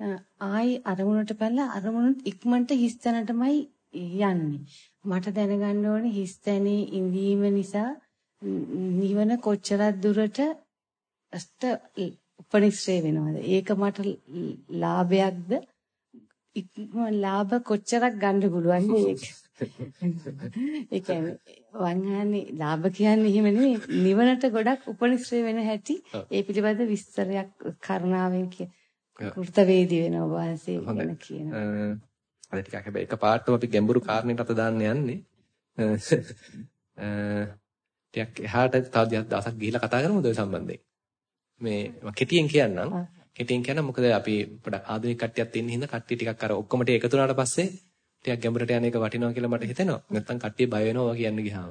ආයි අරමුණට පැනලා අරමුණත් ඉක්මනට හිස්තැනටමයි යන්නේ. මට දැනගන්න ඕනේ හිස්තැනේ ඉඳීම නිසා නිවන කොච්චරක් දුරට අස්ත උපනිශ්‍රේ වෙනවද? ඒක මට ලාභයක්ද? ලාභ කොච්චරක් ගන්න පුළුවන්ද ඒක? ඒ කියන්නේ වංහානේ ලාභ කියන්නේ එහෙම නෙමෙයි නිවනට ගොඩක් උපනිශ්‍රේ වෙන හැටි ඒ පිළිබඳ විස්තරයක් කරුණාවෙන් කිය. කෘතවේදී වෙන ඔබ වහන්සේ ගැන කියනවා. අද ටිකක් හැබැයි එකපාරටම අපි ගැඹුරු කාරණේට අත දාන්න යන්නේ. ටිකක් එහාට තව දවසක් ගිහිල්ලා කතා කරමුද ඔය සම්බන්ධයෙන්? මේ කෙටියෙන් කියන්නම්. කෙටියෙන් කියන්න මොකද අපි පොඩක් ආධුනික කට්ටියක් ඉන්න හින්දා කට්ටිය ටිකක් අර ඔක්කොම ටික එකතු වුණාට පස්සේ ටිකක් ගැඹුරට යන එක වටිනවා කියලා මට හිතෙනවා. නැත්තම් කට්ටිය බය වෙනවා කියන්න ගියාම.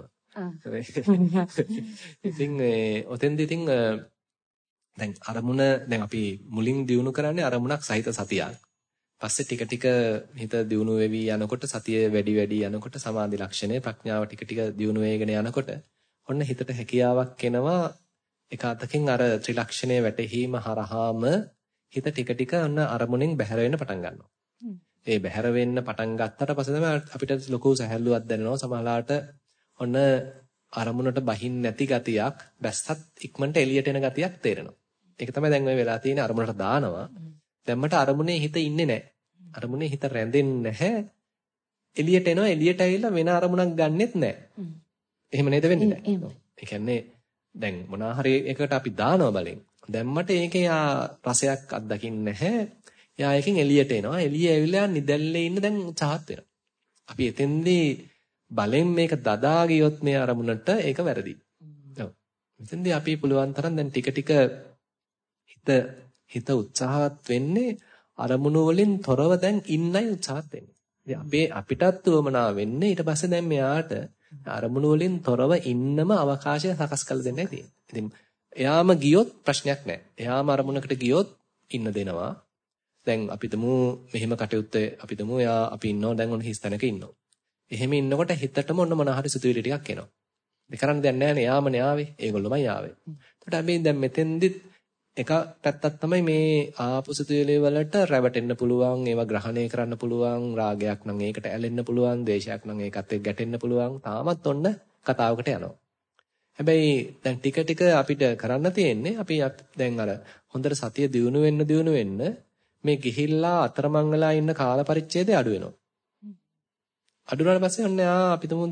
ඉතින් ඔතෙන්ද ඉතින් දැන් අරමුණ දැන් අපි මුලින් දිනු කරන්නේ අරමුණක් සහිත සතියක්. පස්සේ ටික ටික හිත දියුණු වෙවි යනකොට සතිය වැඩි වැඩි යනකොට සමාධි ලක්ෂණය ප්‍රඥාව ටික ටික දියුණු වෙගෙන යනකොට ඔන්න හිතට හැකියාවක් එනවා එක අතකින් අර ත්‍රිලක්ෂණය වැටහීම හරහාම හිත ටික ටික ඔන්න අරමුණෙන් බැහැර වෙන්න පටන් ගන්නවා. ඒ බැහැර වෙන්න පටන් ගත්තට පස්සේ තමයි අපිට ලොකු සැහැල්ලුවක් දැනෙනවා සමහරලාට ඔන්න අරමුණට බහින් නැති ගතියක් බැස්සත් ඉක්මනට එළියට එන ගතියක් තේරෙනවා. ඒක තමයි දැන් ඔය වෙලා තියෙන අරමුණට දානවා. දැම්මට අරමුණේ හිත ඉන්නේ නැහැ. අරමුණේ හිත රැඳෙන්නේ නැහැ. එළියට එනවා එළියට ඇවිල්ලා වෙන අරමුණක් ගන්නෙත් නැහැ. එහෙම නේද වෙන්නේ? ඒ කියන්නේ දැන් මොනවා හරි එකකට අපි දානවා බලෙන්. දැම්මට ඒකේ ආ රසයක් අත්දකින්නේ නැහැ. එයා එකෙන් එළියට එනවා. එළිය ඇවිල්ලා නිදැල්ලේ ඉන්න දැන් උත්සාහත් වෙනවා. අපි එතෙන්දී බලෙන් මේක දදා ගියොත් මේ අරමුණට ඒක වැරදි. ඔව්. මෙතෙන්දී අපි පුළුවන් තරම් දැන් ටික ටික හිත හිත උත්සාහවත් වෙන්නේ අරමුණු වලින් තොරව දැන් ඉන්නයි උත්සාහත් වෙන්නේ. ඉතින් අපේ අපිටත් උවමනා වෙන්නේ ඊට පස්සේ දැන් මෙයාට අරමුණු වලින් තොරව ඉන්නම අවකාශය සකස් කරලා දෙන්නයි තියෙන්නේ. ඉතින් එයාම ගියොත් ප්‍රශ්නයක් නැහැ. එයාම අරමුණකට ගියොත් ඉන්න දෙනවා. දැන් අපි තමු මෙහෙම කටයුත්තේ අපි තමු එයා අපි ඉන්නවා දැන් ඔන්න හිස් තැනක ඉන්නවා. එහෙම ඉන්නකොට හිතටම ඔන්න මොන හරි සිතුවිලි ටිකක් එනවා. ඒ කරන්න දෙයක් නැහැ නේ යාමනේ ආවේ. ඒගොල්ලොමයි ආවේ. එතකොට අපි දැන් මෙතෙන්දිත් එක පැත්තක් තමයි මේ ආපු සිතුවිලි වලට රැවටෙන්න පුළුවන්, ඒවා ග්‍රහණය කරන්න පුළුවන්, රාගයක් නම් ඒකට ඇලෙන්න පුළුවන්, ද්වේෂයක් නම් ඒකත් එක්ක ගැටෙන්න පුළුවන්. තාමත් ඔන්න කතාවකට යනවා. හැබැයි දැන් ටික ටික අපිට කරන්න තියෙන්නේ අපි දැන් අර හොඳට සතිය දියුණු වෙන්න දියුණු වෙන්න මේ ගිහිල්ලා අතරමං වෙලා ඉන්න කාල පරිච්ඡේදය අඩු වෙනවා. අඩු වුණාට පස්සේ ඔන්න ආ අපි තුමු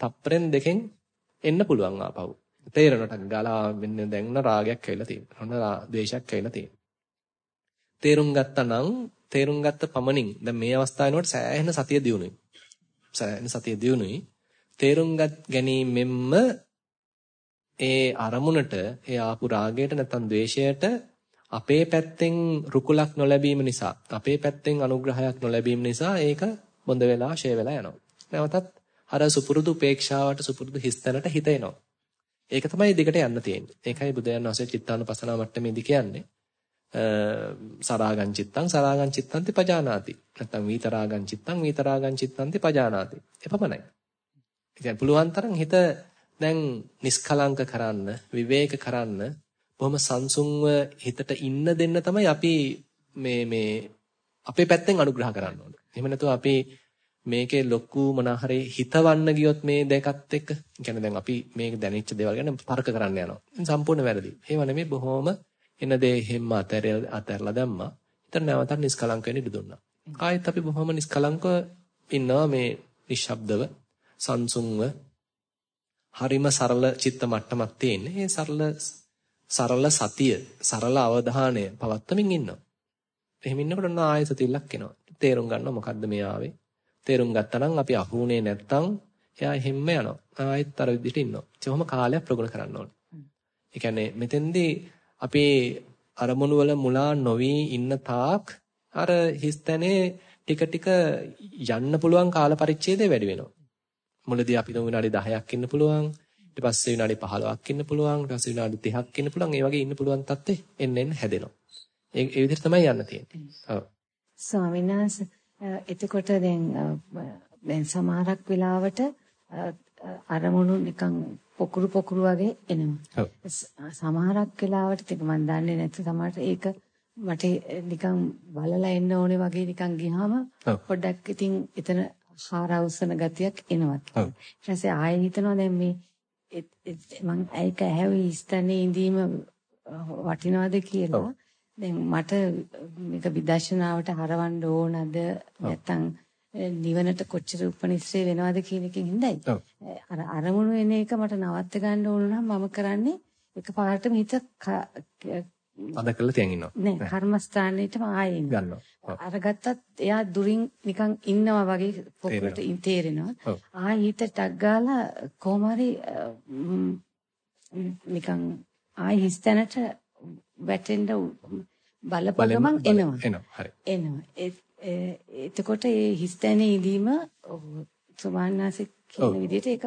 තප්පරෙන් දෙකෙන් එන්න පුළුවන් ආපහු. තේරෙනට ගාලා වෙන්න දැන් උන රාගයක් ඇවිල්ලා තියෙනවා. ඔන්න ද්වේෂයක් ඇවිල්ලා තියෙනවා. තේරුම් ගත්තා නම් තේරුම් ගත්ත පමණින් දැන් මේ අවස්ථාවේ නෝට සෑහෙන සතිය දියුණුයි. සෑහෙන සතිය දියුණුයි. තේරුම් ගැනීමෙන්ම ඒ අරමුණට ඒ ආපු රාගයට නැත්නම් ද්වේෂයට අපේ පැත්තෙන් රුකුලක් නොලැබීම නිසා අපේ පැත්තෙන් අනුග්‍රහයක් නොලැබීම නිසා ඒක බොඳ වෙලා ෂේ වෙලා යනවා. නැවතත් අර සුපුරුදු උපේක්ෂාවට සුපුරුදු හිස්තැනට හිත එනවා. ඒක තමයි දිගට යන්න තියෙන්නේ. ඒකයි බුදුයන් වහන්සේ චිත්තානුපසනාව මට්ටමේදී කියන්නේ. සරාගං චිත්තං සරාගං චිත්තන්ති පජානාති. නැත්නම් විතරාගං චිත්තං විතරාගං චිත්තන්ති පජානාති. එපමණයි. ඉතින් පුළුවන් තරම් හිත දැන් නිස්කලංක කරන්න, විවේක කරන්න, බොහොම සංසුන්ව හිතට ඉන්න දෙන්න තමයි අපි මේ මේ අපේ පැත්තෙන් අනුග්‍රහ කරන්න ඕනේ. එහෙම නැතුව අපි මේකේ ලොකු මොනාහරි හිතවන්න ගියොත් මේ දෙකත් එක්ක කියන්නේ දැන් අපි මේක දැනෙච්ච දේවල් ගැන තර්ක කරන්න යනවා. සම්පූර්ණ වැරදි. ඒව නෙමෙයි බොහොම එන දේ හැම අතහැරලා දැම්මා. ඊට නැවතත් නිස්කලංක වෙන්න ඉඩ දුන්නා. ආයෙත් අපි බොහොම නිස්කලංකව ඉන්නවා මේ නිශ්ශබ්දව සංසුන්ව හරිම සරල චිත්ත මට්ටමක් තියෙන්නේ. ඒ සරල සරල සතිය, සරල අවධානය පවත්වමින් ඉන්නවා. එහෙම ඉන්නකොට ඔන්න ආයෙ සතිල්ලක් එනවා. තේරුම් ගන්නවා මොකද්ද මේ ආවේ. තේරුම් ගත්තා නම් අපි අහුුනේ නැත්තම් එයා හැම්ම යනවා. ආයෙත් අර විදිහට ඉන්නවා. ඒ කොහොම කාලයක් ප්‍රගුණ කරන්න ඕනේ. ඒ කියන්නේ මෙතෙන්දී අපි අරමුණු වල මුලා නොවි ඉන්න තාක් අර හිස්තැනේ ටික ටික යන්න පුළුවන් කාල පරිච්ඡේදය වැඩි වෙනවා. මුලදී අපි තුන් විනාඩි 10ක් ඉන්න පුළුවන්. ඊට පස්සේ විනාඩි 15ක් ඉන්න පුළුවන්. ඊට පස්සේ විනාඩි 30ක් ඉන්න පුළුවන්. ඒ වගේ ඉන්න පුළුවන් තත්ත්වෙ එන්න එන්න හැදෙනවා. ඒ ඒ විදිහට තමයි යන්න තියෙන්නේ. ඔව්. ස්වාමීන් වහන්සේ එතකොට දැන් දැන් සමහරක් වෙලාවට අරමුණු නිකන් පොකුරු පොකුරු වගේ එනවා. සමහරක් වෙලාවට තික මම දන්නේ නැති සමහරට ඒක මට නිකන් බලලා එන්න ඕනේ වගේ නිකන් ගියාම පොඩ්ඩක් ඉතින් එතන හාරවුස්සන ගතියක් එනවා. ඊට පස්සේ ආයෙ හිතනවා දැන් මේ මම ඒක ඇහැවි ස්තනේ ඉඳීම වටිනවද කියලා. දැන් මට මේක විදර්ශනාවට හරවන්න ඕනද නැත්නම් නිවනට කොච්චර උපනිශ්‍රේ වෙනවද කියන එකෙන් හින්දායි. අර අරමුණු එන එක මට නවත්ත ගන්න ඕන නම් මම කරන්නේ එකපාරටම හිත අද කළා තියන් ඉන්නවා. නෑ කර්මස්ථානෙටම ආයෙ ගන්නවා. අරගත්තත් එයා දුරින් නිකන් ඉන්නවා වගේ පොකට තේරෙනවා. ආයෙ හිත ටක් ගාලා කොහොම හරි නිකන් ආයෙ හිස්තැනට වැටෙන්න බලපගමන් එනවා. එනවා. හරි. එනවා. එතකොට ඒ හිස්තැනේ ඉදීම සුමාන්නාසික කියන විදිහට ඒක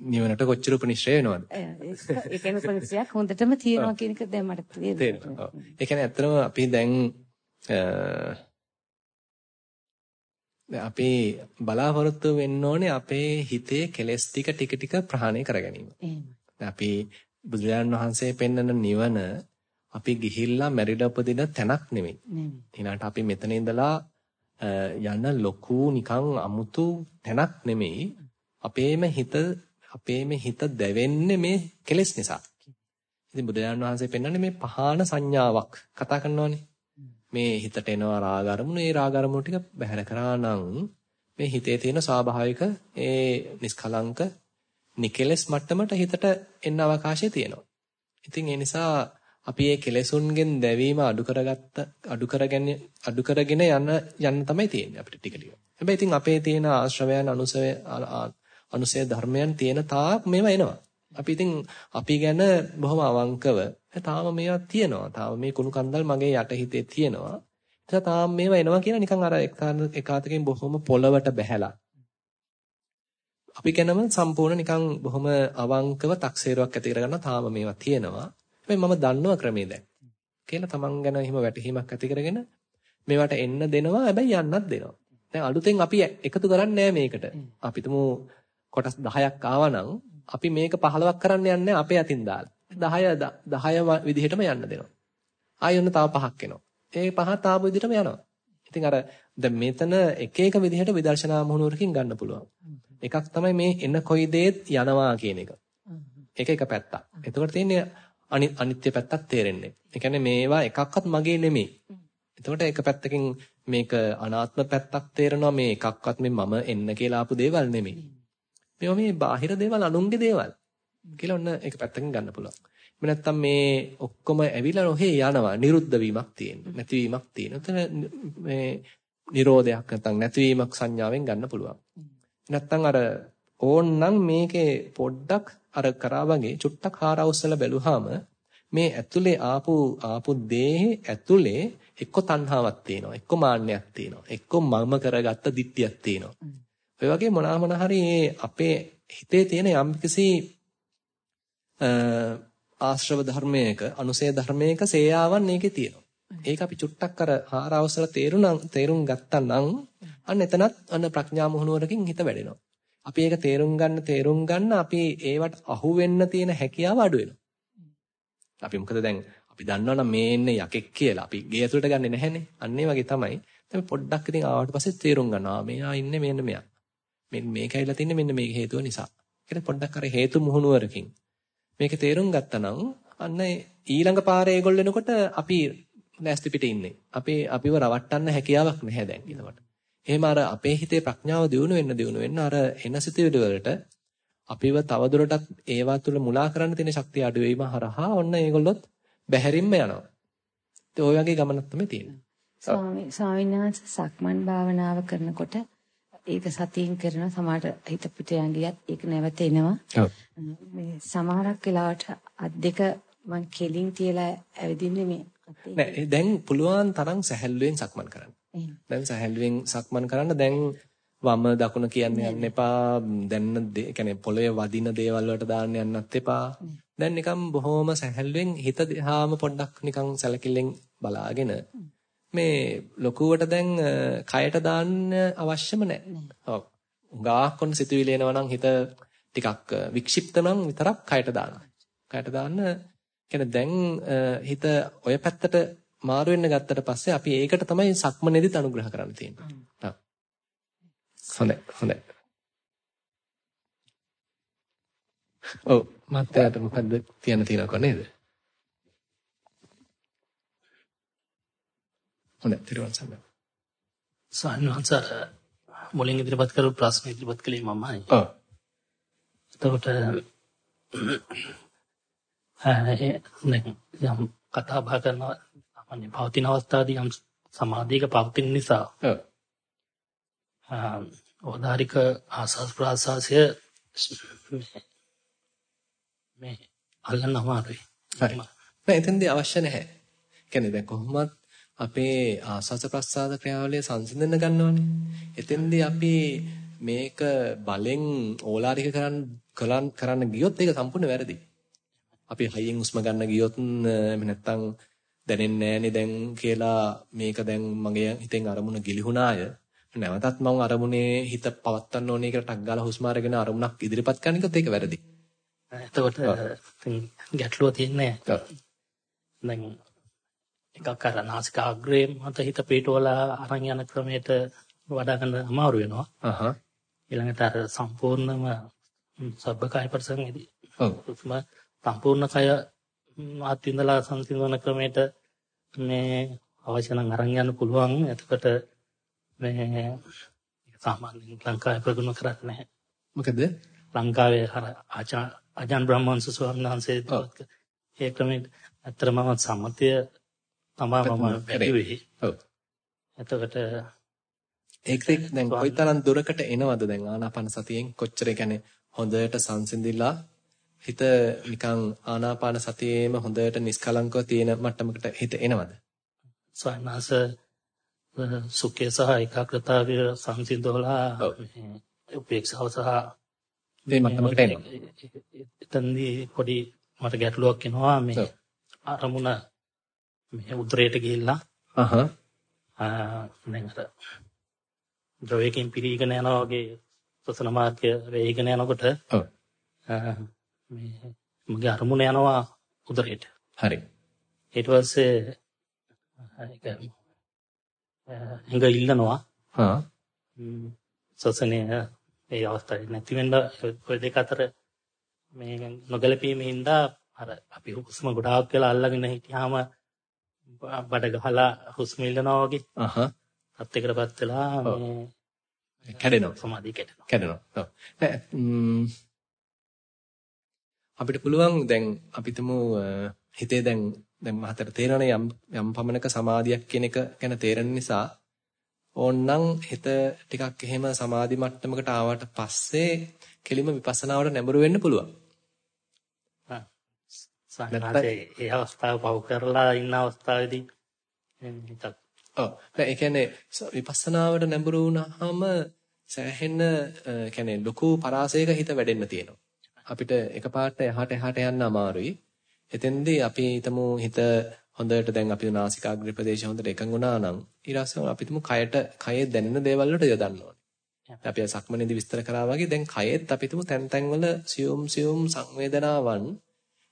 නිවනට කොච්චර උපනිශ්‍රය වෙනවද? ඒ කියන්නේ උපනිශ්‍රයක් හොඳටම තියෙනවා කියන එක දැන් මට තේරෙනවා. ඒ කියන්නේ ඇත්තටම අපි දැන් අපි බලාපොරොත්තු වෙන්න ඕනේ අපේ හිතේ කෙලෙස් ටික ටික ටික ප්‍රහාණය කර ගැනීම. අපි බුදුරජාණන් වහන්සේ පෙන්වන නිවන අපි ගිහිල්ලා මැරිලා උපදින තැනක් නෙමෙයි. ඊළාට අපි මෙතන ඉඳලා යන ලොකු නිකන් අමුතු තැනක් නෙමෙයි. අපේම හිත අපේම හිත දැවෙන්නේ මේ කෙලෙස් නිසා. ඉතින් බුදුරජාණන් වහන්සේ පෙන්වන්නේ මේ පහාන සංඥාවක් කතා කරනවානේ. මේ හිතට එනවා රාග අරමුණු. ඒ රාග අරමුණු ටික බැහැර කරා නම් මේ හිතේ තියෙන ස්වාභාවික ඒ නිස්කලංක නිකෙලස් මට්ටමට හිතට එන්න අවකාශය තියෙනවා. ඉතින් ඒ නිසා අපි මේ කෙලෙසුන්ගෙන් දැවීම අඩු කරගත්ත අඩු කරගෙන අඩු කරගෙන යන යන්න තමයි තියෙන්නේ අපිට ටික ටික. හැබැයි ඉතින් අපේ තියෙන ආශ්‍රවයන් අනුසය අනුසය ධර්මයන් තියෙන තාක් මේවා එනවා. අපි ඉතින් අපි ගැන බොහොම අවංකව තාම මේවා තියෙනවා. තාම මේ කුණු කන්දල් මගේ යට හිතේ තියෙනවා. එතන තාම මේවා එනවා කියලා නිකන් අර එකාතකින් බොහොම පොළවට බැහැලා අපි ගැනම සම්පූර්ණ නිකන් බොහොම අවංකව තක්සේරුවක් ඇති කරගන්න තාම මේවා තියෙනවා. හැබැයි මම දන්නවා ක්‍රමේ දැන්. කියලා තමන් ගැන එහෙම වැටහීමක් ඇති කරගෙන මේවට එන්න දෙනවා හැබැයි යන්නත් දෙනවා. දැන් අලුතෙන් අපි එකතු කරන්නේ මේකට. අපි කොටස් 10ක් ආවනම් අපි මේක 15ක් කරන්න යන්නේ අපේ අතින් දාලා. 10 10 විදිහටම යන්න දෙනවා. ආයෙ ඔන්න තව පහක් එනවා. ඒ පහත් ආපු විදිහටම යනවා. ඉතින් අර දැන් මෙතන එක එක විදිහට විදර්ශනා මොහුනුවරකින් ගන්න පුළුවන්. එකක් තමයි මේ එන කොයි දේත් යනවා කියන එක. ඒක එක පැත්තක්. එතකොට තියෙන්නේ අනිත්‍ය පැත්තක් තේරෙන්නේ. ඒ කියන්නේ මේවා එකක්වත් මගේ නෙමෙයි. එතකොට එක පැත්තකින් මේක අනාත්ම පැත්තක් තේරෙනවා මේ එකක්වත් මේ මම එන්න කියලා ආපු දේවල් නෙමෙයි. මේවා මේ බාහිර දේවල් අනුන්ගේ දේවල් කියලා ඔන්න එක පැත්තකින් ගන්න පුළුවන්. එහෙම නැත්නම් මේ ඔක්කොම ඇවිල්ලා නොහේ යනවා නිරුද්ධ වීමක් තියෙනවා. නැතිවීමක් තියෙනවා. එතන මේ නිරෝධයක් නැත්නම් නැතිවීමක් සංඥාවෙන් ගන්න පුළුවන්. නැත්නම් අර ඕන්නම් මේකේ පොඩ්ඩක් අර කරා වගේ චුට්ටක් හාරවස්සලා බැලුවාම මේ ඇතුලේ ආපු ආපු දේහේ ඇතුලේ එක්ක තණ්හාවක් තියෙනවා එක්ක මාන්නයක් තියෙනවා එක්ක මම කරගත්ත දිට්ඨියක් තියෙනවා ඔය වගේ මොනවා මොන හරි අපේ හිතේ තියෙන යම්කිසි ආශ්‍රව ධර්මයක අනුසය ධර්මයක සේයාවන් ඒකේ තියෙනවා ඒක අපි චුට්ටක් අර හාරවසල තේරුණා තේරුම් ගත්තා නම් අන්න එතනත් අන්න ප්‍රඥා මොහුනුවරකින් හිත වැඩෙනවා අපි ඒක තේරුම් ගන්න තේරුම් ගන්න අපි ඒවට අහු වෙන්න තියෙන හැකියාව අඩු වෙනවා. අපි මොකද දැන් අපි දන්නවනම් මේ ඉන්නේ යකෙක් කියලා. අපි ගේ ඇතුළට ගන්නෙ නැහැනේ. අන්න ඒ වගේ තමයි. දැන් පොඩ්ඩක් ඉතින් ආවට පස්සේ තේරුම් ගන්නවා. මෙයා ඉන්නේ මෙන්න මෙයා. මෙන්න මේක ඇවිල්ලා තින්නේ මෙන්න මේ හේතුව නිසා. ඒක පොඩ්ඩක් අර හේතු මුහුණුවරකින් මේක තේරුම් ගත්තා අන්න ඊළඟ පාරේ ඒගොල්ලෝ එනකොට අපි නැස්ති පිට ඉන්නේ. අපි අපිව රවට්ටන්න හැකියාවක් නැහැ දැන් ඊළඟට. එහෙම අර අපේ හිතේ ප්‍රඥාව දියුණු වෙන්න දියුණු වෙන්න අර එන සිතුවිලි වලට අපිව තවදුරටත් ඒවා තුළ මුලා කරන්න තියෙන ශක්තිය අඩු වීම හරහා ඔන්න ඒගොල්ලොත් බැහැරින්ම යනවා. ඉතින් ওই වගේ ගමනක් තමයි තියෙන්නේ. ස්වාමී ස්වාමීන් වහන්සේ සක්මන් භාවනාව කරනකොට ඒක සතියෙන් කරන සමහරට හිත පිට යන ගියත් ඒක නැවත එනවා. මේ සමහරක් වෙලාවට අත් දෙක මං කෙලින් තියලා ඇවිදින්නේ මේ නෑ දැන් පුළුවන් තරම් සැහැල්ලුවෙන් සක්මන් කරන්න. දැන් සැහැල්ලුවෙන් සක්මන් කරන්න දැන් වම දකුණ කියන්න යන්න එපා. දැන් ඒ කියන්නේ පොළොවේ වදින දේවල් වලට දාන්න යන්නත් එපා. දැන් නිකන් බොහොම සැහැල්ලුවෙන් හිත දිහාම පොඩ්ඩක් නිකන් සැලකිල්ලෙන් බලාගෙන මේ ලොකුවට දැන් කයට දාන්න අවශ්‍යම නැහැ. ඔව්. උගාක් කොන්න සිතුවිලි එනවා නම් හිත ටිකක් වික්ෂිප්ත නම් විතරක් කයට දානවා. කයට දාන්න කියන්නේ දැන් හිත ඔය පැත්තට මාරු වෙන්න ගත්තට පස්සේ අපි ඒකට තමයි සක්මනේදිත් අනුග්‍රහ කරන්න තියෙන්නේ. හා. හොඳයි හොඳයි. ඔව් මත්තයාට මොකද්ද කියන්න තියෙනවක නේද? හොඳයි ත්‍රිවන් සම්මත. සාන්වන්සර මුලින් ඉදිරිපත් කරපු ප්‍රශ්න ඉදිරිපත් කළේ මමයි. ඔව්. එතකොට යම් කතා බහ කරනවා සාමාන්‍ය පවතින අවස්ථාවේදී යම් සමාධියක පවතින නිසා ඔව් ඕදාරික ආසස් ප්‍රාසාසය මේ අල්ලන්න අමාරුයි. හරි. නෑ එතෙන්දී අවශ්‍ය නැහැ. කියන්නේ දැන් කොහොමත් අපේ ආසස් ප්‍රසආද ක්‍රියාවලිය සංසිඳන ගන්නවනේ. එතෙන්දී අපි මේක බලෙන් ඕලාරික කරන්න කරන්න ගියොත් ඒක සම්පූර්ණ වැරදි. අපි හයියෙන් හුස්ම ගන්න ගියොත් එහෙම නැත්නම් දැනෙන්නේ නැහනේ දැන් කියලා මේක දැන් මගේ හිතෙන් අරමුණ ගිලිහුණාය. නැවතත් මම අරමුණේ හිත පවත්වන්න ඕනේ කියලා ටක් ගාලා හුස්ම අරගෙන අරමුණක් ඉදිරිපත් කරන එකත් ඒක වැරදි. එතකොට ගැටලුව තියෙන්නේ දැන් එකක් අර නාසිකාග්‍රේ මත හිත පිටවලා අරන් යන ක්‍රමයට වඩා ගන්න අමාරු වෙනවා. අහහ. ඊළඟට අර සම්පූර්ණම සබ්බකාය ප්‍රසංගයේදී. ඔව්. සම්පූර්ණ කය අත්විඳලා සංසිඳන ක්‍රමයට මේ අවශ්‍ය නම් අරන් යන්න පුළුවන්. එතකොට මේ සාමාන්‍යයෙන් ලංකාවේ ප්‍රගුණ කරන්නේ නැහැ. මොකද ලංකාවේ අර ආචාන් බ්‍රහ්මංශ ස්වාමීන් වහන්සේ ඒ ක්‍රමයට අත්‍තරම සම්මතය තමයි මම වැඩිවේ. ඔව්. එතකොට ඒක දැන් කොයිතරම් දුරකට එනවද දැන් ආනාපාන සතියෙන් කොච්චර කියන්නේ හොඳට සංසිඳිලා හිත නිකන් ආනාපාන සතියේම හොඳට නිස්කලංකව තියෙන මට්ටමකට හිත එනවද? සයනස සුඛය සහ ඒකාග්‍රතාවය සංසිඳවලා උපේක්ෂාව සහ මේ මට්ටමකට එනවා. එතනදී පොඩි මට ගැටලුවක් එනවා මේ අරමුණ මේ උඩරේට ගිහිල්ලා අහහ දැන් අර ද්‍රවයකින් පිරීගෙන යනවා වගේ සසන මාර්ගය වේගන යනකොට ඔව් මේ මගේ අරමුණ යනවා උදරයට. හරි. ඊට පස්සේ ඒක ඇඟ ඉල්ලනවා. හා සසනේ ඒ අවස්ථාවේ නැති වෙන්න ඔය දෙක අතර මේ නොගැලපීමේ හින්දා අර අපි හුස්ම ගොඩාක් වෙලා අල්ලගෙන හිටියාම බඩ ගහලා හුස්ම ඉල්ලනවා වගේ. අහහ. අත්‍යකටපත් වෙලා මේ කැඩෙනවා. සමාධිය කැඩෙනවා. කැඩෙනවා. ඔව්. අපිට පුළුවන් දැන් අපිටම හිතේ දැන් දැන් මහතර තේරෙනනේ යම් යම් පමණක සමාධියක් කියන එක ගැන තේරෙන නිසා ඕන්නම් හිත ටිකක් එහෙම සමාධි මට්ටමකට ආවට පස්සේ කෙලිම විපස්සනාවට නැඹුරු වෙන්න පුළුවන්. සාමාන්‍යයෙන් ඒ අවස්ථාව පව කරලා ඉන්න අවස්ථාවේදී හිතක් ඔව් ඒ කියන්නේ විපස්සනාවට නැඹුරු වුණාම සෑහෙන කියන්නේ ලොකු පරාසයක හිත වැඩෙන්න තියෙනවා. අපිට එකපාරට එහාට එහාට යන්න අමාරුයි. එතෙන්දී අපි හිතමු හිත හොඳට දැන් අපි නාසිකාග්‍රේ ප්‍රදේශය හොඳට එකඟුණා නම් ඊළඟට අපි හිතමු කයට කයේ දැනෙන දේවල් වලට යොදන්න ඕනේ. අපි සක්මනේදී විස්තර කරා වගේ දැන් කයෙත් අපි හිතමු තැන් තැන් වල සියුම් සියුම් සංවේදනාවන්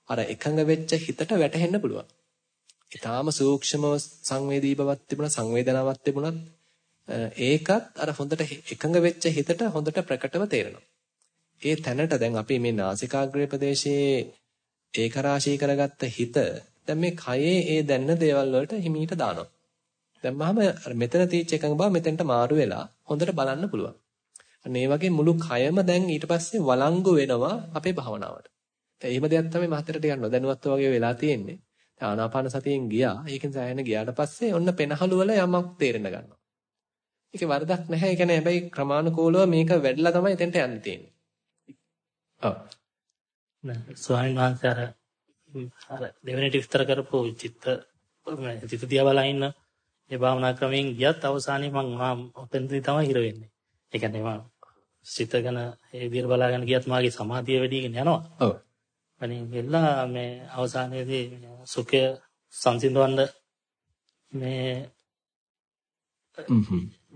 අර එකඟ වෙච්ච හිතට වැටහෙන්න පුළුවන්. ඊටාම සූක්ෂමව සංවේදී බවක් තිබුණා සංවේදනාවක් තිබුණත් ඒකත් අර හොඳට එකඟ වෙච්ච හිතට හොඳට ප්‍රකටව තේරෙනවා. ඒ තැනට දැන් අපි මේ නාසිකාග්‍රේ ප්‍රදේශයේ ඒකරාශී කරගත්ත හිත දැන් මේ කයේ ඒ දැනන දේවල් වලට හිමීට දානවා. දැම්මහම මෙතන තීච එකඟ බව මෙතෙන්ට මාරු වෙලා හොඳට බලන්න පුළුවන්. අන්න ඒ වගේ මුළු කයම දැන් ඊට පස්සේ වළංගු වෙනවා අපේ භවනාවට. එහෙම දෙයක් තමයි මහතරට ගන්න දැනුවත්ව වගේ වෙලා තියෙන්නේ. දැන් ආනාපාන සතියෙන් ගියා. ඒකෙන් සෑහෙන ගියාට පස්සේ ඔන්න පෙනහළු වල යමක් තේරෙන්න ගන්නවා. ඒකේ වරදක් නැහැ. ඒ කියන්නේ හැබැයි ක්‍රමානුකූලව මේක වැඩිලා තමයි එතෙන්ට යන්න තියෙන්නේ. ඔව්. ස්වාමීන් වහන්සේ අර අර දෙවෙනිට විස්තර කරපු චිත්ත චිත්ත දිහා බලන ඉන්න ඒ භාවනා ක්‍රමයෙන් ගියත් අවසානයේ මම ඔතෙන්දී තමයි හිර වෙන්නේ. ඒ කියන්නේ මම සිතගෙන ඒ විදිහට බලාගෙන ගියත් මාගේ සමාධිය වැඩිගෙන යනවා. ඔව්. අනේ වෙලා මේ අවසානයේදී සුඛය සංසිඳවන්න මේ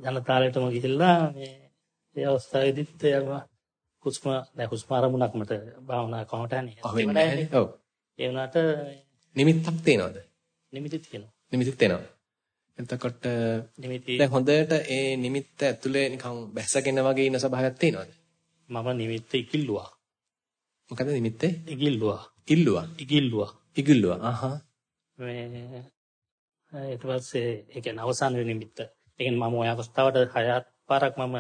ජනතාලයටම ගිහිල්ලා මේ ඒ අවස්ථාවේදීත් එයාම හුස්ම දැන් හුස්ම අරමුණක් මට භාවනා කමටහනේ. ඔව්. ඒ වුණාට නිමිත්තක් තේනවද? නිමිති තියෙනවා. නිමිතික් තේනවා. එතකොට නිමිති දැන් හොඳට ඒ නිමිත්ත ඇතුලේ නිකන් බැසගෙන වගේ ඉන්න ස්වභාවයක් තියෙනවද? මම නිමිත්ත ඉකිල්ලුවා. මොකද නිමිත්තේ? ඉකිල්ලුවා. ඉල්ලුවා. ඉකිල්ලුවා. ඉගිල්ලුවා. අහහ. මේ ඊට පස්සේ ඒ කියන්නේ අවසාන නිමිත්ත. ඒ කියන්නේ මම ওই අවස්ථාවට හයත් පාරක් මම.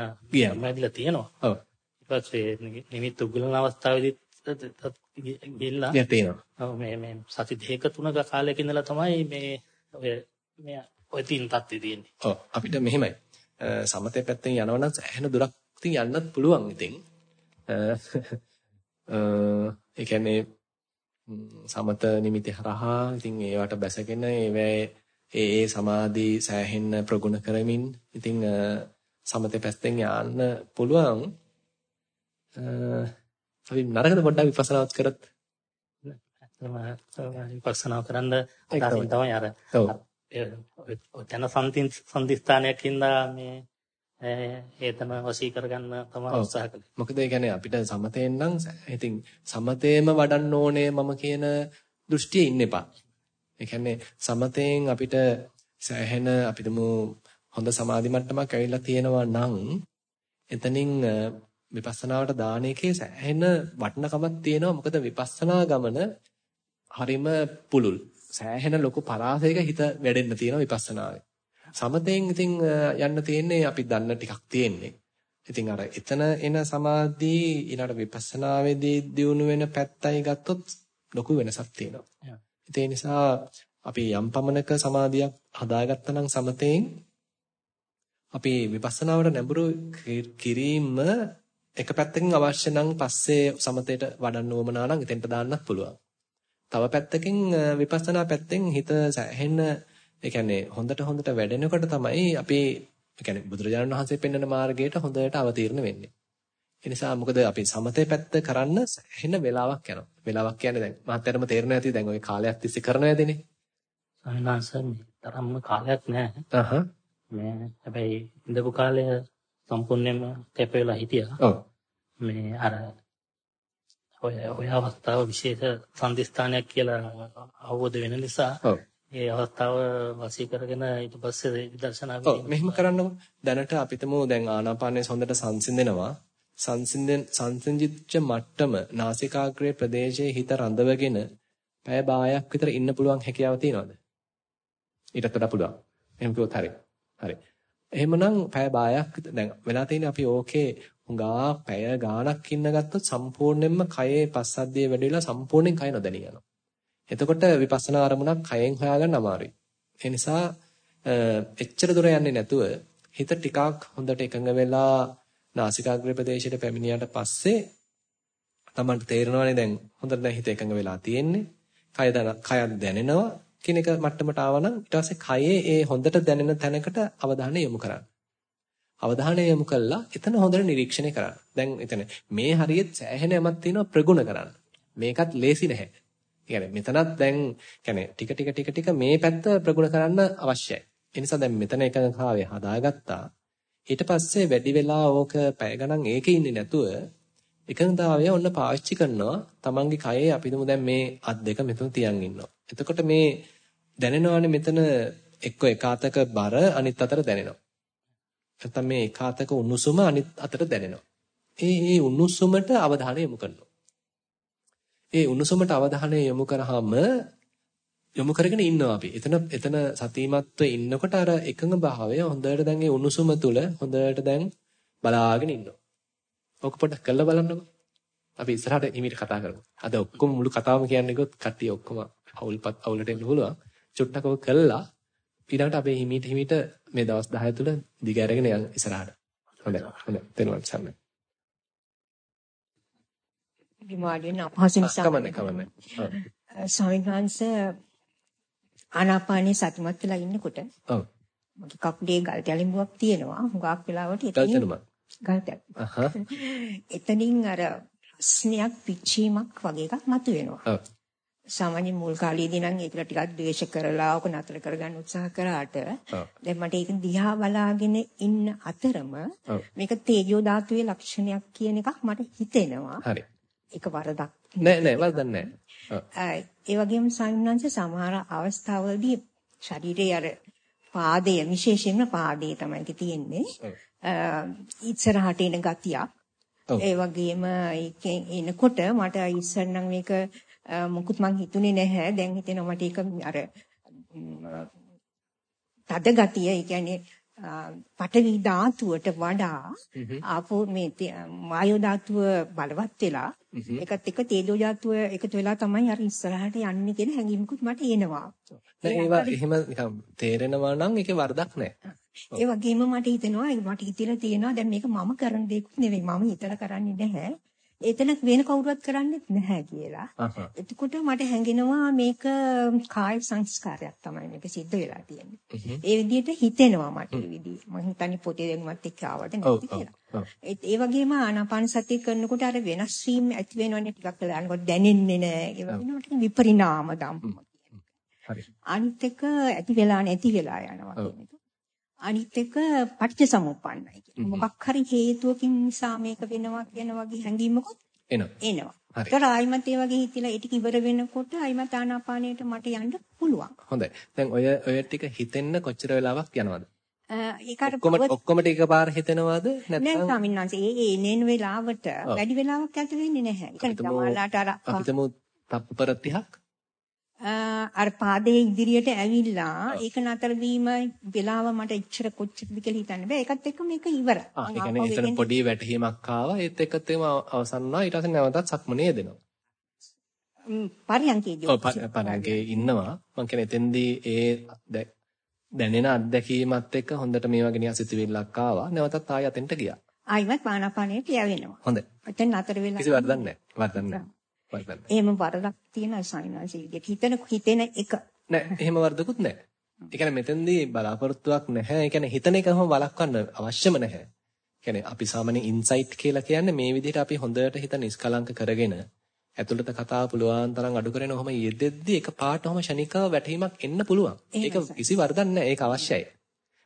මැදිලා තියෙනවා. ඔව්. ඊට පස්සේ නිමිත්ත උගලන අවස්ථාවේදීත් ගිහිල්ලා දැන් තේනවා. ඔව් මේ මේ සති දෙක තුනක කාලයක ඉඳලා තමයි මේ ඔය මේ ඔය තින් තත්ති තියෙන්නේ. ඔව් අපිට මෙහෙමයි. සමතේ පැත්තෙන් යනවනම් ඇහෙන දුරක් ඉතින් යන්නත් පුළුවන් ඉතින්. ඒ කියන්නේ සමත නිමිති හරහා ඉතින් ඒවට බැසගෙන ඒවැ ඒ ඒ සමාධි සෑහෙන්න ප්‍රගුණ කරමින් ඉතින් සමතේ පැත්තෙන් යන්න පුළුවන්. අපි නරකද පොඩ්ඩක් විපස්සනාවත් කරත් විපස්සනා කරන්න තමයි අර ඔව් ඔය තන සම්දිස්ථානයක් ඉඳලා මේ ඒතන වශී කරගන්න තමයි උත්සාහ කළේ. මොකද ඒ කියන්නේ අපිට සමතෙන් නම් ඉතින් සමතේම වඩන්න ඕනේ මම කියන දෘෂ්ටියේ ඉන්න එපා. ඒ කියන්නේ සමතෙන් අපිට සෑහෙන අපිටම හොඳ සමාධි මට්ටමක් ඇවිල්ලා තියෙනවා නම් එතනින් විපස්සනාවට දාන එකේ සෑහෙන වටිනකමක් තියෙනවා. මොකද විපස්සනා ගමන හරිම පුළුල්. සෑහෙන ලොකු පරාසයක හිත වැඩෙන්න තියෙනවා විපස්සනාවේ. සමතෙන් ඉතින් යන්න තියෙන්නේ අපි දන්න ටිකක් තියෙන්නේ. ඉතින් අර එතන එන සමාධි ඊළඟ විපස්සනාවේදී දියුණු වෙන පැත්තයි ගත්තොත් ලොකු වෙනසක් තියෙනවා. ඒ නිසා අපි යම් පමණක සමාධියක් හදාගත්තා නම් සමතෙන් අපි විපස්සනාවට නැඹුරු කිරීම එක පැත්තකින් අවශ්‍ය නම් පස්සේ සමතේට වඩන්න උවමනා නම් එතෙන්ට දාන්නත් පුළුවන්. තව පැත්තකින් විපස්සනා පැත්තෙන් හිත සැහෙන්න ඒ කියන්නේ හොඳට හොඳට වැඩෙනකොට තමයි අපි ඒ කියන්නේ බුදුරජාණන් වහන්සේ පෙන්වන මාර්ගයට හොඳට අවතීර්ණ වෙන්නේ. ඒ නිසා මොකද අපි සමතේ පැත්ත කරන්න සැහෙන්න වෙලාවක් යනවා. වෙලාවක් කියන්නේ දැන් මහත්තරම තේරෙන්නේ නැති දැන් ওই කාලයක් තිස්සේ කරන වැඩනේ. මේ තරම්ම කාලයක් නැහැ. අහහ. මේ හැබැයි ඉඳපු කාලය සම්පූර්ණයෙන්ම කැප වෙලා හිටියා. ඔව්. මේ අර ඔය ඔය අවස්ථාව විශේෂ සම්දිස්ථානයක් කියලා අවබෝධ වෙන නිසා ඔව්. ඒ අවස්ථාව වාසී කරගෙන ඊට පස්සේ විදර්ශනා ඔව් මෙහෙම කරන්නකො. දැනට අපිටම දැන් ආනාපානයේ හොඳට සංසිඳෙනවා. සංසිඳෙන් සංසිඳිච්ච මට්ටම නාසිකාග්‍රේ ප්‍රදේශයේ හිත රඳවගෙන පැය භාගයක් විතර ඉන්න පුළුවන් හැකියාව තියෙනවද? ඊටත් වඩා පුළුවන්. එහෙම කිව්වොත් හරි. හරි. එහෙමනම් පැය භාගයක් දැන් වෙලා තියෙන්නේ අපි ඕකේ හුඟා පැය ගාණක් ඉන්න ගත්තොත් සම්පූර්ණයෙන්ම කයේ පස්සද්ධිය වැඩි වෙලා සම්පූර්ණයෙන් කය නොදැනී යනවා. එතකොට විපස්සනා අරමුණක් කයෙන් හොයාගන්න අමාරුයි. ඒ නිසා එච්චර දුර යන්නේ නැතුව හිත ටිකක් හොඳට එකඟ වෙලා නාසිකාග්‍රේ ප්‍රදේශයට පැමිණියාට පස්සේ තමන්ට තේරෙනවානේ දැන් හොඳට දැන් හිත එකඟ වෙලා තියෙන්නේ. කය දැන කයක් දැනෙනවා කියන එක මට්ටමට ආවනම් ඊට පස්සේ කයේ ඒ හොඳට දැනෙන තැනකට අවධානය යොමු කරන්න. අවධානය යොමු කළා එතන හොඳට නිරීක්ෂණය කරන්න. දැන් එතන මේ හරියට සෑහෙන යමක් තියෙනවා ප්‍රගුණ කරන්න. මේකත් ලේසි නැහැ. කියන්නේ මෙතනත් දැන් කියන්නේ ටික ටික ටික ටික මේ පැත්ත ප්‍රගුණ කරන්න අවශ්‍යයි. ඒ නිසා දැන් මෙතන එකඟතාවය හදාගත්තා. ඊට පස්සේ වැඩි වෙලා ඕක පැය ගණන් ඒකේ ඉන්නේ නැතුව එකඟතාවය ඔන්න පාවිච්චි කරනවා. Tamange කයේ අපි දුමු දැන් මේ අත් දෙක මෙතන තියන් ඉන්නවා. එතකොට මේ දැනෙනවානේ මෙතන එක්ක එක අතක බර අනිත් අතට දැනෙනවා. නැත්නම් මේ එක අතක උණුසුම අනිත් අතට දැනෙනවා. ඒ ඒ උණුසුමට අවධානය යොමු කරනවා. ඒ උණුසුමට අවධානය යොමු කරාම යොමු කරගෙන ඉන්නවා අපි. එතන එතන සතිමත්ව ඉන්නකොට අර එකඟ භාවය හොඳට දැන් ඒ උණුසුම තුල හොඳට දැන් බලාගෙන ඉන්නවා. ඔක පොඩ්ඩක් කරලා බලන්නකෝ. අපි ඉස්සරහට හිමීට කතා කරමු. අද ඔක්කොම මුළු කතාවම කියන්නේ ගොත් කට්ටිය ඔක්කොම අවුල්පත් අවුලට එන්න පුළුවන්. චුට්ටක් ඔක කළා ඊළඟට අපේ හිමීට හිමීට මේ දවස් 10 තුල දිග අරගෙන යන්න ඉස්සරහට. හොඳයි. හොඳයි. තෙරුවන් සරණයි. විමාඩියෙන් අපහසු නිසා කමන්නේ කමන්නේ. ස්වාමීන් වහන්සේ ආනාපානේ සතිමත් වෙලා ඉන්නකොට ඔව්. මගේ කකුලේ ගල් තැලිඹුවක් තියෙනවා. හුඟක් වෙලාවට. ගල් තැලි. අහහ. එතනින් අර ස්නේහක් පිච්චීමක් වගේ එකක් මතුවෙනවා. ඔව්. සාමාන්‍ය මුල් කාලේදී නම් ඒක ටිකක් ද්වේෂ කරලා ඔක නතර කරගන්න උත්සාහ කරාට. දැන් මට ඒක දිහා බලාගෙන ඉන්න අතරම. මේක තේජෝ ධාතුවේ ලක්ෂණයක් කියන එකක් මට හිතෙනවා. හරි. ඒක වරදක් නෑ නෑ වරදක් නෑ. ඒ වගේම සාමිනාංශ සමහර අවස්ථාවලදී ශරීරයේ අර පාදය විශේෂයෙන්ම පාදයේ තමයි තියෙන්නේ. ඉස්සරහට එන ගතියක්. ඒ වගේම එනකොට මට ඉස්සර නම් මේක මොකුත් මං හිතුනේ නැහැ. දැන් හිතෙනවා මට ඒක අර තද ගතිය, ඒ කියන්නේ පඨවි ධාතුවට වඩා ආපෝ මේ වායෝ ධාතුව බලවත් වෙලා ඒකත් එක්ක තේජෝ ධාතුව එකතු වෙලා තමයි අර ඉස්සරහට යන්නේ කියන හැඟීමකුත් මට එනවා. ඒවා එහෙම නිකන් තේරෙනවා නම් ඒකේ වරදක් නෑ. ඒ වගේම මට හිතෙනවා මට හිතලා තියෙනවා දැන් මේක මම කරන දෙයක් නෙවෙයි මම හිතලා කරන්නේ නැහැ. එතන වෙන කවුරුවත් කරන්නේත් නැහැ කියලා. එතකොට මට හැඟෙනවා මේක කාය සංස්කාරයක් තමයි මේක සිද්ධ වෙලා තියෙන්නේ. ඒ විදිහට හිතෙනවා මට ඒ විදිහ. මම හිතන්නේ පොතේ දැනුමත් එක්ක ආවට නැති. කියලා. ඒ වගේම ආනාපාන සතිය කරනකොට අර වෙනස් වීම ඇති වෙනවනේ ටිකක් වෙලා යනකොට දැනෙන්නේ නැහැ. ඒ වගේම විපරිණාම ධම්ම. හරි. අනිත් එක ඇති වෙලා නැති වෙලා යනවා. කියන එක. අනිත් එක පටිච්චසමුප්පන්නයි කියන්නේ. මොකක් හරි හේතුවකින් නිසා මේක වෙනවා කියන වගේ හැඟීමකුත් එනවා. එනවා. හරි. ඒතර ආයිමත් ඒ වගේ හිතිලා ඒ ටික ඉවර වෙනකොට ආයිමත් ආනාපානයට මට යන්න පුළුවන්. හොඳයි. දැන් ඔය ඔය ටික හිතෙන්න කොච්චර වෙලාවක් යනවද? ඒක අර ඔක්කොම ඔක්කොම ටික පාර හිතෙනවද නෑ නැත්නම් ස්වාමීන් වහන්සේ ඒ එනේන වෙලාවට වැඩි වෙලාවක් ඇත වෙන්නේ නැහැ. ඒක අපිටම- සමහරලාට අර අපිටම තප්පර 30ක් අර පාදයේ ඉදිරියට ඇවිල්ලා ඒක නතර වීම වෙලාව මට ඉච්චර කොච්චරද කියලා හිතන්න බෑ. ඒකත් එක්ක මේක ඉවරයි. ආ ඒ කියන්නේ එතන පොඩි වැටහීමක් ආවා ඒත් එක්කත් එම අවසන් වුණා ඊට පස්සේ නැවතත් සක්මනේ යෙදෙනවා. පරියන්කේදී ඔව් පරණගේ ඉන්නවා. මම කියන්නේ එතෙන්දී ඒ දැනෙන අත්දැකීමත් එක්ක හොඳට මේ වගේ නිකන් සිතුවිල්ලක් ආවා. නැවතත් ආයෙ අතෙන්ට ගියා. ආයිමත් පානාපානයට යවෙනවා. හොඳයි. එතෙන් නතර වෙලා කිසි වරදක් නැහැ. වරදක් නැහැ. එහෙම වරදක් තියෙන සාමිනාංශී විදියට හිතන හිතෙන එක නෑ එහෙම වරදකුත් නෑ. ඒ කියන්නේ මෙතෙන්දී බලාපොරොත්තුවක් නැහැ. ඒ කියන්නේ හිතන එකම වළක්වන්න අවශ්‍යම නැහැ. කියන්නේ අපි සාමාන්‍යයෙන් ඉන්සයිට් කියලා කියන්නේ මේ විදිහට අපි හොඳට හිත නිස්කලංක කරගෙන ඇතුළත කතාව පුළුවන් තරම් අඩු කරගෙන ඔහම යෙදෙද්දි එක පාට ඔහම ෂණිකව වැටීමක් එන්න පුළුවන්. ඒක කිසි වරදක් නැහැ. ඒක අවශ්‍යයි.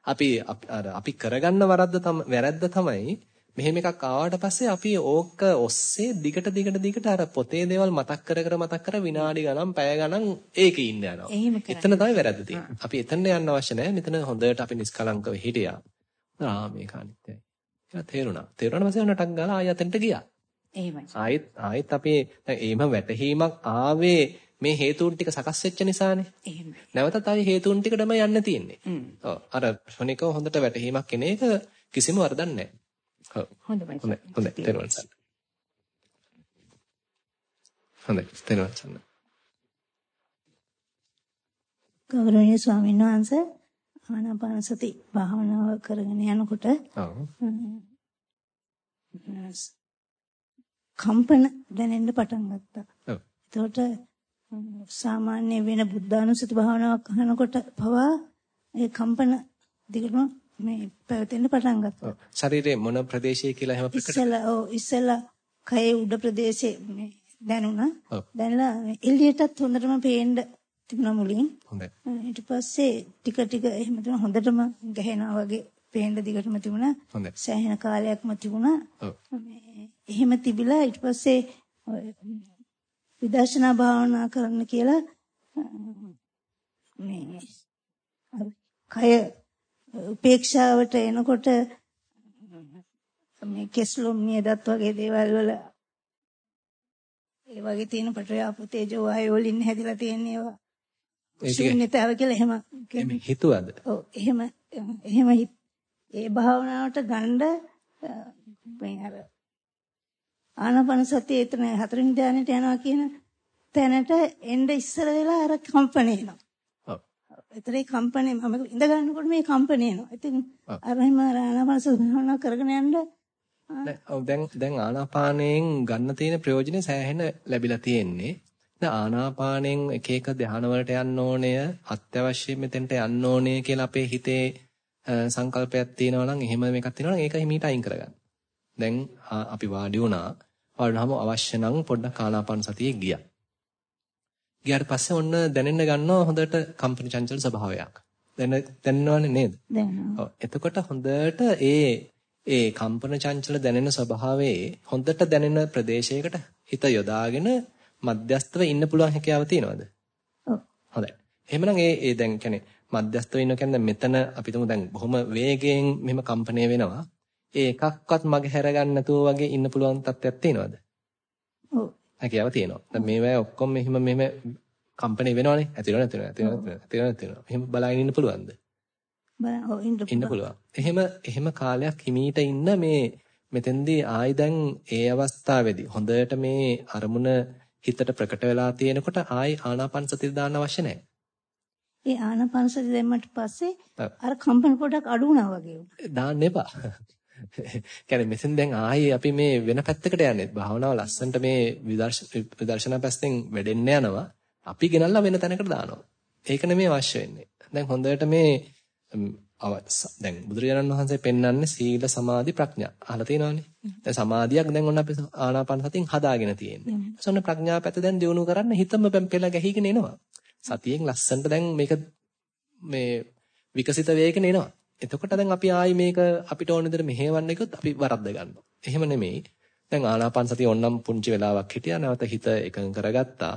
අපි අර අපි කරගන්න වරද්ද වැරද්ද තමයි මෙහෙම එකක් ආවට පස්සේ අපි ඕක ඔස්සේ දිගට දිගට දිගට අර පොතේ දේවල් මතක් කර කර මතක් කර විනාඩි ගණන් පැය ගණන් ඒකේ ඉන්න යනවා. එතන තමයි වැරද්ද තියෙන්නේ. අපි එතන යන්න අවශ්‍ය නැහැ. මෙතන හොඳට අපි නිස්කලංකව හිටියා. ආ මේක අනිත්‍යයි. කියලා තේරුණා. තේරුණාට පස්සේ නටක් ගාලා ආයෙ අතෙන්ට ගියා. එහෙමයි. ආයෙත් ආයෙත් අපි දැන් එහෙම වැටහීමක් ආවේ මේ හේතුන් ටික සකස් වෙච්ච නිසානේ. එහෙමයි. නැවතත් ආයෙ හේතුන් ටිකටම යන්න තියෙන්නේ. ඔව්. අර ක්ෂණිකව හොඳට වැටහීමක් එන එක කිසිම වරදක් නැහැ. හොඳයි. හොඳයි. තේරුවන් සන්න. හොඳයි. තේරුවන් සන්න. ගෞරවනීය ස්වාමීන් වහන්සේ ආනාපාන සති භාවනාව කරගෙන යනකොට ඔව්. කම්පන දැනෙන්න පටන් ගත්තා. ඔව්. එතකොට සාමාන්‍ය වෙන බුද්ධානුස්සති භාවනාවක් අහනකොට පවා ඒ කම්පන දිගටම මේ පැවතෙන්න පටන් ගත්තා. ශරීරයේ මොන ප්‍රදේශයේ කියලා එහෙම ප්‍රකට ඉස්සෙල්ලා ඔව් ඉස්සෙල්ලා කයේ උඩ ප්‍රදේශයේ මේ දැනුණා. ඔව්. දැන්ලා එළියටත් හොඳටම පේන්න තිබුණා මුලින්. හොඳයි. ඊට පස්සේ ටික ටික එහෙම තමයි හොඳටම ගැහෙනවා වගේ පේන්න දිගටම තිබුණා. හොඳයි. සෑහෙන කාලයක්ම තිබුණා. එහෙම තිබිලා ඊට පස්සේ විදර්ශනා භාවනා කරන්න කියලා මේ කය උපේක්ෂාවට එනකොට මේ කෙස්ලොම් නියදත් වගේ දේවල් වල ඒ වගේ තියෙන පටවියාපෝ තේජෝ වායෝ වලින් හැදිලා තියෙන ඒවා ශූන්‍යතාව කියලා එහෙම එහෙම හිතුවද? ඔව් එහෙම එහෙම ඒ භාවනාවට ගණ්ඩ මේ අර ආනාපාන සතිය එතන හතරෙනි ධානයට යනවා කියන තැනට එන්න ඉස්සර වෙලා අර කම්පණ එනවා. එතරේ කම්පණය මම ඉඳ ගන්නකොට මේ කම්පණය එනවා. ඉතින් ඔව්. අර එහෙම අර ආනාපාන සතිය භාවනාව කරගෙන යන්න නෑ ඔව් දැන් දැන් ආනාපානයෙන් ගන්න තියෙන ප්‍රයෝජනේ සෑහෙන ලැබිලා තියෙන්නේ. දැන් ආනාපානයෙන් එක එක ධාන වලට යන්න ඕනය, අත්‍යවශ්‍ය මෙතෙන්ට යන්න ඕනේ කියලා අපේ හිතේ සංකල්පයක් තියෙනවා නම් එහෙම එකක් තියෙනවා නම් ඒක හිමීට අයින් කරගන්න. දැන් අපි වාඩි වුණා. වාඩි වුණාම අවශ්‍ය නම් පොඩ්ඩක් ආනාපාන සතියේ ගියා. ගියාට පස්සේ ඔන්න දැනෙන්න ගන්නවා හොඳට කම්පන චංචල ස්වභාවයක්. දැන දැනනවනේ නේද? දැනෙනවා. එතකොට හොඳට ඒ ඒ කම්පන චංචල දැනෙන ස්වභාවයේ හොඳට දැනෙන ප්‍රදේශයකට හිත යොදාගෙන මධ්‍යස්තව ඉන්න පුළුවන් හැකියාව තියෙනවද? ඔව්. හොඳයි. එහෙමනම් ඒ ඒ දැන් කියන්නේ මධ්‍යස්තව ඉන්න කියන්නේ මෙතන අපි තුමු දැන් බොහොම වේගයෙන් මෙහෙම කම්පණය වෙනවා. ඒ එකක්වත් මගේ හැරගන්න නැතුව වගේ ඉන්න පුළුවන් තත්ත්වයක් තියෙනවද? හැකියාව තියෙනවා. දැන් මේවා ඔක්කොම මෙහෙම මෙහෙම කම්පණය වෙනවනේ. ඇතිවෙනව නැතිවෙනව ඇතිවෙනව නැතිවෙනව නැතිවෙනව. එහෙම බලාගෙන ඉන්න පුළුවන්ද? ඉන්න පුළුවන්. එහෙම එහෙම කාලයක් හිමීට ඉන්න මේ මෙතෙන්දී ආයි දැන් ඒ අවස්ථාවේදී හොඳට මේ අරමුණ හිතට ප්‍රකට වෙලා තියෙනකොට ආයි ආනාපාන සතිය දාන්න අවශ්‍ය නැහැ. ඒ ආනාපාන සතිය දැම්මට පස්සේ. අර කම්පන පොඩක් අඩු වුණා වගේ වුණා. දාන්න එපා. කියන්නේ මෙතෙන් දැන් ආයි අපි මේ වෙන පැත්තකට යන්නේ. භාවනාව ලස්සන්ට මේ විදර්ශනා පැත්තෙන් වැඩෙන්න යනවා. අපි ගෙනල්ලා වෙන තැනකට දානවා. ඒක නෙමෙයි අවශ්‍ය වෙන්නේ. දැන් හොඳට මේ දැන් බුදුරජාණන් වහන්සේ පෙන්වන්නේ සීල සමාධි ප්‍රඥා. අහලා තියෙනවනේ. දැන් සමාධියක් දැන් ඔන්න අපි ආනාපාන සතියෙන් හදාගෙන තියෙන්නේ. සොන්න ප්‍රඥා පැත්ත දැන් දියුණු කරන්න හිතම පෙළ ගැහිගෙන එනවා. සතියෙන් ලස්සනට දැන් මේක මේ විකසිත වේගෙන එනවා. එතකොට දැන් අපි ආයි මේක අපිට ඕන විදිහට මෙහෙවන්න ගියොත් අපි වරද්ද ගන්නවා. එහෙම නෙමෙයි. දැන් ආනාපාන සතිය ඕනම් පුංචි වෙලාවක් හිටියා නැවත හිත එකඟ කරගත්තා.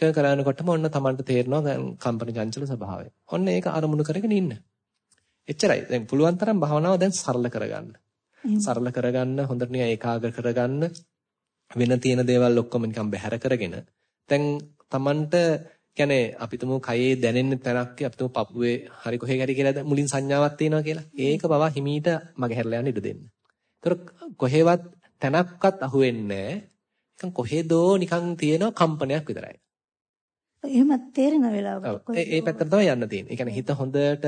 එකඟ කරනකොටම ඔන්න Tamanට තේරෙනවා දැන් කම්පන චංචල ස්වභාවය. ඔන්න ඒක අරමුණු කරගෙන ඉන්න. එච්චරයි. දැන් පුළුවන් තරම් භාවනාව දැන් සරල කරගන්න. සරල කරගන්න හොඳට නිකන් ඒකාග්‍ර කරගන්න වෙන තියෙන දේවල් ඔක්කොම නිකන් බැහැර කරගෙන දැන් Tamanට කියන්නේ අපි තුමු කයේ දැනෙන්න තැනක් අපි තුමු පපුවේ හරි කොහේ හරි කියලා මුලින් සංඥාවක් තියෙනවා කියලා. ඒක පවා හිමීට මගහැරලා යන්න ඉඩ දෙන්න. ඒතර කොහෙවත් තැනක්වත් අහුවෙන්නේ නැහැ. නිකන් කොහෙදෝ නිකන් තියෙන කම්පනයක් විතරයි. එහෙම තේරෙන ඔව්. වෙලාවකට ඒ පැත්තට තමයි යන්න තියෙන්නේ. ඒ කියන්නේ හිත හොඳට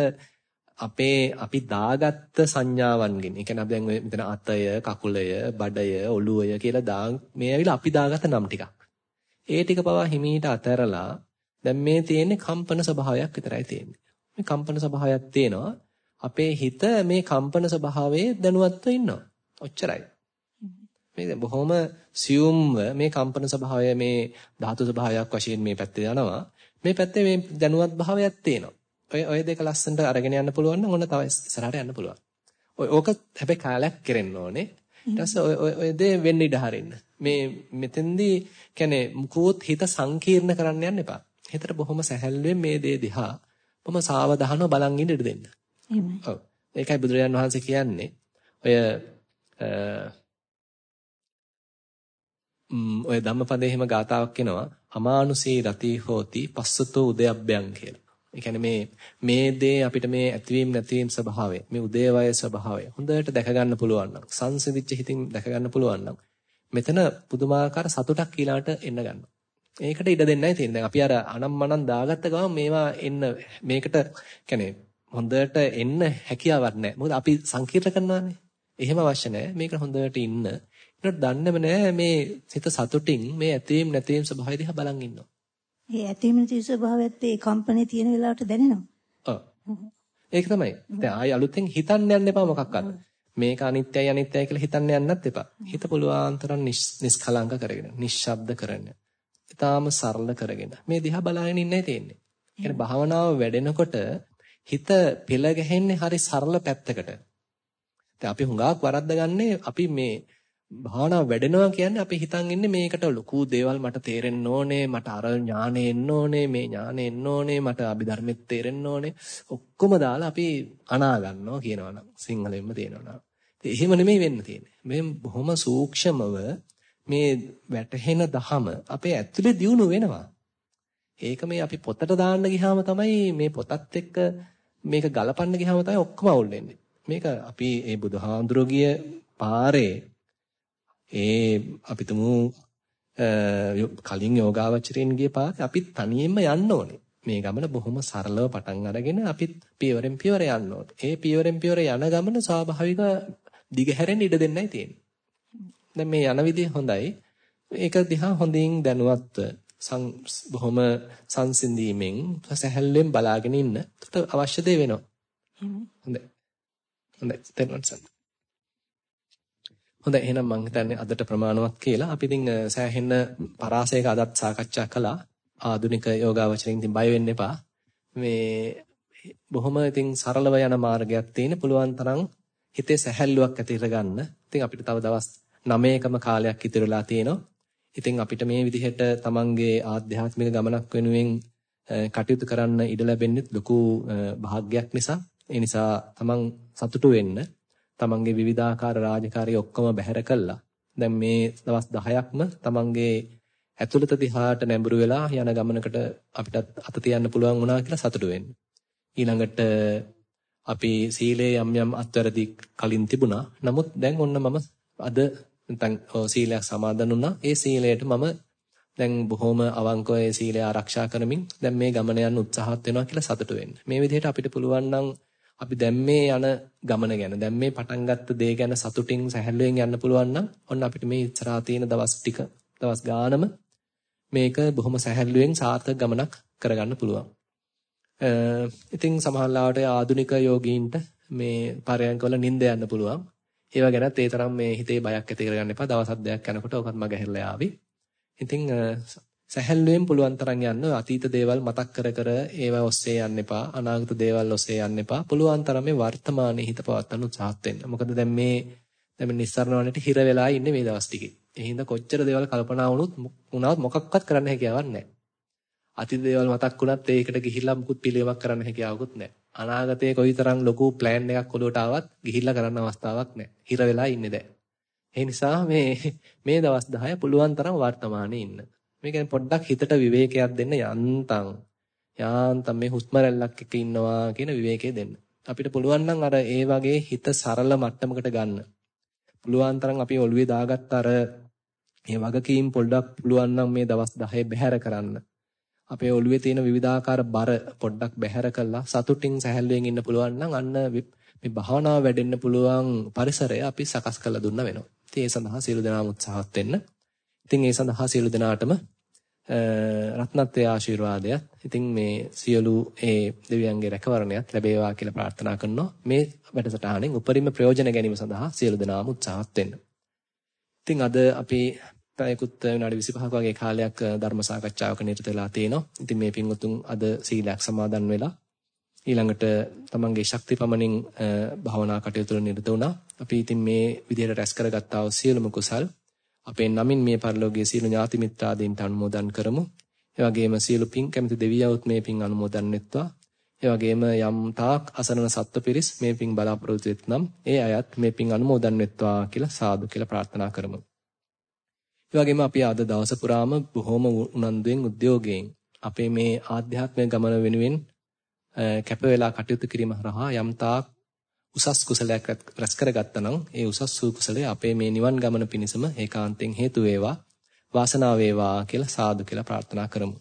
අපේ අපි දාගත්ත සංඥාවන්ගෙන්. ඒ කියන්නේ අපි දැන් ඔය මෙතන අතය, කකුලය, බඩය, ඔළුවය කියලා දා මේ ඇවිල්ලා අපි දාගත්ත නම් ටිකක්. ඒ ටික පවා හිමීට අතහැරලා දැන් මේ තියෙන්නේ කම්පන ස්වභාවයක් විතරයි තියෙන්නේ. මේ කම්පන ස්වභාවයක් තියෙනවා. අපේ හිත මේ කම්පන ස්වභාවයේ දැනුවත්ව ඉන්නවා. ඔච්චරයි. මේ දැන් බොහොම සියුම්ව මේ කම්පන ස්වභාවය මේ ධාතු ස්වභාවයක් වශයෙන් මේ පැත්තේ යනවා. මේ පැත්තේ මේ දැනුවත් භාවයක් තියෙනවා. ඔය ඔය දෙක ලස්සනට අරගෙන යන්න පුළුවන් නම් ඔන්න තව ඉස්සරහට යන්න පුළුවන්. ඔය ඕක හැබැයි කාලයක් කෙරෙන්න ඕනේ. ඊට පස්සේ ඔය ඔය දේ වෙන්න ඉඩ හරින්න. මේ මෙතෙන්දී කියන්නේ මුකුත් හිත සංකීර්ණ කරන්න යන්න එපා. හිතට බොහොම සැහැල්ලුවෙන් මේ දේ දිහා බොහොම සාවධානව බලන් ඉන්න ඉඩ දෙන්න. එහෙමයි. ඔව්. ඒකයි බුදුරජාන් වහන්සේ කියන්නේ ඔය ඔය ධම්මපදයේ එහෙම ගාතාවක් එනවා අමානුෂී රති හෝති පස්සතෝ උදයබ්බයන් කියලා. ඒ කියන්නේ මේ මේ දේ අපිට මේ ඇතිවීම නැතිවීම ස්වභාවය මේ උදේවය ස්වභාවය හොඳට දැක ගන්න පුළුවන් නම් සංසිඳිච්ච හිතින් දැක ගන්න පුළුවන් නම් මෙතන පුදුමාකාර සතුටක් ඊළාට එන්න ගන්නවා. ඒකට ඉඩ දෙන්නයි තියෙන්නේ. දැන් අපි අර අනම්මනම් දාගත්ත ගමන් මේවා එන්න මේකට කියන්නේ හොඳට එන්න හැකියාවක් නැහැ. මොකද අපි සංකීර්ණ කරනවානේ. එහෙම අවශ්‍ය නැහැ. මේක හොඳට ඉන්න. ඒකට දන්නේම නැහැ මේ සිත සතුටින් මේ ඇතීම් නැතීම් ස්වභාවය දිහා බලන් ඉන්නවා. ඒ ඇතීම් නැති ස්වභාවයත් ඒ කම්පණේ තියෙන වෙලාවට දැනෙනවා. ඔව්. ඒක තමයි. දැන් ආයි අලුතෙන් හිතන්න යන්න එපා මොකක්වත්. මේක අනිත්‍යයි අනිත්‍යයි කියලා හිතන්න යන්නත් එපා. හිත පුළුවන් තරම් නිෂ්කලංක කරගෙන, නිශ්ශබ්ද කරගෙන, ඊටාම සරල කරගෙන මේ දිහා බලාගෙන ඉන්නයි තියෙන්නේ. කියන්නේ භාවනාව වැඩෙනකොට හිත පෙළ ගැහෙන්නේ හරි සරල පැත්තකට. දැන් අපි හුඟක් වරද්දගන්නේ අපි මේ භාවනාව වැඩෙනවා කියන්නේ අපි හිතන් ඉන්නේ මේකට ලොකු දේවල් මට තේරෙන්න ඕනේ මට අර ඥානෙ එන්න ඕනේ මේ ඥානෙ එන්න ඕනේ මට අභිධර්මෙත් තේරෙන්න ඕනේ ඔක්කොම දාලා අපි අනා ගන්නවා කියනවනම් සිංහලෙන්ම තේනවනම් ඉතින් එහෙම නෙමෙයි වෙන්න තියෙන්නේ මේ බොහොම සූක්ෂමව මේ වැටහෙන දහම අපේ ඇතුලේ දියුණු වෙනවා ඒක මේ අපි පොතට දාන්න ගියාම තමයි මේ පොතත් එක්ක මේක ගලපන්න ගියාම තමයි ඔක්කොම අවුල් වෙන්නේ මේක අපි මේ බුදුහාඳුරගිය පාරේ ඒ අපි තුමු කලින් යෝගාවචරයෙන් ගිය පාරේ අපි තනියෙන්ම යන්න ඕනේ. මේ ගමන බොහොම සරලව පටන් අරගෙන අපි පියවරෙන් පියවර යන්න ඕනේ. ඒ පියවරෙන් පියවර යන ගමන ස්වාභාවික දිගහැරෙන්න ඉඩ දෙන්නයි තියෙන්නේ. දැන් මේ යන විදිය හොඳයි. ඒක දිහා හොඳින් දැනුවත්ව බොහොම සංසිඳීමෙන් සැහැල්ලුවෙන් බලාගෙන ඉන්න. එතකොට අවශ්‍ය දේ වෙනවා. හොඳයි. හොඳයි. තේරුම් ගන්න. හොඳයි එහෙනම් මම හිතන්නේ අදට ප්‍රමාණවත් කියලා. අපි ඉතින් සෑහෙන්න පරාසයක අදත් සාකච්ඡා කළා. ආධුනික යෝගාවචරින් ඉතින් බය වෙන්න එපා. මේ බොහොම ඉතින් සරලව යන මාර්ගයක් තියෙන පුළුවන් තරම් හිතේ සැහැල්ලුවක් ඇති කරගන්න. ඉතින් අපිට තව දවස් 9කම කාලයක් ඉතිරිලා තියෙනවා. ඉතින් අපිට මේ විදිහට තමන්ගේ ආධ්‍යාත්මික ගමනක් වෙනුවෙන් කටයුතු කරන්න ඉඩ ලැබෙන්නේ ලොකු භාග්යක් නිසා. ඒ නිසා තමන් සතුටු වෙන්න තමන්ගේ විවිධාකාර රාජකාරී ඔක්කොම බැහැර කළා. දැන් මේ දවස් 10ක්ම තමන්ගේ ඇතුළත දිහාට නැඹුරු වෙලා යන ගමනකට අපිට අත තියන්න පුළුවන් වුණා කියලා සතුටු වෙන්න. ඊළඟට අපි සීලේ යම් යම් අත්වැරදි කලින් තිබුණා. නමුත් දැන් ඔන්න මම අද නැත්නම් සීලයක් සමාදන් වුණා. ඒ සීලයට මම දැන් බොහොම අවංකව ඒ සීලය ආරක්ෂා කරමින් දැන් මේ ගමන යන්න උත්සාහත් වෙනවා කියලා සතුටු වෙන්න. මේ විදිහට අපිට පුළුවන් නම් අපි දැන් මේ යන ගමන ගැන දැන් මේ පටන් ගත්ත දේ ගැන සතුටින් සැහැල්ලුවෙන් යන්න පුළුවන් නම් ඔන්න අපිට මේ ඉස්සරහා තියෙන දවස් ටික දවස් ගානම මේක බොහොම සැහැල්ලුවෙන් සාර්ථක ගමනක් කරගන්න පුළුවන්. ඉතින් සමහරවිට ආධුනික යෝගීන්ට මේ පරයන්කවල නිින්ද යන්න පුළුවන්. ඒව ගැනත් ඒ තරම් මේ හිතේ බයක් ඇති කරගන්න එපා. දවස් හත් දෙකක් යනකොට ඔකත් මග හැරලා ආවි. ඉතින් සැහැල්ලුවෙන් පුළුවන් තරම් යන්න අතීත දේවල් මතක් කර කර ඒවා ඔස්සේ යන්න එපා. අනාගත දේවල් ඔස්සේ යන්න එපා. පුළුවන් තරම් මේ වර්තමානයේ හිත පවත්වන්න උත්සාහත් වෙන්න. මොකද දැන් මේ දැන් නිස්සාරණ වලට හිර වෙලා ඉන්නේ මේ දවස් ටිකේ. ඒ හින්දා කොච්චර දේවල් කල්පනා වුණොත් වුණාත් මොකක්වත් කරන්න හැකියාවක් නැහැ. අතීත දේවල් මතක් වුණත් ඒකට ගිහිල්ලා මුකුත් පිළිවෙමක් කරන්න හැකියාවකුත් නැහැ. අනාගතයේ කොයිතරම් ලොකු ප්ලෑන් එකක් ඔලුවට ආවත් ගිහිල්ලා කරන්න අවස්ථාවක් නැහැ හිර වෙලා ඉන්නේ දැන් ඒ නිසා මේ මේ දවස් 10 පුළුවන් තරම් වර්තමානයේ ඉන්න මේ කියන්නේ පොඩ්ඩක් හිතට විවේකයක් දෙන්න යන්තම්. යාන්තම් මේ හුස්ම රැල්ලක් එක්ක ඉන්නවා කියන විවේකය දෙන්න. අපිට පුළුවන් නම් අර ඒ වගේ හිත සරල මට්ටමකට ගන්න. පුළුවන් තරම් අපි ඔළුවේ දාගත්ත අර මේ වගකීම් පොඩ්ඩක් පුළුවන් නම් මේ දවස් 10 බැහැර කරන්න. අපේ ඔළුවේ තියෙන විවිධාකාර බර පොඩ්ඩක් බැහැර කළා සතුටින් සැහැල්ලුවෙන් ඉන්න පුළුවන් නම් අන්න මේ භාවනාව වැඩෙන්න පුළුවන් පරිසරය අපි සකස් කරලා දුන්න වෙනවා. ඉතින් ඒ සඳහා සියලු දෙනාම උත්සාහවත් වෙන්න. ඉතින් ඒ සඳහා සියලු දෙනාටම රත්නත්‍රය ආශිර්වාදයත් ඉතින් මේ සියලු ඒ දෙවියන්ගේ රැකවරණයත් ලැබේවා කියලා ප්‍රාර්ථනා කරනවා මේ වැඩසටහනෙන් උපරිම ප්‍රයෝජන ගැනීම සඳහා සියලු දෙනාම උත්සාහත් වෙන්න. ඉතින් අද අපි පැයකුත් විනාඩි 25ක වගේ කාලයක් ධර්ම සාකච්ඡාවක නිරත වෙලා තිනවා. ඉතින් මේ පින්වතුන් අද සීලයක් සමාදන් වෙලා ඊළඟට තමන්ගේ ශක්ති පමණින් භාවනා කටයුතු වල නිරත වුණා. අපි ඉතින් මේ විදිහට රැස් කරගත්තා වූ සියලුම කුසල් අපේ නමින් මේ පරිලෝකයේ සියලු ඥාති මිත්‍රාදීන්ට අනුමෝදන් කරමු. ඒ වගේම සියලු පින් කැමති දෙවියෝත් මේ පින් අනුමෝදන් වෙත්වා. ඒ වගේම යම් තාක් අසරණ සත්ව පිරිස් මේ පින් බලාපොරොත්තු වෙත්නම් ඒ අයත් මේ පින් අනුමෝදන් වෙත්වා කියලා සාදු කියලා ප්‍රාර්ථනා කරමු. ඒ වගේම අපි අද දවස පුරාම බොහොම උනන්දුවෙන් උද්‍යෝගයෙන් අපේ මේ ආධ්‍යාත්මික ගමන වෙනුවෙන් කැප වෙලා කටයුතු කිරීම හරහා යම් තාක් උසස් කුසලයක් රැස් කරගත්තා නම් ඒ උසස් වූ කුසලය අපේ මේ නිවන් ගමන පිණිසම ඒකාන්තයෙන් හේතු වේවා වාසනාව වේවා කියලා සාදු කියලා ප්‍රාර්ථනා කරමු.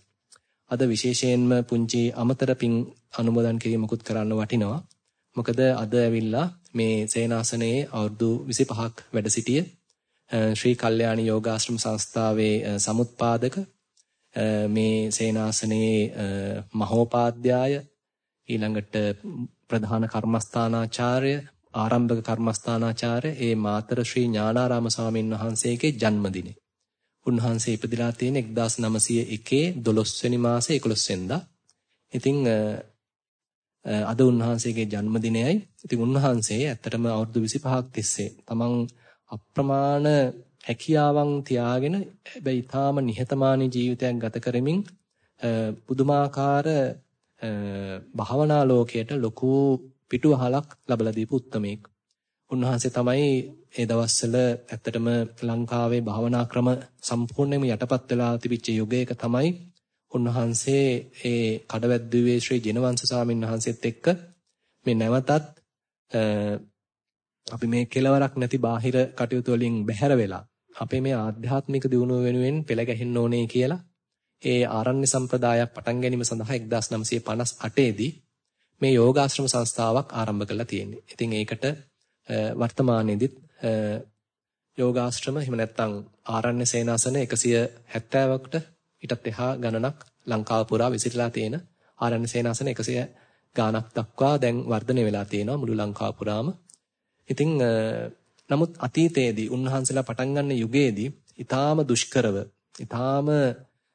අද විශේෂයෙන්ම පුංචි අමතර පින් අනුමෝදන් කිරීමකුත් කරන්න වටිනවා. මොකද අද ඇවිල්ලා මේ සේනාසනයේ අවුරුදු 25ක් වැඩ සිටිය ශ්‍රී කල්යාණි යෝගාශ්‍රම සංස්ථාවේ සමුත්පාදක මේ සේනාසනයේ මහෝපාද්‍යය ඊළඟට ප්‍රධාන කර්මස්ථානාචාර්ය ආරම්භක කර්මස්ථානාචාර්ය ඒ මාතර ශ්‍රී ඥානාරාම ස්වාමීන් වහන්සේගේ ජන්මදිනේ. උන්වහන්සේ ඉපදිලා තියෙන 1901 12 වෙනි මාසේ 11 වෙනිදා. ඉතින් අද උන්වහන්සේගේ ජන්මදිනයයි. ඉතින් උන්වහන්සේ ඇත්තටම අවුරුදු 25ක් තිස්සේ තමන් අප්‍රමාණ හැකියාවන් තියාගෙන හැබැයි ඊටාම නිහතමානී ජීවිතයක් ගත කරමින් පුදුමාකාර භාවනා ලෝකයට ලොකු පිටුවහලක් ලබලා දීපු උත්මයෙක්. උන්වහන්සේ තමයි ඒ දවස්වල ඇත්තටම ලංකාවේ භාවනා ක්‍රම සම්පූර්ණයෙන්ම යටපත් වෙලා තිබිච්ච යුගයක තමයි උන්වහන්සේ ඒ කඩවැද්දුවේ ශ්‍රී ජිනවංශ ස්වාමීන් වහන්සේත් එක්ක මේ නැවතත් අපි මේ කෙලවරක් නැති බාහිර කටයුතු වලින් බැහැර වෙලා අපේ මේ ආධ්‍යාත්මික දියුණුව වෙනුවෙන් පෙළ ගැහෙන්න ඕනේ කියලා ඒ ආරණ්‍ය සම්ප්‍රදායක් පටන් ගැනීම සඳහා 1958 දී මේ යෝගාශ්‍රම සංස්ථාවක් ආරම්භ කරලා තියෙන්නේ. ඉතින් ඒකට වර්තමානයේදීත් යෝගාශ්‍රම එහෙම නැත්නම් ආරණ්‍ය සේනාසන 170කට ඊටත් එහා ගණනක් ලංකාව පුරා විසිරලා තියෙන ආරණ්‍ය සේනාසන 100 ගාණක් දක්වා දැන් වර්ධනය වෙලා තියෙනවා මුළු ලංකාව පුරාම. ඉතින් නමුත් අතීතයේදී උන්වහන්සේලා පටන් ගන්න යුගයේදී ඊටාම දුෂ්කරව ඊටාම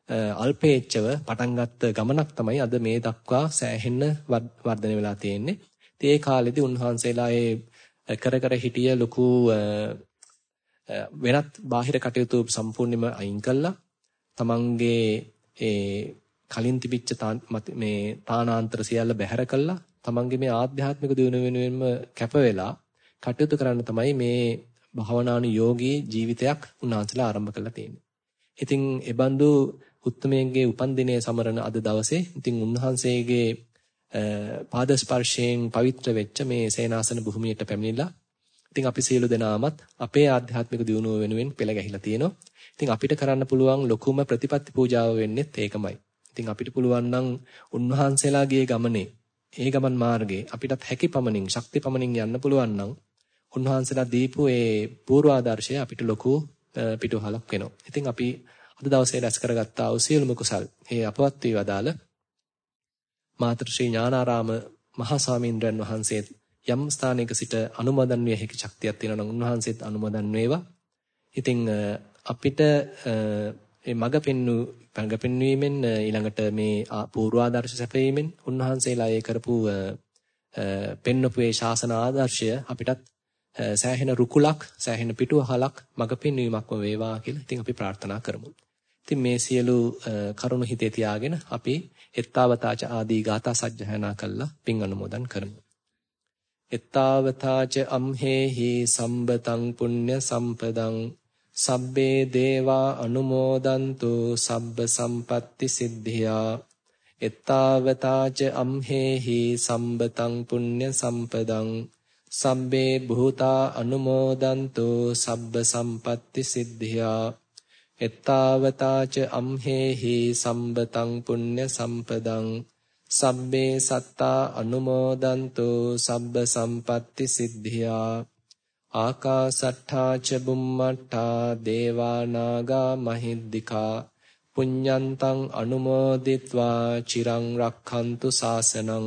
අල්පේච්ඡව පටන් ගත්ත ගමනක් තමයි අද මේ දක්වා සෑහෙන්න වර්ධනය වෙලා තියෙන්නේ. ඉතින් ඒ කාලෙදී උන්වහන්සේලා ඒ කර කර හිටිය ලොකු වෙනත් බාහිර කටයුතු සම්පූර්ණයෙන්ම අයින් කළා. තමන්ගේ ඒ කලින් තිබිච්ච මේ තානාන්තර සියල්ල බැහැර කළා. තමන්ගේ මේ ආධ්‍යාත්මික දියුණුව වෙනුවෙන්ම කැප වෙලා කටයුතු කරන්න තමයි මේ භාවනානුයෝගී ජීවිතයක් උන්වහන්සේලා ආරම්භ කරලා තියෙන්නේ. ඉතින් ඒ බඳු උත්තමයන්ගේ උපන්දිනයේ සමරන අද දවසේ ඉතින් උන්වහන්සේගේ පාද ස්පර්ශයෙන් පවිත්‍ර වෙච්ච මේ සේනාසන භූමියට පැමිණිලා ඉතින් අපි සියලු දෙනාමත් අපේ ආධ්‍යාත්මික දියුණුව වෙනුවෙන් පෙළ ගැහිලා තියෙනවා. ඉතින් අපිට කරන්න පුළුවන් ලොකුම ප්‍රතිපත්ති පූජාව වෙන්නේත් ඒකමයි. ඉතින් අපිට පුළුවන් නම් උන්වහන්සේලාගේ ගමනේ ඒ ගමන් මාර්ගේ අපිටත් හැකි පමණින් ශක්ති පමණින් යන්න පුළුවන් නම් උන්වහන්සේලා දීපු ඒ පූර්වාදර්ශය අපිට ලොකු පිටුහලක් වෙනවා. ඉතින් අපි අද දවසේ රැස් කරගත්තා වූ සියලුම කුසල් මේ අපවත් වී වදාළ මාතෘ ශ්‍රී ඥානාරාම මහා ස්වාමීන්ද්‍රයන් වහන්සේ යම් ස්ථානයක සිට අනුමೋದන් විය හැකි ශක්තියක් තියෙනවා නම් උන්වහන්සේත් අනුමೋದන් වේවා. ඉතින් අපිට මේ මඟ පෙන්වු මඟ පෙන්වීමෙන් ඊළඟට මේ පූර්වාදර්ශ සැපයීමෙන් උන්වහන්සේලා ඒ කරපු පෙන්වපු ඒ ශාසන ආදර්ශය අපිටත් සෑහෙන රුකුලක් සෑහෙන පිටුවහලක් මඟ පෙන්වීමක්ම වේවා කියලා ඉතින් අපි ප්‍රාර්ථනා කරමු. ඉතින් මේ සියලු කරුණු හිතේ තියාගෙන අපි එත්තාවතාච ආදී ගාථා සජ්ජහායනා කළා පින් අනුමෝදන් කරමු. එත්තාවතාච අම්හෙහි සම්බතං පුඤ්ඤ සම්පදං සබ්බේ දේවා අනුමෝදන්තු සබ්බ සම්පatti සිද්ධියා එත්තාවතාච අම්හෙහි සම්බතං පුඤ්ඤ සම්පදං සබ්බේ භූතා අනුමෝදන්තු සබ්බ සම්පatti සිද්ධියා. එත්තාවතාච අම්හෙහි සම්බතං පුඤ්ඤ සම්පදං. සබ්බේ සත්තා අනුමෝදන්තු සබ්බ සම්පatti සිද්ධියා. ආකාසට්ඨා ච බුම්මට්ඨා දේවා නාග මහිද්దికා. පුඤ්ඤන්තං අනුමෝදිත්වා චිරං රක්ඛන්තු සාසනං